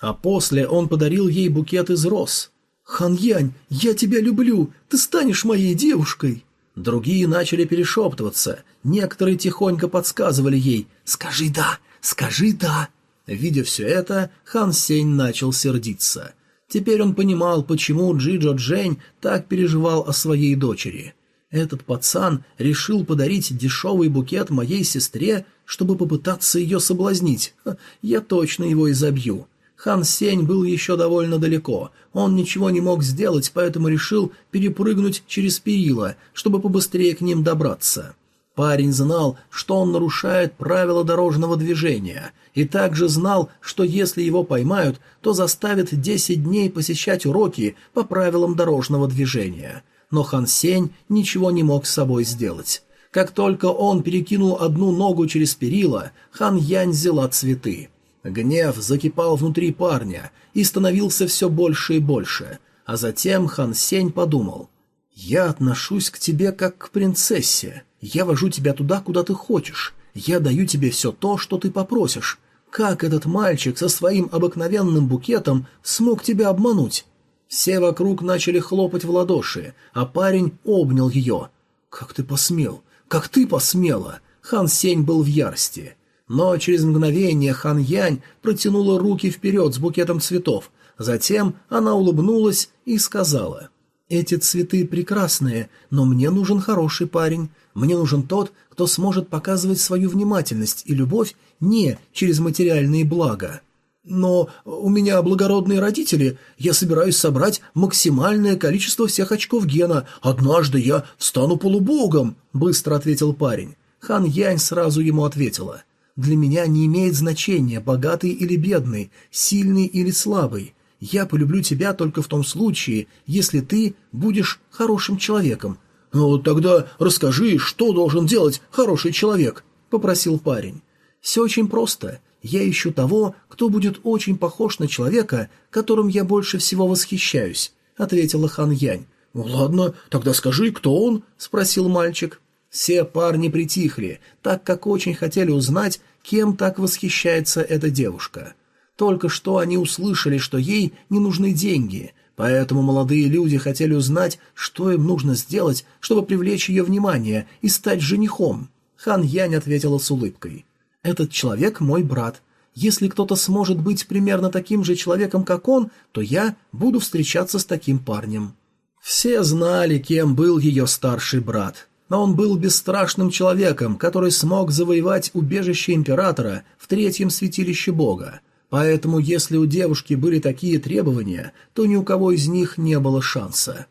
S1: а после он подарил ей букет из роз. «Хан Янь, я тебя люблю, ты станешь моей девушкой!» Другие начали перешептываться, некоторые тихонько подсказывали ей «Скажи «да», скажи «да». Видя все это, Хан Сень начал сердиться. Теперь он понимал, почему Джиджо Джень так переживал о своей дочери. Этот пацан решил подарить дешевый букет моей сестре, чтобы попытаться ее соблазнить. Я точно его изобью. Хан Сень был еще довольно далеко. Он ничего не мог сделать, поэтому решил перепрыгнуть через перила, чтобы побыстрее к ним добраться. Парень знал, что он нарушает правила дорожного движения, и также знал, что если его поймают, то заставят 10 дней посещать уроки по правилам дорожного движения. Но Хан Сень ничего не мог с собой сделать. Как только он перекинул одну ногу через перила, Хан Янь взяла цветы. Гнев закипал внутри парня и становился все больше и больше, а затем Хан Сень подумал, «Я отношусь к тебе как к принцессе, я вожу тебя туда, куда ты хочешь, я даю тебе все то, что ты попросишь. Как этот мальчик со своим обыкновенным букетом смог тебя обмануть?» Все вокруг начали хлопать в ладоши, а парень обнял ее. «Как ты посмел? Как ты посмела?» Хан Сень был в ярости. Но через мгновение Хан Янь протянула руки вперед с букетом цветов. Затем она улыбнулась и сказала, «Эти цветы прекрасные, но мне нужен хороший парень. Мне нужен тот, кто сможет показывать свою внимательность и любовь не через материальные блага. Но у меня благородные родители, я собираюсь собрать максимальное количество всех очков гена. Однажды я стану полубогом», — быстро ответил парень. Хан Янь сразу ему ответила, для меня не имеет значения, богатый или бедный, сильный или слабый. Я полюблю тебя только в том случае, если ты будешь хорошим человеком. «Ну, тогда расскажи, что должен делать хороший человек?» — попросил парень. «Все очень просто. Я ищу того, кто будет очень похож на человека, которым я больше всего восхищаюсь», — ответила Хан Янь. «Ну ладно, тогда скажи, кто он?» — спросил мальчик. Все парни притихли, так как очень хотели узнать, кем так восхищается эта девушка. Только что они услышали, что ей не нужны деньги, поэтому молодые люди хотели узнать, что им нужно сделать, чтобы привлечь ее внимание и стать женихом. Хан Янь ответила с улыбкой. «Этот человек мой брат. Если кто-то сможет быть примерно таким же человеком, как он, то я буду встречаться с таким парнем». Все знали, кем был ее старший брат но он был бесстрашным человеком, который смог завоевать убежище императора в третьем святилище бога. Поэтому, если у девушки были такие требования, то ни у кого из них не было шанса.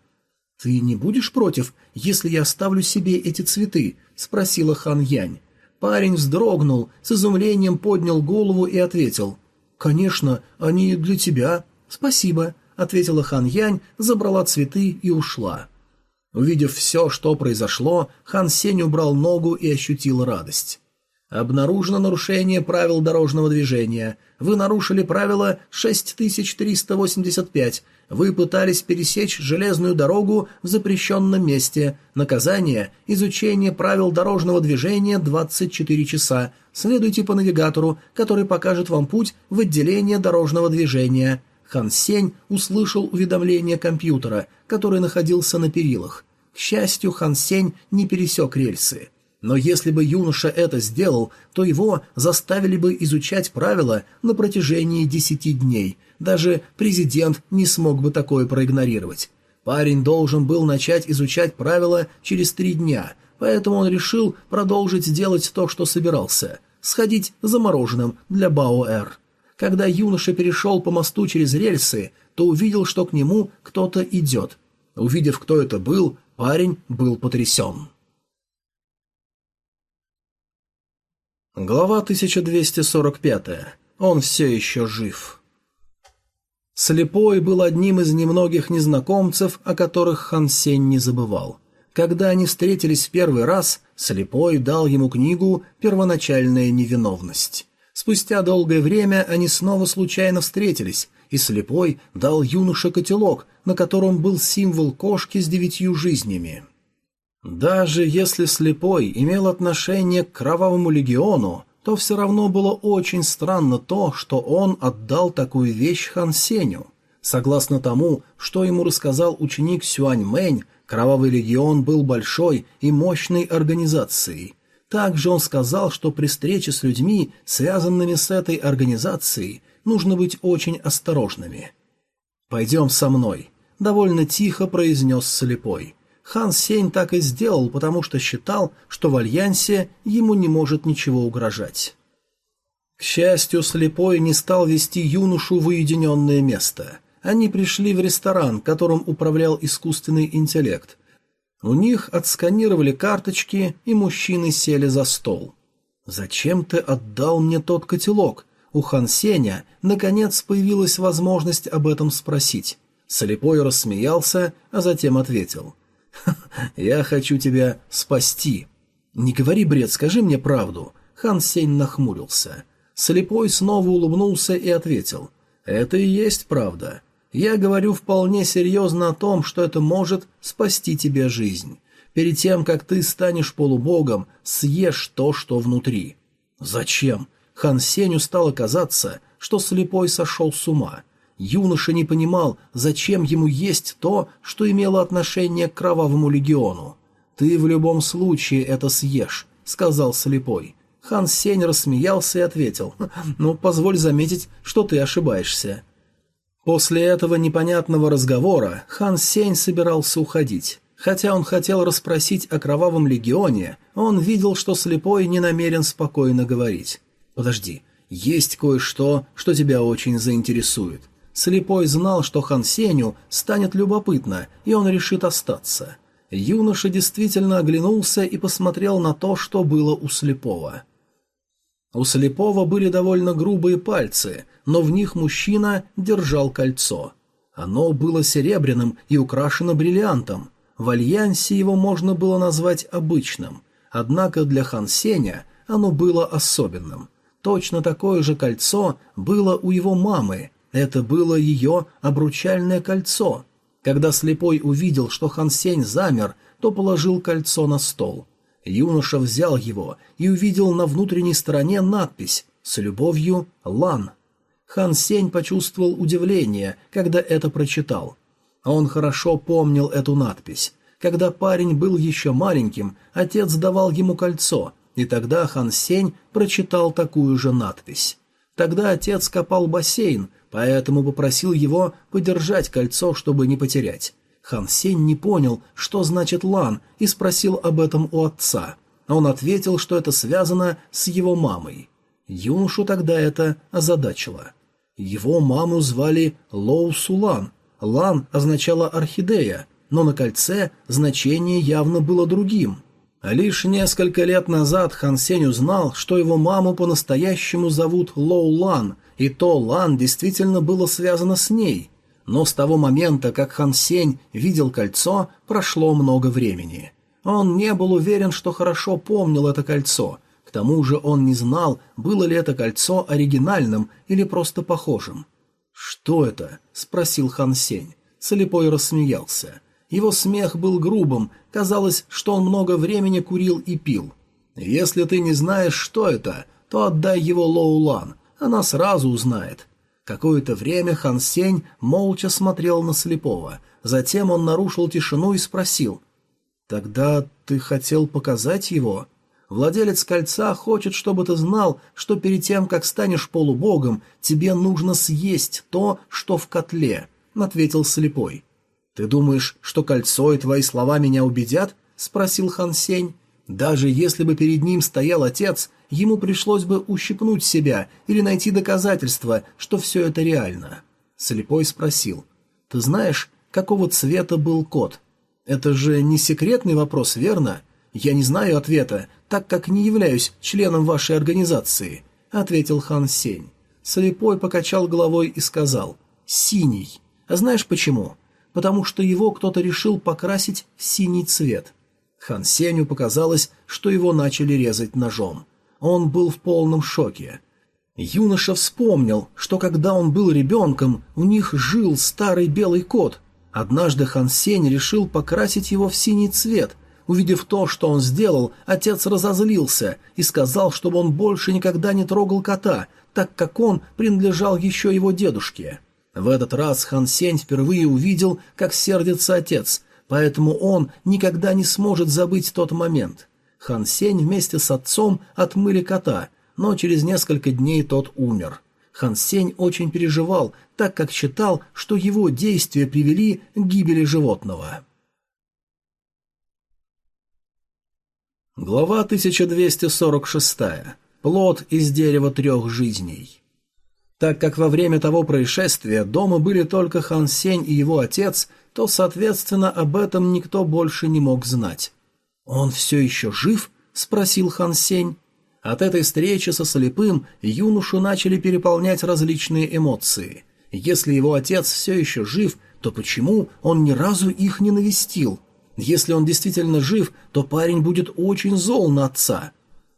S1: «Ты не будешь против, если я оставлю себе эти цветы?» — спросила Хан Янь. Парень вздрогнул, с изумлением поднял голову и ответил. «Конечно, они для тебя». «Спасибо», — ответила Хан Янь, забрала цветы и ушла. Увидев все, что произошло, хан Сень убрал ногу и ощутил радость. Обнаружено нарушение правил дорожного движения. Вы нарушили правило 6385. Вы пытались пересечь железную дорогу в запрещенном месте. Наказание – изучение правил дорожного движения 24 часа. Следуйте по навигатору, который покажет вам путь в отделение дорожного движения. Хан Сень услышал уведомление компьютера, который находился на перилах. К счастью, Хан Сень не пересек рельсы. Но если бы юноша это сделал, то его заставили бы изучать правила на протяжении десяти дней. Даже президент не смог бы такое проигнорировать. Парень должен был начать изучать правила через три дня, поэтому он решил продолжить делать то, что собирался – сходить за мороженым для Баоэр. Когда юноша перешел по мосту через рельсы, то увидел, что к нему кто-то идет. Увидев, кто это был, парень был потрясен. Глава 1245. Он все еще жив. Слепой был одним из немногих незнакомцев, о которых Хан Сень не забывал. Когда они встретились в первый раз, Слепой дал ему книгу «Первоначальная невиновность». Спустя долгое время они снова случайно встретились, и Слепой дал юноше котелок, на котором был символ кошки с девятью жизнями. Даже если слепой имел отношение к Кровавому легиону, то все равно было очень странно то, что он отдал такую вещь Хан Сеню. Согласно тому, что ему рассказал ученик Сюань Мэнь, Кровавый легион был большой и мощной организацией. Также он сказал, что при встрече с людьми, связанными с этой организацией, нужно быть очень осторожными. «Пойдем со мной», — довольно тихо произнес слепой. Хан Сень так и сделал, потому что считал, что в Альянсе ему не может ничего угрожать. К счастью, слепой не стал вести юношу в уединенное место. Они пришли в ресторан, которым управлял искусственный интеллект. У них отсканировали карточки, и мужчины сели за стол. «Зачем ты отдал мне тот котелок?» У Хан Сеня, наконец, появилась возможность об этом спросить. Слепой рассмеялся, а затем ответил – [LAUGHS] «Я хочу тебя спасти». «Не говори бред, скажи мне правду». Хан Сень нахмурился. Слепой снова улыбнулся и ответил. «Это и есть правда. Я говорю вполне серьезно о том, что это может спасти тебе жизнь. Перед тем, как ты станешь полубогом, съешь то, что внутри». «Зачем?» Хан Сенью стало казаться, что слепой сошел с ума. Юноша не понимал, зачем ему есть то, что имело отношение к Кровавому легиону. «Ты в любом случае это съешь», — сказал слепой. Хан Сень рассмеялся и ответил, «Ну, позволь заметить, что ты ошибаешься». После этого непонятного разговора Хан Сень собирался уходить. Хотя он хотел расспросить о Кровавом легионе, он видел, что слепой не намерен спокойно говорить. «Подожди, есть кое-что, что тебя очень заинтересует. Слепой знал, что Хан Сеню станет любопытно, и он решит остаться. Юноша действительно оглянулся и посмотрел на то, что было у Слепого. У Слепого были довольно грубые пальцы, но в них мужчина держал кольцо. Оно было серебряным и украшено бриллиантом. В альянсе его можно было назвать обычным, однако для Хан Сеня оно было особенным. Точно такое же кольцо было у его мамы, это было ее обручальное кольцо. Когда слепой увидел, что Хан Сень замер, то положил кольцо на стол. Юноша взял его и увидел на внутренней стороне надпись «С любовью, Лан». Хан Сень почувствовал удивление, когда это прочитал. Он хорошо помнил эту надпись. Когда парень был еще маленьким, отец давал ему кольцо, и тогда Хан Сень прочитал такую же надпись. Тогда отец копал бассейн, поэтому попросил его подержать кольцо, чтобы не потерять. Хан Сень не понял, что значит лан, и спросил об этом у отца. Он ответил, что это связано с его мамой. Юношу тогда это озадачило. Его маму звали Лоу Сулан. Лан означала орхидея, но на кольце значение явно было другим. Лишь несколько лет назад Хан Сень узнал, что его маму по-настоящему зовут Лоу Лан, и то Лан действительно было связано с ней. Но с того момента, как Хан Сень видел кольцо, прошло много времени. Он не был уверен, что хорошо помнил это кольцо. К тому же он не знал, было ли это кольцо оригинальным или просто похожим. «Что это?» — спросил Хан Сень. Слепой рассмеялся. Его смех был грубым, казалось, что он много времени курил и пил. «Если ты не знаешь, что это, то отдай его Лоулан, она сразу узнает». Какое-то время Хан Сень молча смотрел на слепого, затем он нарушил тишину и спросил. «Тогда ты хотел показать его?» Владелец кольца хочет, чтобы ты знал, что перед тем, как станешь полубогом, тебе нужно съесть то, что в котле», — ответил слепой. «Ты думаешь, что кольцо и твои слова меня убедят?» — спросил Хан Сень. «Даже если бы перед ним стоял отец, ему пришлось бы ущипнуть себя или найти доказательства, что все это реально». Слепой спросил. «Ты знаешь, какого цвета был кот?» «Это же не секретный вопрос, верно?» «Я не знаю ответа, так как не являюсь членом вашей организации», — ответил Хан Сень. Слепой покачал головой и сказал «Синий». А знаешь почему? Потому что его кто-то решил покрасить в синий цвет. Хан Сенью показалось, что его начали резать ножом. Он был в полном шоке. Юноша вспомнил, что когда он был ребенком, у них жил старый белый кот. Однажды Хан Сень решил покрасить его в синий цвет, Увидев то, что он сделал, отец разозлился и сказал, чтобы он больше никогда не трогал кота, так как он принадлежал еще его дедушке. В этот раз Хан Сень впервые увидел, как сердится отец, поэтому он никогда не сможет забыть тот момент. Хан Сень вместе с отцом отмыли кота, но через несколько дней тот умер. Хан Сень очень переживал, так как считал, что его действия привели к гибели животного. Глава 1246. Плод из дерева трех жизней. Так как во время того происшествия дома были только Хан Сень и его отец, то, соответственно, об этом никто больше не мог знать. «Он все еще жив?» – спросил Хан Сень. От этой встречи со слепым юношу начали переполнять различные эмоции. Если его отец все еще жив, то почему он ни разу их не навестил – если он действительно жив, то парень будет очень зол на отца.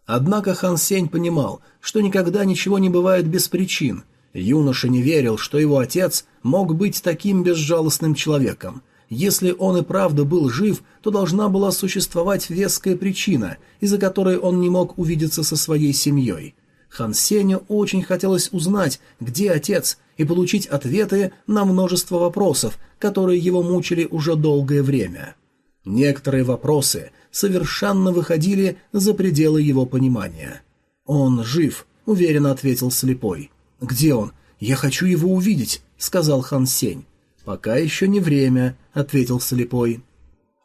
S1: Однако Хан Сень понимал, что никогда ничего не бывает без причин. Юноша не верил, что его отец мог быть таким безжалостным человеком. Если он и правда был жив, то должна была существовать веская причина, из-за которой он не мог увидеться со своей семьей. Хан Сеню очень хотелось узнать, где отец, и получить ответы на множество вопросов, которые его мучили уже долгое время. Некоторые вопросы совершенно выходили за пределы его понимания. «Он жив», — уверенно ответил слепой. «Где он? Я хочу его увидеть», — сказал Хан Сень. «Пока еще не время», — ответил слепой.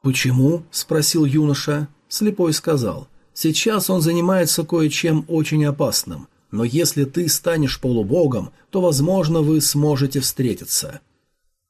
S1: «Почему?» — спросил юноша. Слепой сказал. «Сейчас он занимается кое-чем очень опасным, но если ты станешь полубогом, то, возможно, вы сможете встретиться».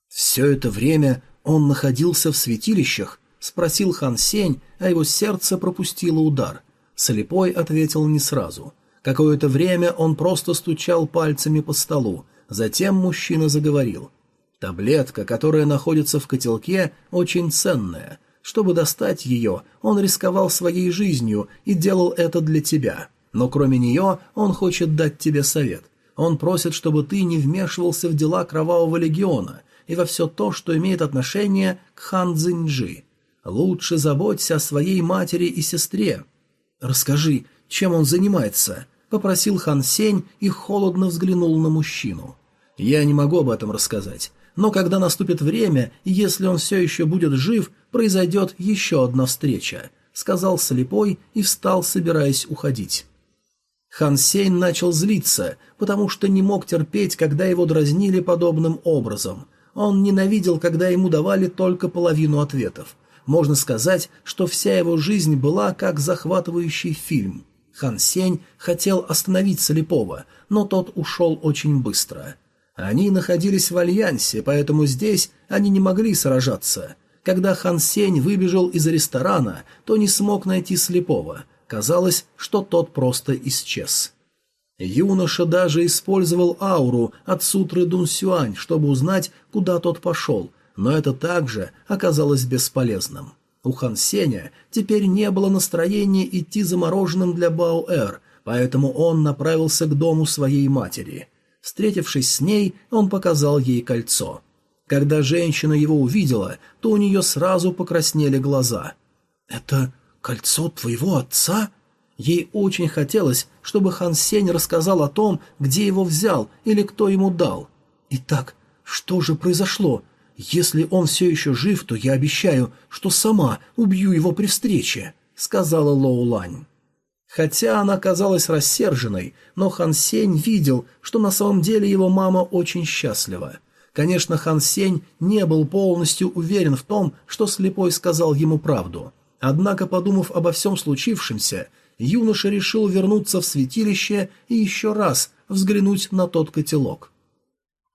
S1: Все это время он находился в святилищах, — спросил Хан Сень, а его сердце пропустило удар. Слепой ответил не сразу. Какое-то время он просто стучал пальцами по столу. Затем мужчина заговорил. «Таблетка, которая находится в котелке, очень ценная. Чтобы достать ее, он рисковал своей жизнью и делал это для тебя. Но кроме нее он хочет дать тебе совет. Он просит, чтобы ты не вмешивался в дела Кровавого Легиона и во все то, что имеет отношение к Хан Цзиньджи. Лучше заботься о своей матери и сестре. Расскажи, чем он занимается?» — попросил Хан Сень и холодно взглянул на мужчину. «Я не могу об этом рассказать, но когда наступит время, если он все еще будет жив, произойдет еще одна встреча», — сказал слепой и встал, собираясь уходить. Хан Сень начал злиться, потому что не мог терпеть, когда его дразнили подобным образом. Он ненавидел, когда ему давали только половину ответов — можно сказать, что вся его жизнь была как захватывающий фильм. Хан Сень хотел остановить слепого, но тот ушел очень быстро. Они находились в альянсе, поэтому здесь они не могли сражаться. Когда Хан Сень выбежал из ресторана, то не смог найти слепого. Казалось, что тот просто исчез. Юноша даже использовал ауру от сутры Дун Сюань, чтобы узнать, куда тот пошел, но это также оказалось бесполезным. У Хан Сеня теперь не было настроения идти замороженным для Баоэр, поэтому он направился к дому своей матери. Встретившись с ней, он показал ей кольцо. Когда женщина его увидела, то у нее сразу покраснели глаза. «Это кольцо твоего отца?» Ей очень хотелось, чтобы Хан Сень рассказал о том, где его взял или кто ему дал. «Итак, что же произошло? Если он все еще жив, то я обещаю, что сама убью его при встрече», — сказала Лоу Лань. Хотя она казалась рассерженной, но Хан Сень видел, что на самом деле его мама очень счастлива. Конечно, Хан Сень не был полностью уверен в том, что слепой сказал ему правду. Однако, подумав обо всем случившемся, юноша решил вернуться в святилище и еще раз взглянуть на тот котелок.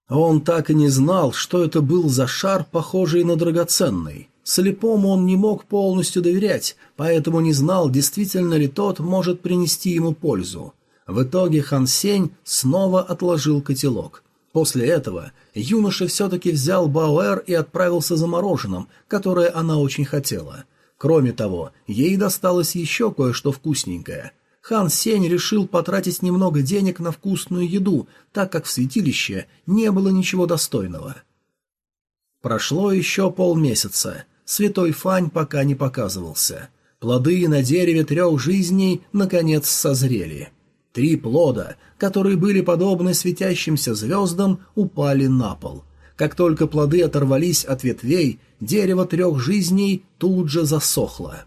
S1: Он так и не знал, что это был за шар, похожий на драгоценный. Слепому он не мог полностью доверять, поэтому не знал, действительно ли тот может принести ему пользу. В итоге Хан Сень снова отложил котелок. После этого юноша все-таки взял Бауэр и отправился за мороженым, которое она очень хотела. Кроме того, ей досталось еще кое-что вкусненькое. Хан Сень решил потратить немного денег на вкусную еду, так как в святилище не было ничего достойного. Прошло еще полмесяца. Святой Фань пока не показывался. Плоды на дереве трех жизней наконец созрели. Три плода, которые были подобны светящимся звездам, упали на пол. Как только плоды оторвались от ветвей, дерево трех жизней тут же засохло.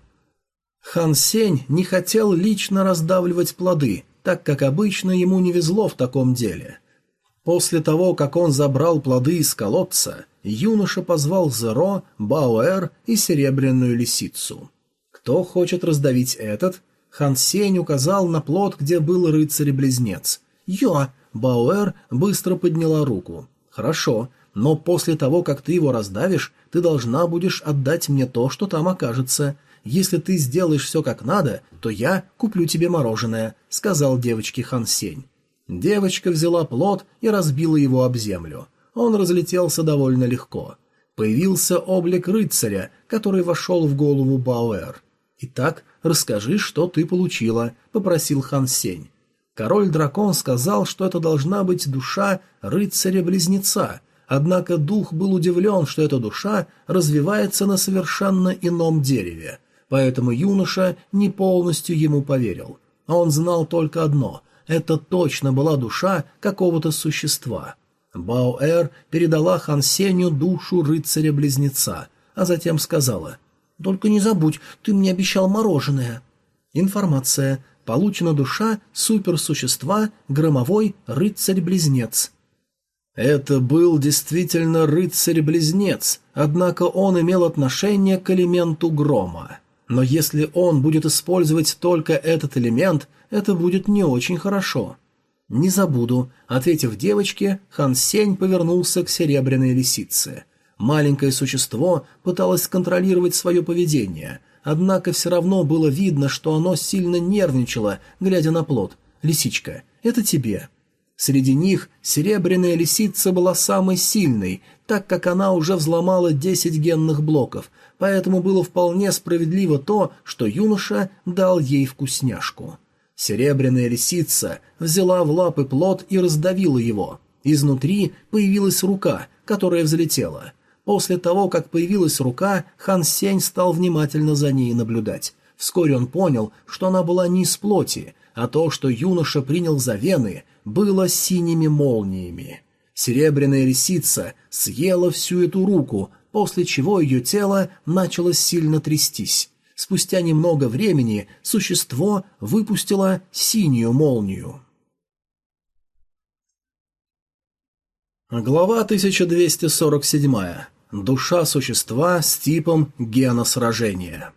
S1: Хан Сень не хотел лично раздавливать плоды, так как обычно ему не везло в таком деле. После того, как он забрал плоды из колодца, юноша позвал Зеро, Бауэр и Серебряную Лисицу. Кто хочет раздавить этот? Хан Сень указал на плод, где был рыцарь-близнец. «Я!» Бауэр быстро подняла руку. «Хорошо, но после того, как ты его раздавишь, ты должна будешь отдать мне то, что там окажется. Если ты сделаешь все как надо, то я куплю тебе мороженое», — сказал девочке Хан Сень. Девочка взяла плод и разбила его об землю. Он разлетелся довольно легко. Появился облик рыцаря, который вошел в голову Бауэр. «Итак, расскажи, что ты получила», — попросил Хан Сень. Король-дракон сказал, что это должна быть душа рыцаря-близнеца, Однако дух был удивлен, что эта душа развивается на совершенно ином дереве, поэтому юноша не полностью ему поверил. Он знал только одно – это точно была душа какого-то существа. Баоэр передала Хан Сеню душу рыцаря-близнеца, а затем сказала «Только не забудь, ты мне обещал мороженое». Информация. Получена душа суперсущества громовой рыцарь-близнец – это был действительно рыцарь-близнец, однако он имел отношение к элементу грома. Но если он будет использовать только этот элемент, это будет не очень хорошо. «Не забуду», — ответив девочке, Хан Сень повернулся к серебряной лисице. Маленькое существо пыталось контролировать свое поведение, однако все равно было видно, что оно сильно нервничало, глядя на плод. «Лисичка, это тебе». Среди них серебряная лисица была самой сильной, так как она уже взломала 10 генных блоков, поэтому было вполне справедливо то, что юноша дал ей вкусняшку. Серебряная лисица взяла в лапы плод и раздавила его. Изнутри появилась рука, которая взлетела. После того, как появилась рука, Хан Сень стал внимательно за ней наблюдать. Вскоре он понял, что она была не из плоти, а то, что юноша принял за вены, было синими молниями. Серебряная лисица съела всю эту руку, после чего ее тело начало сильно трястись. Спустя немного времени существо выпустило синюю молнию. Глава 1247. Душа существа с типом гена сражения.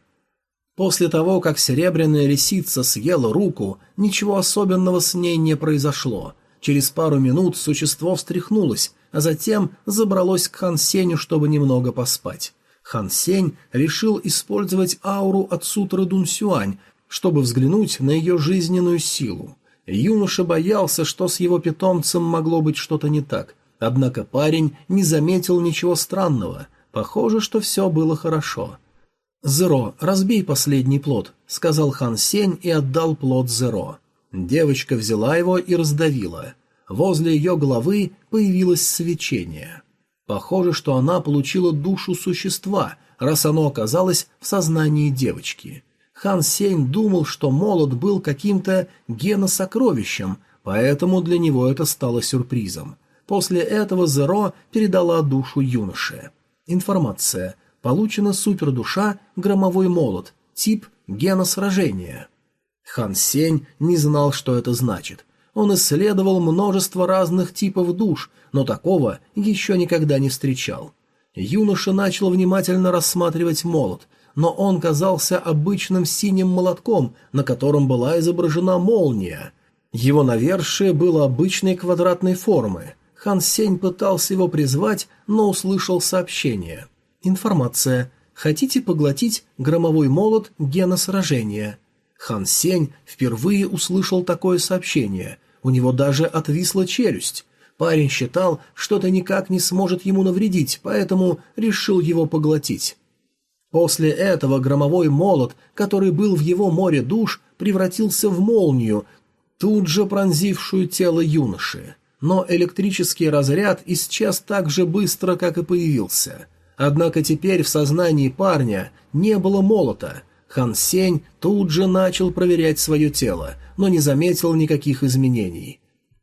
S1: После того, как серебряная лисица съела руку, ничего особенного с ней не произошло. Через пару минут существо встряхнулось, а затем забралось к Хан Сеню, чтобы немного поспать. Хан Сень решил использовать ауру от сутры Дун Сюань, чтобы взглянуть на ее жизненную силу. Юноша боялся, что с его питомцем могло быть что-то не так, однако парень не заметил ничего странного. Похоже, что все было хорошо. «Зеро, разбей последний плод», — сказал Хан Сень и отдал плод Зеро. Девочка взяла его и раздавила. Возле ее головы появилось свечение. Похоже, что она получила душу существа, раз оно оказалось в сознании девочки. Хан Сень думал, что молот был каким-то геносокровищем, поэтому для него это стало сюрпризом. После этого Зеро передала душу юноше. Информация. Получена супердуша «Громовой молот», тип геносражения. Хан Сень не знал, что это значит. Он исследовал множество разных типов душ, но такого еще никогда не встречал. Юноша начал внимательно рассматривать молот, но он казался обычным синим молотком, на котором была изображена молния. Его навершие было обычной квадратной формы. Хан Сень пытался его призвать, но услышал сообщение. Информация. Хотите поглотить громовой молот гена сражения? Хан Сень впервые услышал такое сообщение. У него даже отвисла челюсть. Парень считал, что это никак не сможет ему навредить, поэтому решил его поглотить. После этого громовой молот, который был в его море душ, превратился в молнию, тут же пронзившую тело юноши. Но электрический разряд исчез так же быстро, как и появился. Однако теперь в сознании парня не было молота. Хан Сень тут же начал проверять свое тело, но не заметил никаких изменений.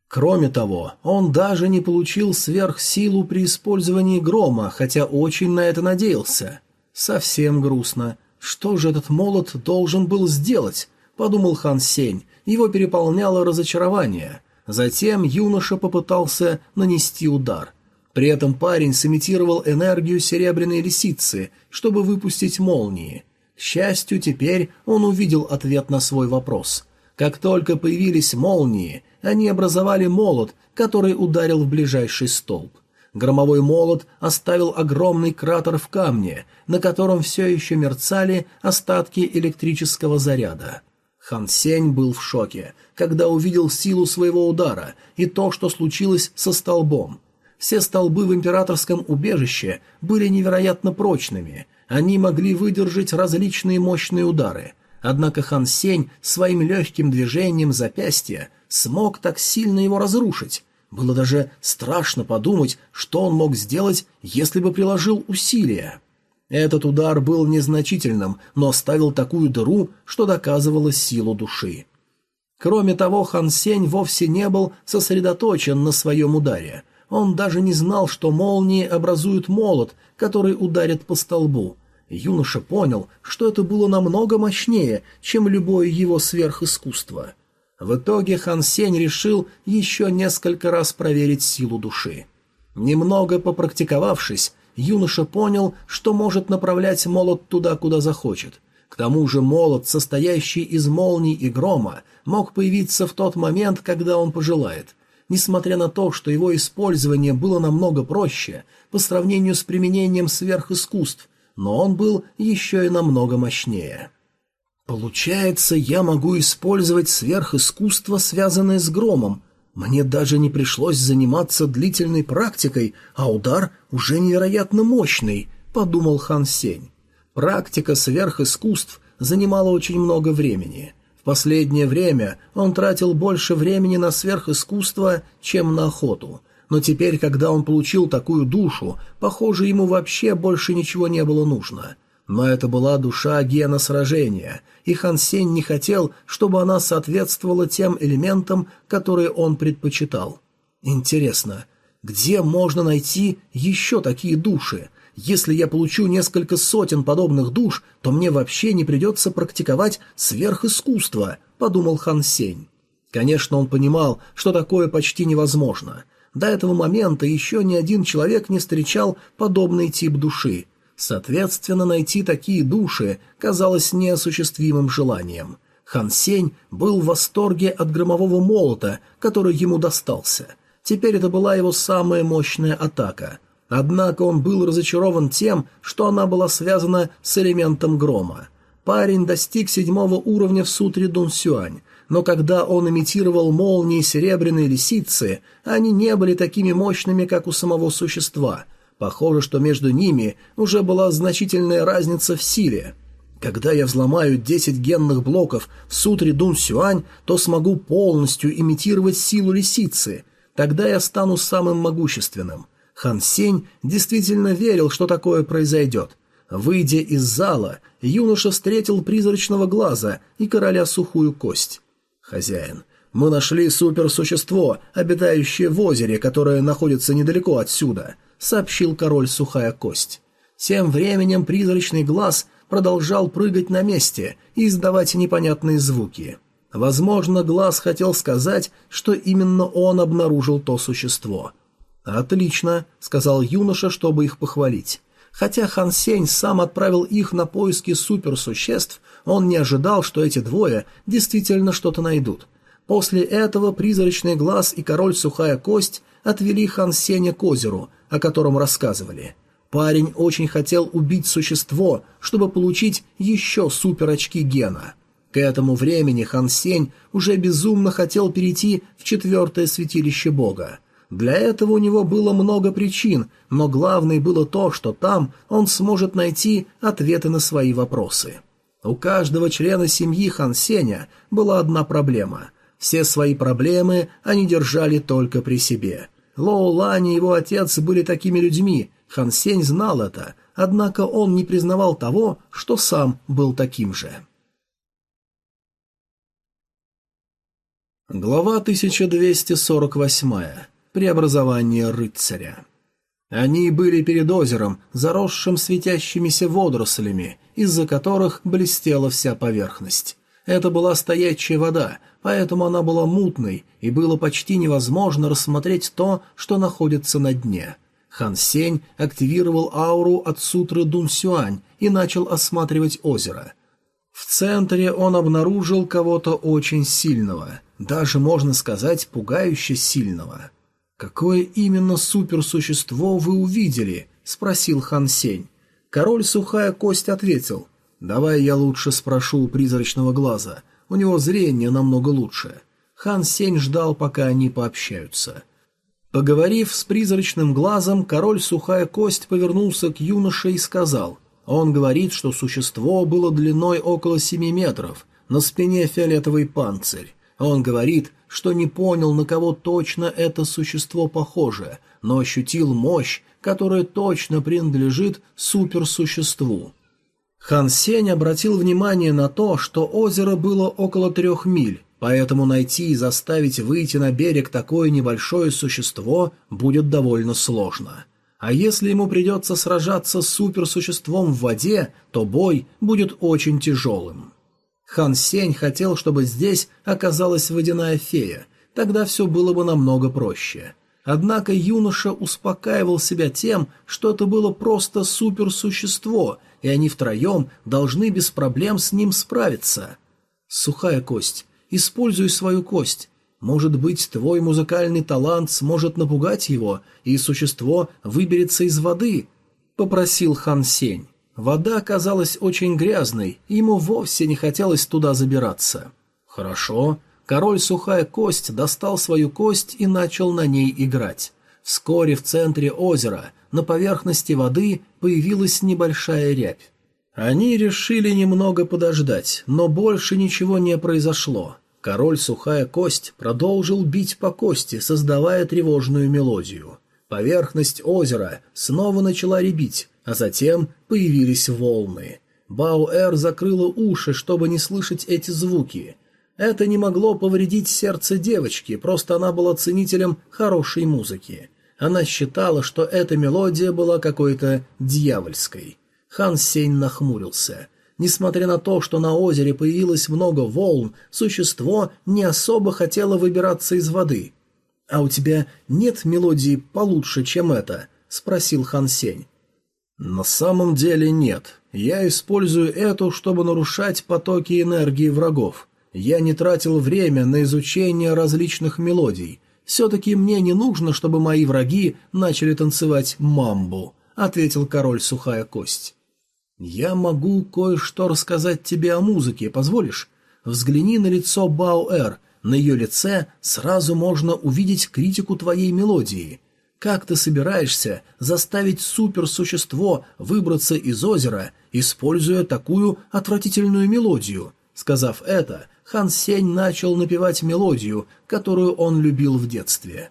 S1: Кроме того, он даже не получил сверхсилу при использовании грома, хотя очень на это надеялся. Совсем грустно. Что же этот молот должен был сделать? Подумал Хан Сень. Его переполняло разочарование. Затем юноша попытался нанести удар. При этом парень сымитировал энергию серебряной лисицы, чтобы выпустить молнии. К счастью, теперь он увидел ответ на свой вопрос. Как только появились молнии, они образовали молот, который ударил в ближайший столб. Громовой молот оставил огромный кратер в камне, на котором все еще мерцали остатки электрического заряда. Хан Сень был в шоке, когда увидел силу своего удара и то, что случилось со столбом. Все столбы в императорском убежище были невероятно прочными, они могли выдержать различные мощные удары. Однако Хан Сень своим легким движением запястья смог так сильно его разрушить, было даже страшно подумать, что он мог сделать, если бы приложил усилия. Этот удар был незначительным, но оставил такую дыру, что доказывало силу души. Кроме того, Хан Сень вовсе не был сосредоточен на своем ударе. Он даже не знал, что молнии образуют молот, который ударит по столбу. Юноша понял, что это было намного мощнее, чем любое его сверхискусство — в итоге Хан Сень решил еще несколько раз проверить силу души. Немного попрактиковавшись, юноша понял, что может направлять молот туда, куда захочет. К тому же молот, состоящий из молний и грома, мог появиться в тот момент, когда он пожелает. Несмотря на то, что его использование было намного проще по сравнению с применением сверхискусств, но он был еще и намного мощнее. Получается, я могу использовать сверхискусство, связанное с громом. Мне даже не пришлось заниматься длительной практикой, а удар уже невероятно мощный, подумал Хан Сень. Практика сверхискусств занимала очень много времени. Последнее время он тратил больше времени на сверхискусство, чем на охоту. Но теперь, когда он получил такую душу, похоже, ему вообще больше ничего не было нужно. Но это была душа гена сражения, и Хан Сень не хотел, чтобы она соответствовала тем элементам, которые он предпочитал. Интересно, где можно найти еще такие души? Если я получу несколько сотен подобных душ, то мне вообще не придется практиковать сверхискусство, подумал Хан Сень. Конечно, он понимал, что такое почти невозможно. До этого момента еще ни один человек не встречал подобный тип души – Соответственно, найти такие души казалось неосуществимым желанием. Хан Сень был в восторге от громового молота, который ему достался. Теперь это была его самая мощная атака. Однако он был разочарован тем, что она была связана с элементом грома. Парень достиг седьмого уровня в сутре Дун Сюань, но когда он имитировал молнии серебряной лисицы, они не были такими мощными, как у самого существа – Похоже, что между ними уже была значительная разница в силе. Когда я взломаю 10 генных блоков в сутре Дун Сюань, то смогу полностью имитировать силу лисицы. Тогда я стану самым могущественным. Хан Сень действительно верил, что такое произойдет. Выйдя из зала, юноша встретил призрачного глаза и короля сухую кость. «Хозяин, мы нашли суперсущество, обитающее в озере, которое находится недалеко отсюда», — сообщил король сухая кость. Тем временем призрачный глаз продолжал прыгать на месте и издавать непонятные звуки. Возможно, глаз хотел сказать, что именно он обнаружил то существо. «Отлично», — сказал юноша, чтобы их похвалить. Хотя Хан Сень сам отправил их на поиски суперсуществ, он не ожидал, что эти двое действительно что-то найдут. После этого призрачный глаз и король сухая кость отвели Хан Сеня к озеру, о котором рассказывали. Парень очень хотел убить существо, чтобы получить еще суперочки гена. К этому времени Хан Сень уже безумно хотел перейти в четвертое святилище бога. Для этого у него было много причин, но главное было то, что там он сможет найти ответы на свои вопросы. У каждого члена семьи Хан Сеня была одна проблема. Все свои проблемы они держали только при себе. Лоу Лань и его отец были такими людьми, Хан Сень знал это, однако он не признавал того, что сам был таким же. Глава 1248. Преобразование рыцаря. Они были перед озером, заросшим светящимися водорослями, из-за которых блестела вся поверхность. Это была стоячая вода, поэтому она была мутной, и было почти невозможно рассмотреть то, что находится на дне. Хан Сень активировал ауру от сутры Дун Сюань и начал осматривать озеро. В центре он обнаружил кого-то очень сильного, даже, можно сказать, пугающе сильного. «Какое именно суперсущество вы увидели?» — спросил Хан Сень. Король Сухая Кость ответил. «Давай я лучше спрошу у призрачного глаза. У него зрение намного лучше». Хан Сень ждал, пока они пообщаются. Поговорив с призрачным глазом, король Сухая Кость повернулся к юноше и сказал. Он говорит, что существо было длиной около семи метров, на спине фиолетовый панцирь. Он говорит, что не понял, на кого точно это существо похоже, но ощутил мощь, которая точно принадлежит суперсуществу. Хан Сень обратил внимание на то, что озеро было около трех миль, Поэтому найти и заставить выйти на берег такое небольшое существо будет довольно сложно. А если ему придется сражаться с суперсуществом в воде, то бой будет очень тяжелым. Хан Сень хотел, чтобы здесь оказалась водяная фея, тогда все было бы намного проще. Однако юноша успокаивал себя тем, что это было просто суперсущество, и они втроем должны без проблем с ним справиться. Сухая кость, Используй свою кость. Может быть, твой музыкальный талант сможет напугать его, и существо выберется из воды», — попросил Хан Сень. Вода казалась очень грязной, и ему вовсе не хотелось туда забираться. «Хорошо». Король Сухая Кость достал свою кость и начал на ней играть. Вскоре в центре озера, на поверхности воды, появилась небольшая рябь. Они решили немного подождать, но больше ничего не произошло. Король Сухая Кость продолжил бить по кости, создавая тревожную мелодию. Поверхность озера снова начала ребить, а затем появились волны. Баоэр закрыла уши, чтобы не слышать эти звуки. Это не могло повредить сердце девочки, просто она была ценителем хорошей музыки. Она считала, что эта мелодия была какой-то дьявольской. Хан Сень нахмурился. Несмотря на то, что на озере появилось много волн, существо не особо хотело выбираться из воды. «А у тебя нет мелодии получше, чем это?» — спросил Хан Сень. «На самом деле нет. Я использую эту, чтобы нарушать потоки энергии врагов. Я не тратил время на изучение различных мелодий. Все-таки мне не нужно, чтобы мои враги начали танцевать мамбу», — ответил король Сухая Кость. «Я могу кое-что рассказать тебе о музыке, позволишь? Взгляни на лицо Баоэр, на ее лице сразу можно увидеть критику твоей мелодии. Как ты собираешься заставить суперсущество выбраться из озера используя такую отвратительную мелодию. Сказав это, Хан Сень начал напевать мелодию, которую он любил в детстве.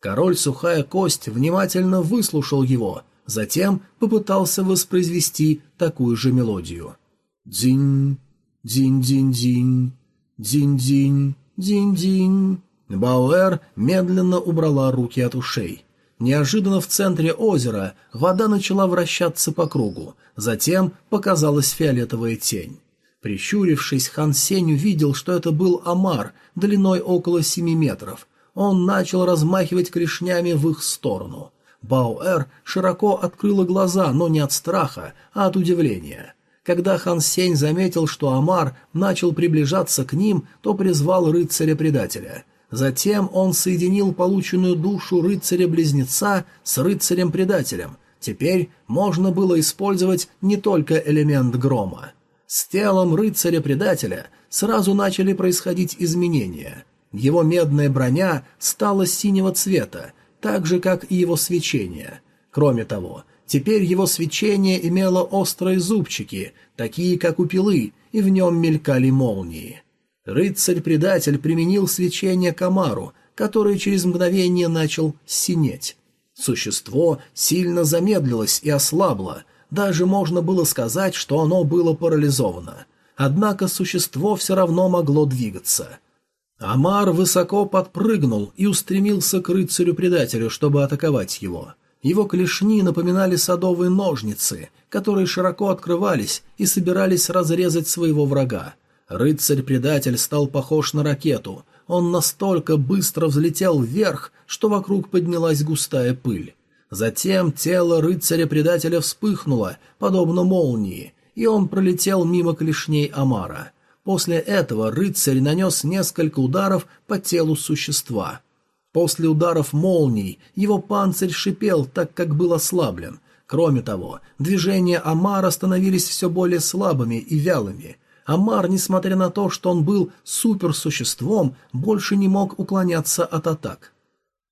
S1: Король Сухая Кость внимательно выслушал его, затем попытался воспроизвести такую же мелодию. «Дзинь, дзинь-дзинь-дзинь, дзинь-дзинь, дзинь-дзинь». Бауэр медленно убрала руки от ушей. Неожиданно в центре озера вода начала вращаться по кругу, затем показалась фиолетовая тень. Прищурившись, Хан Сень увидел, что это был омар длиной около семи метров. Он начал размахивать клешнями в их сторону. Баоэр широко открыла глаза, но не от страха, а от удивления. Когда Хан Сень заметил, что омар начал приближаться к ним, то призвал рыцаря-предателя – Затем он соединил полученную душу рыцаря-близнеца с рыцарем-предателем. Теперь можно было использовать не только элемент грома. С телом рыцаря-предателя сразу начали происходить изменения. Его медная броня стала синего цвета, так же, как и его свечение. Кроме того, теперь его свечение имело острые зубчики, такие как у пилы, и в нем мелькали молнии. Рыцарь-предатель применил свечение Камару, который через мгновение начал синеть. Существо сильно замедлилось и ослабло, даже можно было сказать, что оно было парализовано. Однако существо все равно могло двигаться. Амар высоко подпрыгнул и устремился к рыцарю-предателю, чтобы атаковать его. Его клешни напоминали садовые ножницы, которые широко открывались и собирались разрезать своего врага. Рыцарь-предатель стал похож на ракету. Он настолько быстро взлетел вверх, что вокруг поднялась густая пыль. Затем тело рыцаря-предателя вспыхнуло, подобно молнии, и он пролетел мимо клешней Амара. После этого рыцарь нанес несколько ударов по телу существа. После ударов молний его панцирь шипел, так как был ослаблен. Кроме того, движения Амара становились все более слабыми и вялыми – Амар, несмотря на то, что он был суперсуществом, больше не мог уклоняться от атак.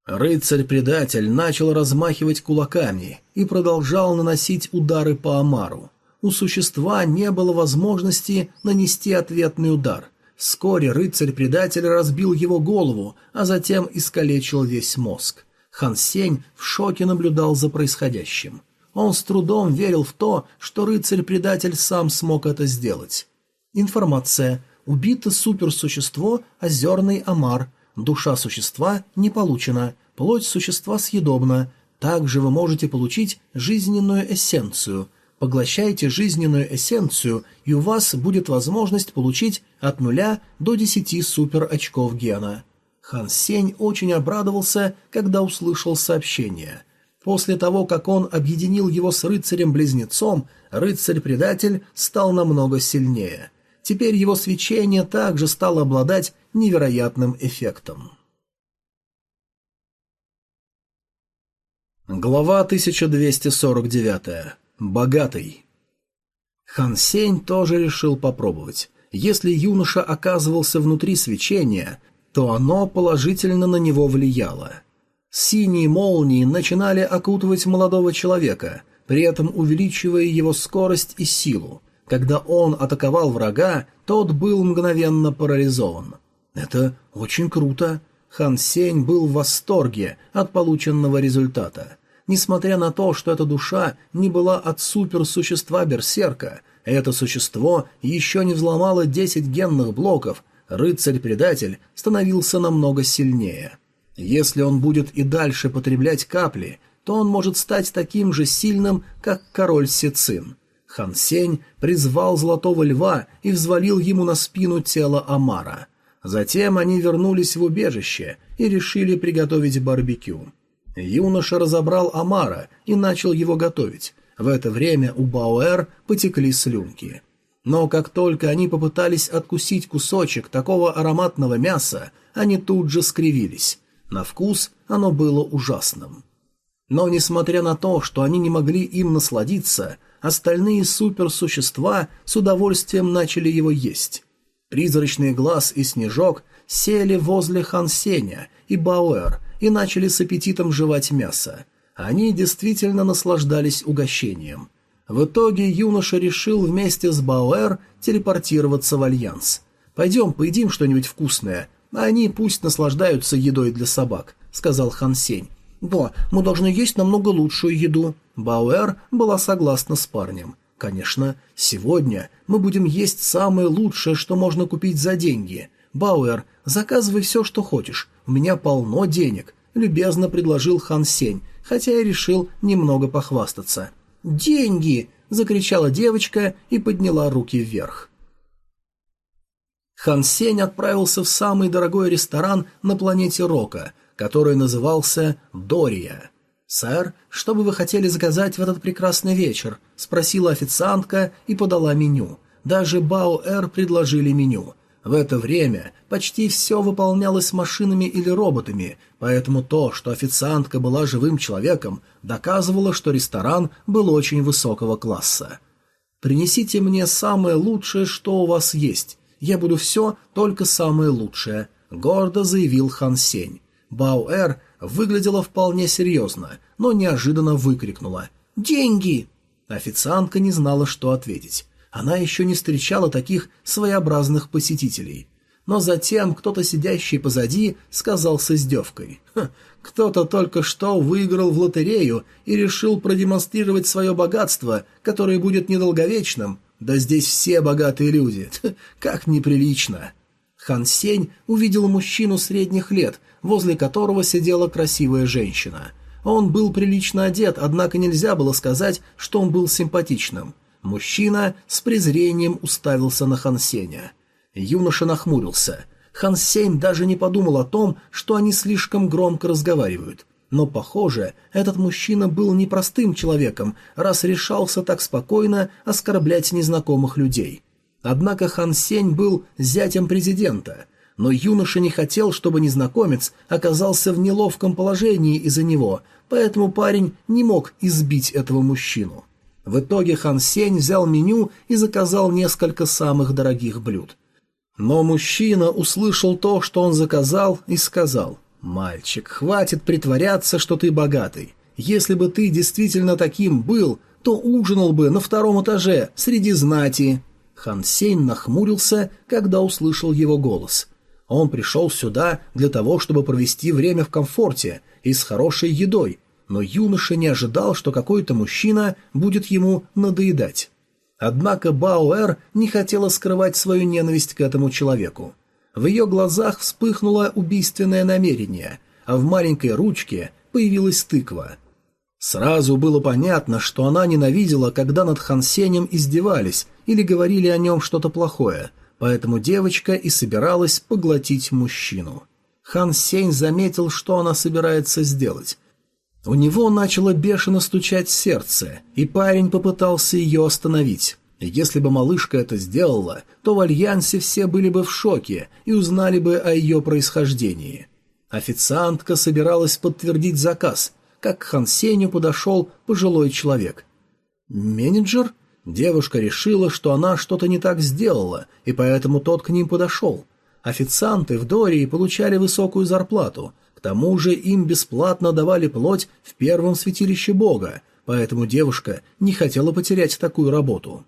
S1: Рыцарь-предатель начал размахивать кулаками и продолжал наносить удары по Амару. У существа не было возможности нанести ответный удар. Вскоре рыцарь-предатель разбил его голову, а затем искалечил весь мозг. Хан Сень в шоке наблюдал за происходящим. Он с трудом верил в то, что рыцарь-предатель сам смог это сделать. Информация. Убито суперсущество Озерный Амар. Душа существа не получена. Плоть существа съедобна. Также вы можете получить жизненную эссенцию. Поглощайте жизненную эссенцию, и у вас будет возможность получить от нуля до 10 супер очков гена. Хан Сень очень обрадовался, когда услышал сообщение. После того, как он объединил его с рыцарем-близнецом, рыцарь-предатель стал намного сильнее. Теперь его свечение также стало обладать невероятным эффектом. Глава 1249. Богатый. Хан Сень тоже решил попробовать. Если юноша оказывался внутри свечения, то оно положительно на него влияло. Синие молнии начинали окутывать молодого человека, при этом увеличивая его скорость и силу. Когда он атаковал врага, тот был мгновенно парализован. Это очень круто. Хан Сень был в восторге от полученного результата. Несмотря на то, что эта душа не была от суперсущества Берсерка, это существо еще не взломало 10 генных блоков, рыцарь-предатель становился намного сильнее. Если он будет и дальше потреблять капли, то он может стать таким же сильным, как король Сицин. Хан Сень призвал Золотого Льва и взвалил ему на спину тело Амара. Затем они вернулись в убежище и решили приготовить барбекю. Юноша разобрал Амара и начал его готовить. В это время у Бауэр потекли слюнки. Но как только они попытались откусить кусочек такого ароматного мяса, они тут же скривились. На вкус оно было ужасным. Но несмотря на то, что они не могли им насладиться, остальные суперсущества с удовольствием начали его есть. Призрачный глаз и снежок сели возле Хан Сеня и Бауэр и начали с аппетитом жевать мясо. Они действительно наслаждались угощением. В итоге юноша решил вместе с Бауэр телепортироваться в Альянс. «Пойдем, поедим что-нибудь вкусное, а они пусть наслаждаются едой для собак», — сказал Хан Сень. «Да, мы должны есть намного лучшую еду». Бауэр была согласна с парнем. «Конечно, сегодня мы будем есть самое лучшее, что можно купить за деньги. Бауэр, заказывай все, что хочешь, у меня полно денег», — любезно предложил Хан Сень, хотя и решил немного похвастаться. «Деньги!» — закричала девочка и подняла руки вверх. Хан Сень отправился в самый дорогой ресторан на планете Рока, который назывался «Дория». «Сэр, что бы вы хотели заказать в этот прекрасный вечер?» — спросила официантка и подала меню. Даже Бао-Эр предложили меню. В это время почти все выполнялось машинами или роботами, поэтому то, что официантка была живым человеком, доказывало, что ресторан был очень высокого класса. «Принесите мне самое лучшее, что у вас есть. Я буду все, только самое лучшее», — гордо заявил Хан Сень. Бао-Эр выглядела вполне серьезно, но неожиданно выкрикнула «Деньги!». Официантка не знала, что ответить. Она еще не встречала таких своеобразных посетителей. Но затем кто-то, сидящий позади, сказал с издевкой. «Кто-то только что выиграл в лотерею и решил продемонстрировать свое богатство, которое будет недолговечным. Да здесь все богатые люди. Как неприлично!» Хан Сень увидел мужчину средних лет, возле которого сидела красивая женщина. Он был прилично одет, однако нельзя было сказать, что он был симпатичным. Мужчина с презрением уставился на Хан Сеня. Юноша нахмурился. Хан Сень даже не подумал о том, что они слишком громко разговаривают. Но, похоже, этот мужчина был непростым человеком, раз решался так спокойно оскорблять незнакомых людей. Однако Хан Сень был зятем президента, но юноша не хотел, чтобы незнакомец оказался в неловком положении из-за него, поэтому парень не мог избить этого мужчину. В итоге Хан Сень взял меню и заказал несколько самых дорогих блюд. Но мужчина услышал то, что он заказал, и сказал, «Мальчик, хватит притворяться, что ты богатый. Если бы ты действительно таким был, то ужинал бы на втором этаже, среди знати». Хан Сень нахмурился, когда услышал его голос. Он пришел сюда для того, чтобы провести время в комфорте и с хорошей едой, но юноша не ожидал, что какой-то мужчина будет ему надоедать. Однако Бауэр не хотела скрывать свою ненависть к этому человеку. В ее глазах вспыхнуло убийственное намерение, а в маленькой ручке появилась тыква. Сразу было понятно, что она ненавидела, когда над Хансенем издевались или говорили о нем что-то плохое, поэтому девочка и собиралась поглотить мужчину. Хан Сень заметил, что она собирается сделать, у него начало бешено стучать сердце, и парень попытался ее остановить. Если бы малышка это сделала, то в Альянсе все были бы в шоке и узнали бы о ее происхождении. Официантка собиралась подтвердить заказ, как к Хансеню подошел пожилой человек. «Менеджер?» Девушка решила, что она что-то не так сделала, и поэтому тот к ним подошел. Официанты в Дории получали высокую зарплату, тому же им бесплатно давали плоть в первом святилище бога, поэтому девушка не хотела потерять такую работу.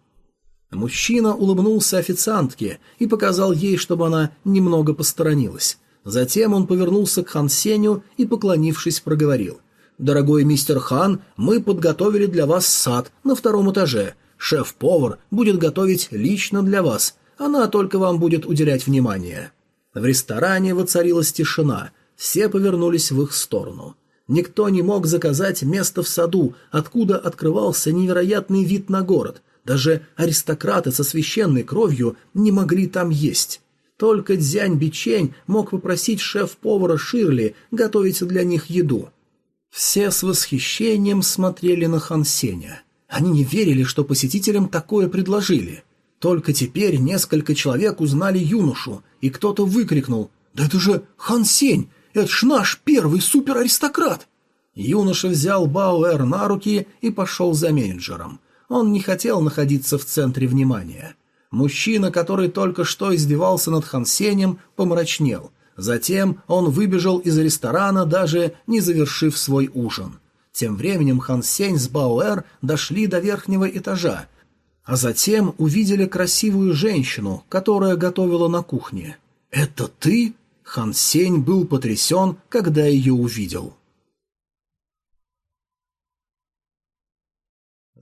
S1: Мужчина улыбнулся официантке и показал ей, чтобы она немного посторонилась. Затем он повернулся к Хан Сеню и, поклонившись, проговорил. «Дорогой мистер Хан, мы подготовили для вас сад на втором этаже. Шеф-повар будет готовить лично для вас. Она только вам будет уделять внимание». В ресторане воцарилась тишина, все повернулись в их сторону. Никто не мог заказать место в саду, откуда открывался невероятный вид на город. Даже аристократы со священной кровью не могли там есть. Только Дзянь Бичень мог попросить шеф-повара Ширли готовить для них еду. Все с восхищением смотрели на Хан Сеня. Они не верили, что посетителям такое предложили. Только теперь несколько человек узнали юношу, и кто-то выкрикнул «Да это же Хан Сень! Это ж наш первый супераристократ!» Юноша взял Бауэр на руки и пошел за менеджером. Он не хотел находиться в центре внимания. Мужчина, который только что издевался над Хансенем, помрачнел. Затем он выбежал из ресторана, даже не завершив свой ужин. Тем временем Хан Сень с Баоэр дошли до верхнего этажа, а затем увидели красивую женщину, которая готовила на кухне. «Это ты?» Хан Сень был потрясен, когда ее увидел.